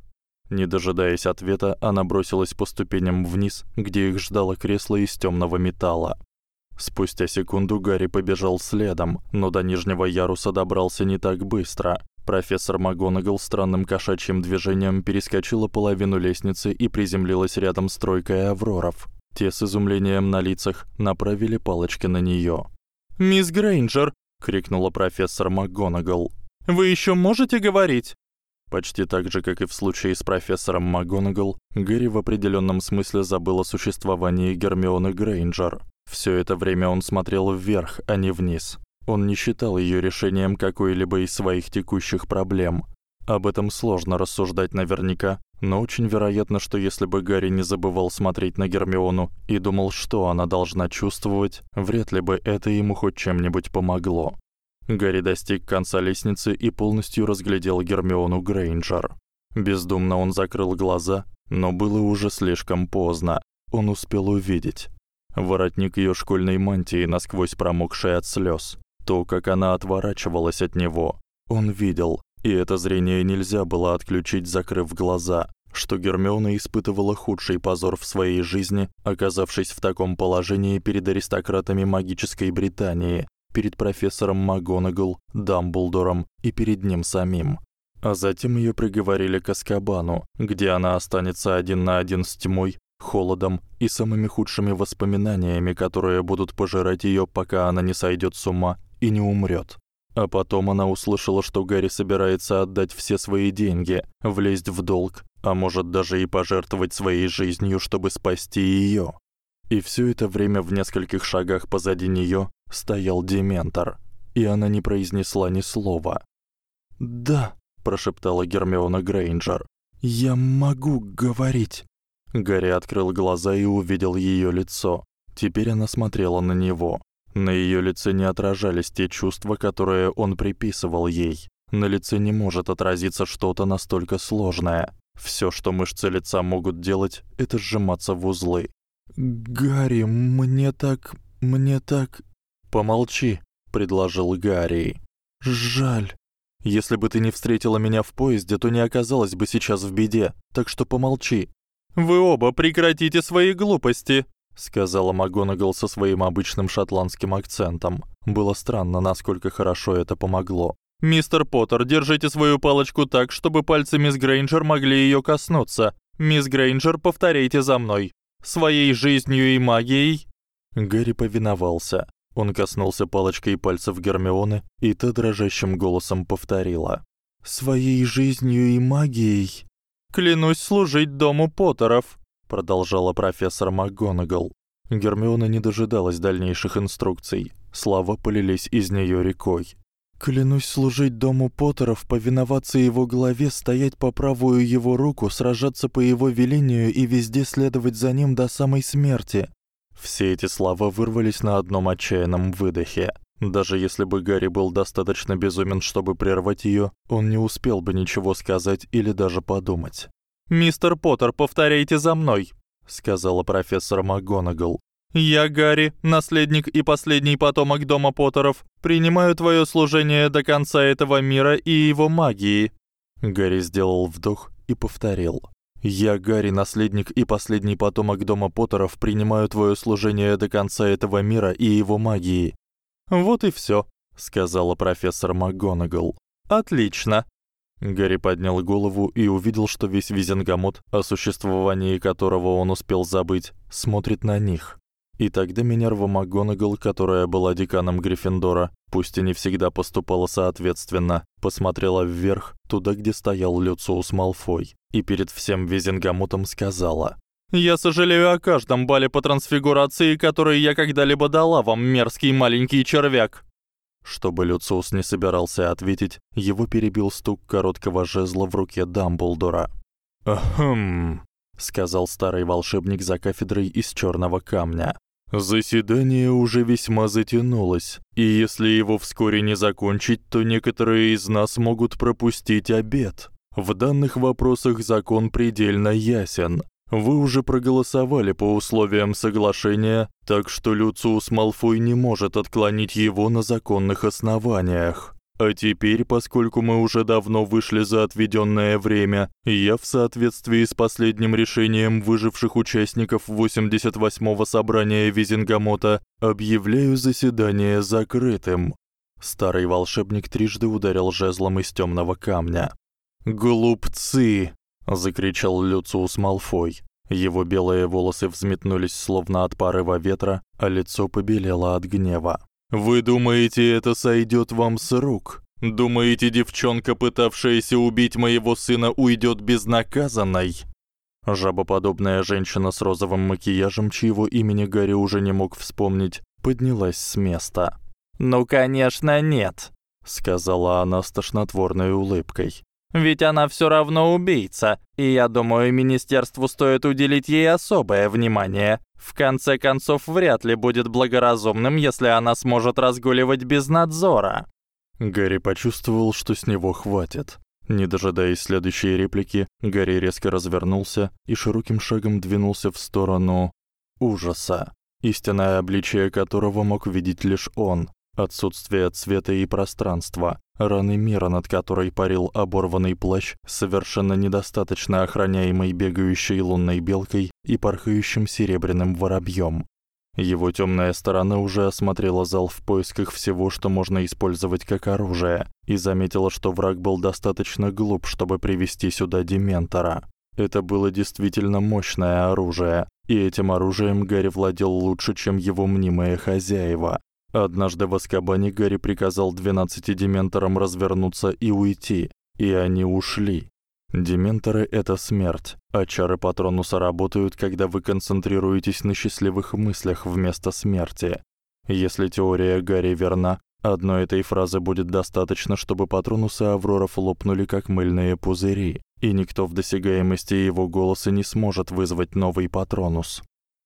Не дожидаясь ответа, она бросилась по ступеням вниз, где их ждало кресло из тёмного металла. Спустя секунду Гарри побежал следом, но до нижнего яруса добрался не так быстро. Профессор МакГонагал странным кошачьим движением перескочила половину лестницы и приземлилась рядом с тройкой авроров. Те с изумлением на лицах направили палочки на неё. "Мисс Грейнджер!" крикнула профессор МакГонагал. "Вы ещё можете говорить?" Почти так же, как и в случае с профессором МакГонагал, Гэри в определённом смысле забыл о существовании Гермионы Грейнджер. Всё это время он смотрел вверх, а не вниз. Он не считал её решением какой-либо из своих текущих проблем. Об этом сложно рассуждать наверняка, но очень вероятно, что если бы Гарри не забывал смотреть на Гермиону и думал, что она должна чувствовать, вряд ли бы это ему хоть чем-нибудь помогло. Гарри достиг конца лестницы и полностью разглядел Гермиону Грейнджер. Бездумно он закрыл глаза, но было уже слишком поздно. Он успел увидеть воротник её школьной мантии, насквозь промокший от слёз, то, как она отворачивалась от него. Он видел, и это зрение нельзя было отключить, закрыв глаза, что Гермиона испытывала худший позор в своей жизни, оказавшись в таком положении перед аристократами магической Британии, перед профессором МакГонагал, Дамблдором и перед ним самим. А затем её приговорили к Азкабану, где она останется один на один с тьмой, холодом и самыми худшими воспоминаниями, которые будут пожирать её, пока она не сойдёт с ума и не умрёт. А потом она услышала, что Гарри собирается отдать все свои деньги, влезть в долг, а может даже и пожертвовать своей жизнью, чтобы спасти её. И всё это время в нескольких шагах позади неё стоял Дементор, и она не произнесла ни слова. "Да", прошептала Гермиона Грейнджер. "Я могу говорить". Гарри открыл глаза и увидел её лицо. Теперь она смотрела на него. На её лице не отражались те чувства, которые он приписывал ей. на лице не может отразиться что-то настолько сложное. Всё, что мышцы лица могут делать это сжиматься в узлы. Гарри, мне так, мне так Помолчи, предложил Гарри. Жаль. Если бы ты не встретила меня в поезде, то не оказалась бы сейчас в беде. Так что помолчи. Вы оба прекратите свои глупости, сказала МакГонагал со своим обычным шотландским акцентом. Было странно, насколько хорошо это помогло. Мистер Поттер, держите свою палочку так, чтобы пальцы мисс Грейнджер могли её коснуться. Мисс Грейнджер, повторяйте за мной. Своей жизнью и магией. Гарри повиновался. Он коснулся палочкой пальцев Гермионы, и та дрожащим голосом повторила: "Своей жизнью и магией клянусь служить дому Поттеров", продолжала профессор МакГонагал. Гермиона не дожидалась дальнейших инструкций. Слова полились из неё рекой. Клянусь служить дому Поттеров, повиноваться его главе, стоять по правую его руку, сражаться по его велению и везде следовать за ним до самой смерти. Все эти слова вырвались на одном отчаянном выдохе. Даже если бы Гарри был достаточно безумен, чтобы прервать её, он не успел бы ничего сказать или даже подумать. "Мистер Поттер, повторяйте за мной", сказала профессор МакГонагал. Я, Гарри, наследник и последний потомок дома Поттеров, принимаю твоё служение до конца этого мира и его магии. Гарри сделал вдох и повторил: Я, Гарри, наследник и последний потомок дома Поттеров, принимаю твоё служение до конца этого мира и его магии. Вот и всё, сказала профессор МакГонагал. Отлично. Гарри поднял голову и увидел, что весь Визенгамот, о существовании которого он успел забыть, смотрит на них. И тогда Минерва МакГонагал, которая была деканом Гриффиндора, пусть и не всегда поступала соответственно, посмотрела вверх, туда, где стоял Люциус Малфой, и перед всем Визенгамотом сказала: "Я сожалею о каждом бале по трансфигурации, который я когда-либо дала вам, мерзкий маленький червяк". Чтобы Люциус не собирался ответить, его перебил стук короткого жезла в руке Дамблдора. "Ахм", сказал старый волшебник за кафедрой из чёрного камня. Заседание уже весьма затянулось, и если его вскоре не закончить, то некоторые из нас могут пропустить обед. В данных вопросах закон предельно ясен. Вы уже проголосовали по условиям соглашения, так что Люциус Малфой не может отклонить его на законных основаниях. А теперь, поскольку мы уже давно вышли за отведённое время, я в соответствии с последним решением выживших участников 88-го собрания Визенгамота объявляю заседание закрытым. Старый волшебник трижды ударил жезлом из тёмного камня. "Глупцы!" Закричал Люциус Малфой. Его белые волосы взметнулись словно от порыва ветра, а лицо побелело от гнева. Вы думаете, это сойдёт вам с рук? Думаете, девчонка, пытавшаяся убить моего сына, уйдёт безнаказанной? Жабоподобная женщина с розовым макияжем, чьего имени Гарри уже не мог вспомнить, поднялась с места. "Ну, конечно, нет", сказала она с тошнотворной улыбкой. Ведь она всё равно убийца, и я думаю, министерству стоит уделить ей особое внимание. В конце концов, вряд ли будет благоразумным, если она сможет разгуливать без надзора. Гарри почувствовал, что с него хватит. Не дожидаясь следующей реплики, Гарри резко развернулся и широким шагом двинулся в сторону ужаса, истинное обличие которого мог видеть лишь он. Отсутствие цвета и пространства, раны мира, над которой парил оборванный плащ, совершенно недостаточно охраняемый бегающей лунной белкой и порхающим серебряным воробьём. Его тёмная сторона уже осмотрела зал в поисках всего, что можно использовать как оружие, и заметила, что враг был достаточно глуп, чтобы привести сюда дементора. Это было действительно мощное оружие, и этим оружием Гарри владел лучше, чем его мнимые хозяева. Однажды в Азкабане Гарри приказал двенадцати дементорам развернуться и уйти, и они ушли. Дементоры это смерть, а чары Патронуса работают, когда вы концентрируетесь на счастливых мыслях вместо смерти. Если теория Гарри верна, одной этой фразы будет достаточно, чтобы Патронусы Авроров лопнули как мыльные пузыри, и никто в досягаемости его голоса не сможет вызвать новый Патронус.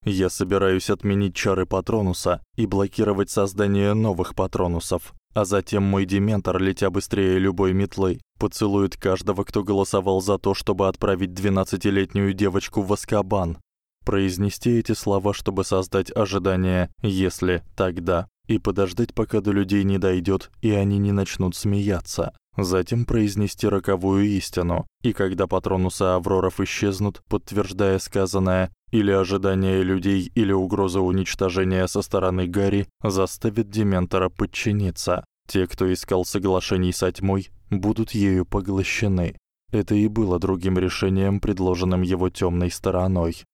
Я собираюсь отменить чары Патронуса и блокировать создание новых Патронусов, а затем мой дементор, летя быстрее любой метлы, поцелует каждого, кто голосовал за то, чтобы отправить двенадцатилетнюю девочку в Азкабан. Произнести эти слова, чтобы создать ожидание «если, тогда» и подождать, пока до людей не дойдёт и они не начнут смеяться. Затем произнести роковую истину, и когда патронусы Авроров исчезнут, подтверждая сказанное, или ожидание людей, или угроза уничтожения со стороны Гарри заставит Дементора подчиниться. Те, кто искал соглашений с тьмой, будут ею поглощены. Это и было другим решением, предложенным его тёмной стороной.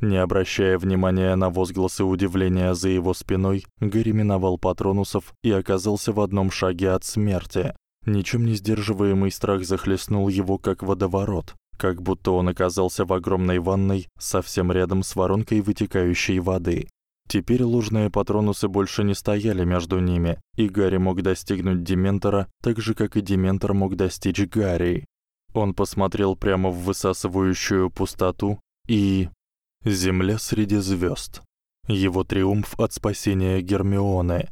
Не обращая внимания на возгласы удивления за его спиной, Гарри миновал патронусов и оказался в одном шаге от смерти. Ничем не сдерживаемый страх захлестнул его как водоворот, как будто он оказался в огромной ванной совсем рядом с воронкой вытекающей воды. Теперь ложные патронусы больше не стояли между ними, и Гарри мог достигнуть Дементора, так же как и Дементор мог достичь Гарри. Он посмотрел прямо в высасывающую пустоту и земля среди звёзд. Его триумф от спасения Гермионы.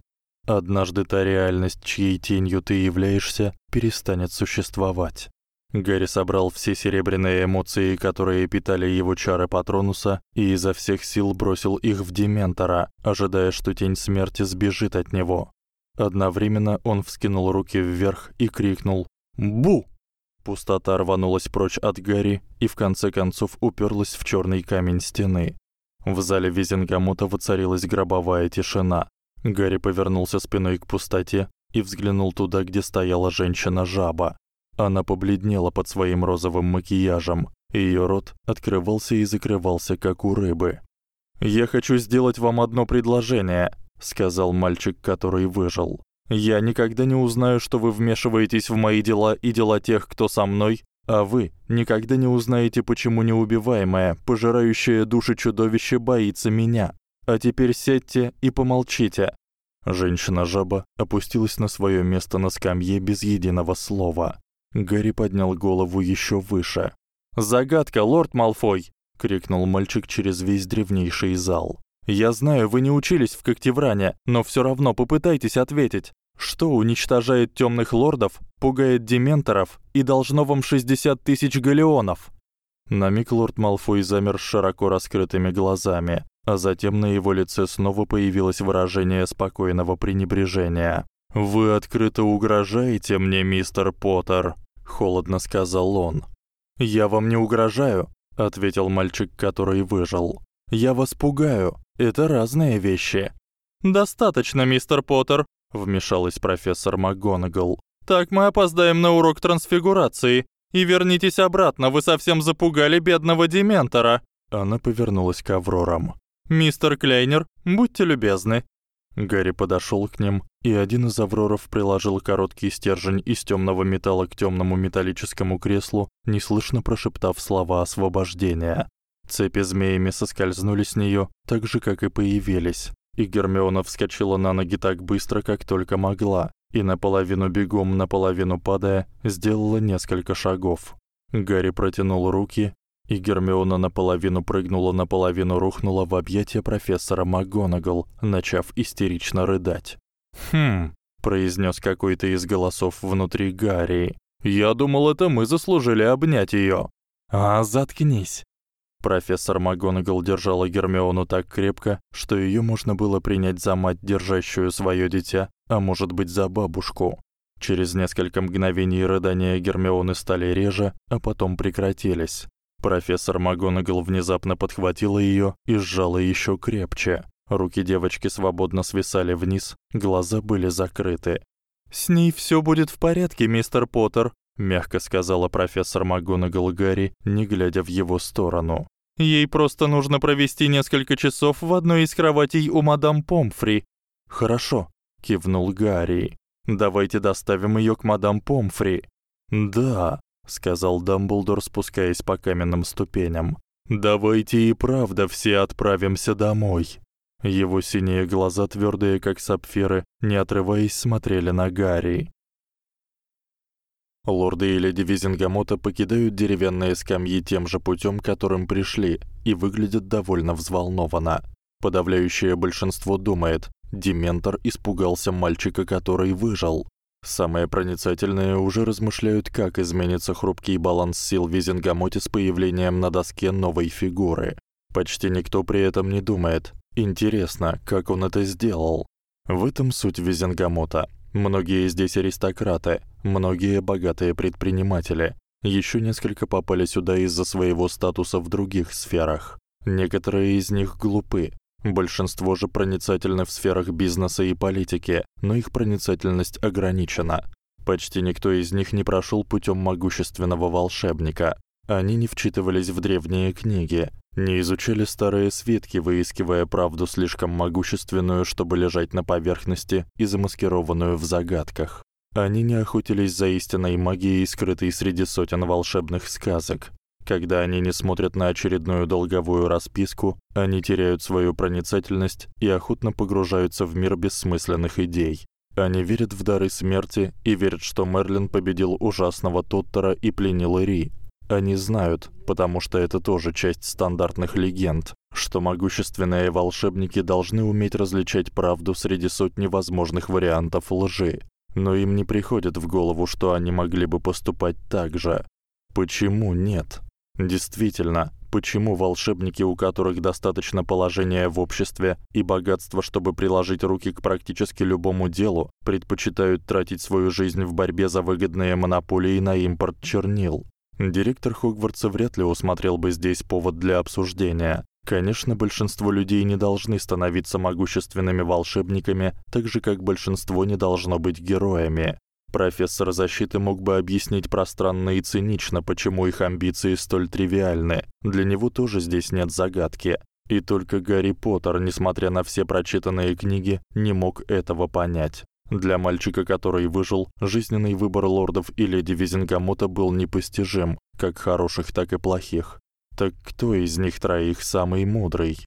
Однажды та реальность, чьей тенью ты являешься, перестанет существовать. Гарри собрал все серебряные эмоции, которые питали его чары Патронуса, и изо всех сил бросил их в Дементора, ожидая, что тень смерти сбежит от него. Одновременно он вскинул руки вверх и крикнул: "Бу!" Пустота рванулась прочь от Гарри и в конце концов уперлась в чёрный камень стены. В зале Визенгамота воцарилась гробовая тишина. Гарри повернулся спиной к пустоте и взглянул туда, где стояла женщина-жаба. Она побледнела под своим розовым макияжем, и её рот открывался и закрывался, как у рыбы. "Я хочу сделать вам одно предложение", сказал мальчик, который выжил. "Я никогда не узнаю, что вы вмешиваетесь в мои дела и дела тех, кто со мной, а вы никогда не узнаете, почему неубиваемое, пожирающее души чудовище боится меня. А теперь сядьте и помолчите. Женщина-жаба опустилась на своё место на скамье без единого слова. Гарри поднял голову ещё выше. "Загадка, лорд Малфой!" крикнул мальчик через весь древнейший зал. "Я знаю, вы не учились в Когтевране, но всё равно попытайтесь ответить. Что уничтожает тёмных лордов, пугает дементоров и должно вам 60 тысяч галеонов?" На миг лорд Малфой замер с широко раскрытыми глазами, а затем на его лице снова появилось выражение спокойного пренебрежения. Вы открыто угрожаете мне, мистер Поттер, холодно сказал он. Я вам не угрожаю, ответил мальчик, который выжил. Я вас пугаю. Это разные вещи. Достаточно, мистер Поттер, вмешалась профессор МакГонагал. Так мы опоздаем на урок трансфигурации. И вернитесь обратно, вы совсем запугали бедного дементора. Она повернулась к Аврорам. Мистер Клейнер, будьте любезны. Гарри подошёл к ним, и один из авроров приложил короткий стержень из тёмного металла к тёмному металлическому креслу, неслышно прошептав слова освобождения. Цепи змеями соскользнули с неё, так же как и появились. И Гермиона вскочила на ноги так быстро, как только могла, и наполовину бегом, наполовину падая, сделала несколько шагов. Гарри протянул руки, и Гермиона наполовину прыгнула, наполовину рухнула в объятия профессора МакГонагал, начав истерично рыдать. "Хм", произнёс какой-то из голосов внутри Гарри. "Я думал, это мы заслужили обнять её". "А, заткнись". Профессор МакГонагал держала Гермиону так крепко, что её можно было принять за мать, держащую своё дитя, а может быть, за бабушку. Через несколько мгновений рыдания Гермионы стали реже, а потом прекратились. Профессор МакГонагал внезапно подхватила её и сжала ещё крепче. Руки девочки свободно свисали вниз, глаза были закрыты. С ней всё будет в порядке, мистер Поттер, мягко сказала профессор МакГонагал Гарри, не глядя в его сторону. Ей просто нужно провести несколько часов в одной из кроватей у мадам Помфри. Хорошо, кивнул Гарри. Давайте доставим её к мадам Помфри. Да, сказал Дамблдор, спускаясь по каменным ступеням. Давайте и правда все отправимся домой. Его синие глаза, твёрдые как сапфиры, не отрываясь, смотрели на Гарри. Лорды и леди Визенгамота покидают деревянные скамьи тем же путём, которым пришли, и выглядят довольно взволнованно. Подавляющее большинство думает: Дементор испугался мальчика, который выжил. Самые проницательные уже размышляют, как изменится хрупкий баланс сил Визенгамота с появлением на доске новой фигуры. Почти никто при этом не думает. Интересно, как он это сделал? В этом суть Визенгамота. Многие здесь аристократы, многие богатые предприниматели. Ещё несколько попали сюда из-за своего статуса в других сферах. Некоторые из них глупы, Большинство же проницательны в сферах бизнеса и политики, но их проницательность ограничена. Почти никто из них не прошёл путём могущественного волшебника. Они не вчитывались в древние книги, не изучали старые свитки, выискивая правду слишком могущественную, чтобы лежать на поверхности и замаскированную в загадках. Они не охотились за истинной магией, скрытой среди сотен волшебных сказок. Когда они не смотрят на очередную долговую расписку, они теряют свою проницательность и охотно погружаются в мир бессмысленных идей. Они верят в дары смерти и верят, что Мерлин победил ужасного Тоттера и пленил Ри. Они знают, потому что это тоже часть стандартных легенд, что могущественные волшебники должны уметь различать правду среди сотни возможных вариантов лжи. Но им не приходит в голову, что они могли бы поступать так же. Почему нет? Действительно, почему волшебники, у которых достаточно положения в обществе и богатства, чтобы приложить руки к практически любому делу, предпочитают тратить свою жизнь в борьбе за выгодные монополии на импорт чернил? Директор Хогвартса вряд ли усмотрел бы здесь повод для обсуждения. Конечно, большинство людей не должны становиться могущественными волшебниками, так же как большинство не должно быть героями. Профессор защиты мог бы объяснить пространно и цинично, почему их амбиции столь тривиальны. Для него тоже здесь нет загадки. И только Гарри Поттер, несмотря на все прочитанные книги, не мог этого понять. Для мальчика, который выжил, жизненный выбор лордов и леди Визенгамота был непостижим, как хороших, так и плохих. Так кто из них троих самый мудрый?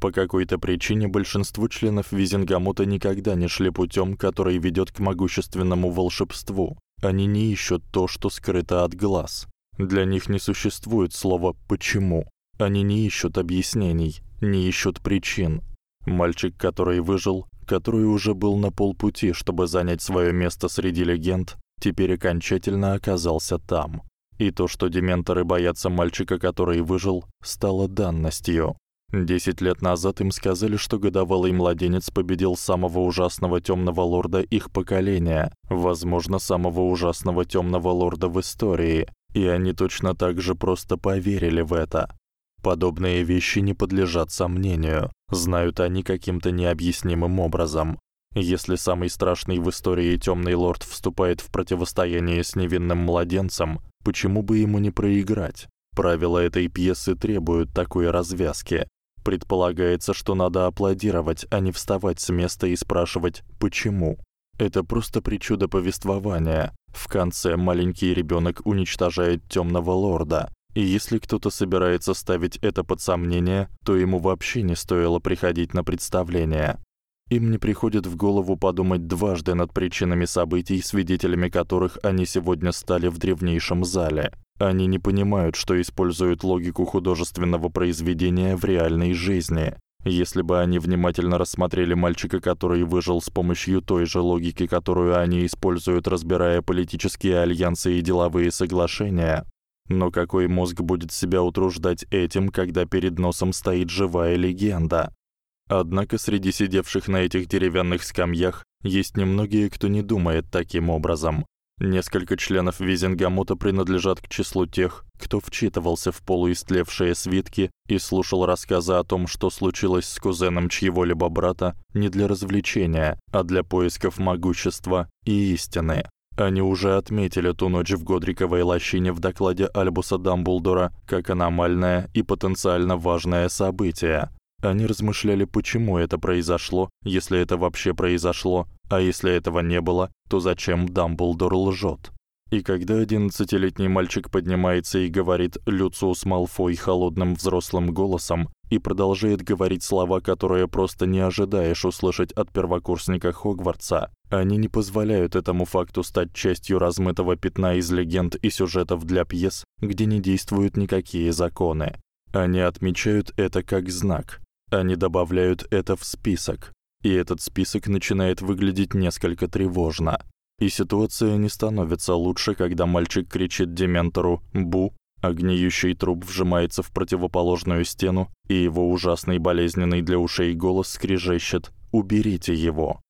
По какой-то причине большинство членов Визенгамота никогда не шли путём, который ведёт к могущественному волшебству. Они не ищут то, что скрыто от глаз. Для них не существует слова почему. Они не ищут объяснений, не ищут причин. Мальчик, который выжил, который уже был на полпути, чтобы занять своё место среди легенд, теперь окончательно оказался там. И то, что дементоры боятся мальчика, который выжил, стало данностью. Десять лет назад им сказали, что годовалый младенец победил самого ужасного тёмного лорда их поколения, возможно, самого ужасного тёмного лорда в истории, и они точно так же просто поверили в это. Подобные вещи не подлежат сомнению, знают они каким-то необъяснимым образом. Если самый страшный в истории тёмный лорд вступает в противостояние с невинным младенцем, почему бы ему не проиграть? Правила этой пьесы требуют такой развязки. Предполагается, что надо аплодировать, а не вставать с места и спрашивать «почему?». Это просто причуда повествования. В конце маленький ребёнок уничтожает тёмного лорда. И если кто-то собирается ставить это под сомнение, то ему вообще не стоило приходить на представление. Им не приходит в голову подумать дважды над причинами событий, свидетелями которых они сегодня стали в древнейшем зале. Они не понимают, что используют логику художественного произведения в реальной жизни. Если бы они внимательно рассмотрели мальчика, который выжил с помощью той же логики, которую они используют, разбирая политические альянсы и деловые соглашения, но какой мозг будет себя утруждать этим, когда перед носом стоит живая легенда? Однако среди сидевших на этих деревянных скамьях есть немногие, кто не думает таким образом. Несколько членов Визенгамота принадлежат к числу тех, кто вчитывался в полуистлевшие свитки и слушал рассказы о том, что случилось с кузеном чьего-либо брата, не для развлечения, а для поисков могущества и истины. Они уже отметили ту ночь в Годриковой лощине в докладе Альбуса Дамблдора как аномальное и потенциально важное событие, они размышляли, почему это произошло, если это вообще произошло, а если этого не было, то зачем Дамблдор лжёт? И когда одиннадцатилетний мальчик поднимается и говорит Люциус Малфой холодным взрослым голосом и продолжает говорить слова, которые просто не ожидаешь услышать от первокурсника Хогвартса, они не позволяют этому факту стать частью размытого пятна из легенд и сюжетов для пьес, где не действуют никакие законы. Они отмечают это как знак, они добавляют это в список. и этот список начинает выглядеть несколько тревожно. И ситуация не становится лучше, когда мальчик кричит дементору: "Бу!" а гниющий труп вжимается в противоположную стену, и его ужасный болезненный для ушей голос скрежещет: "Уберите его!"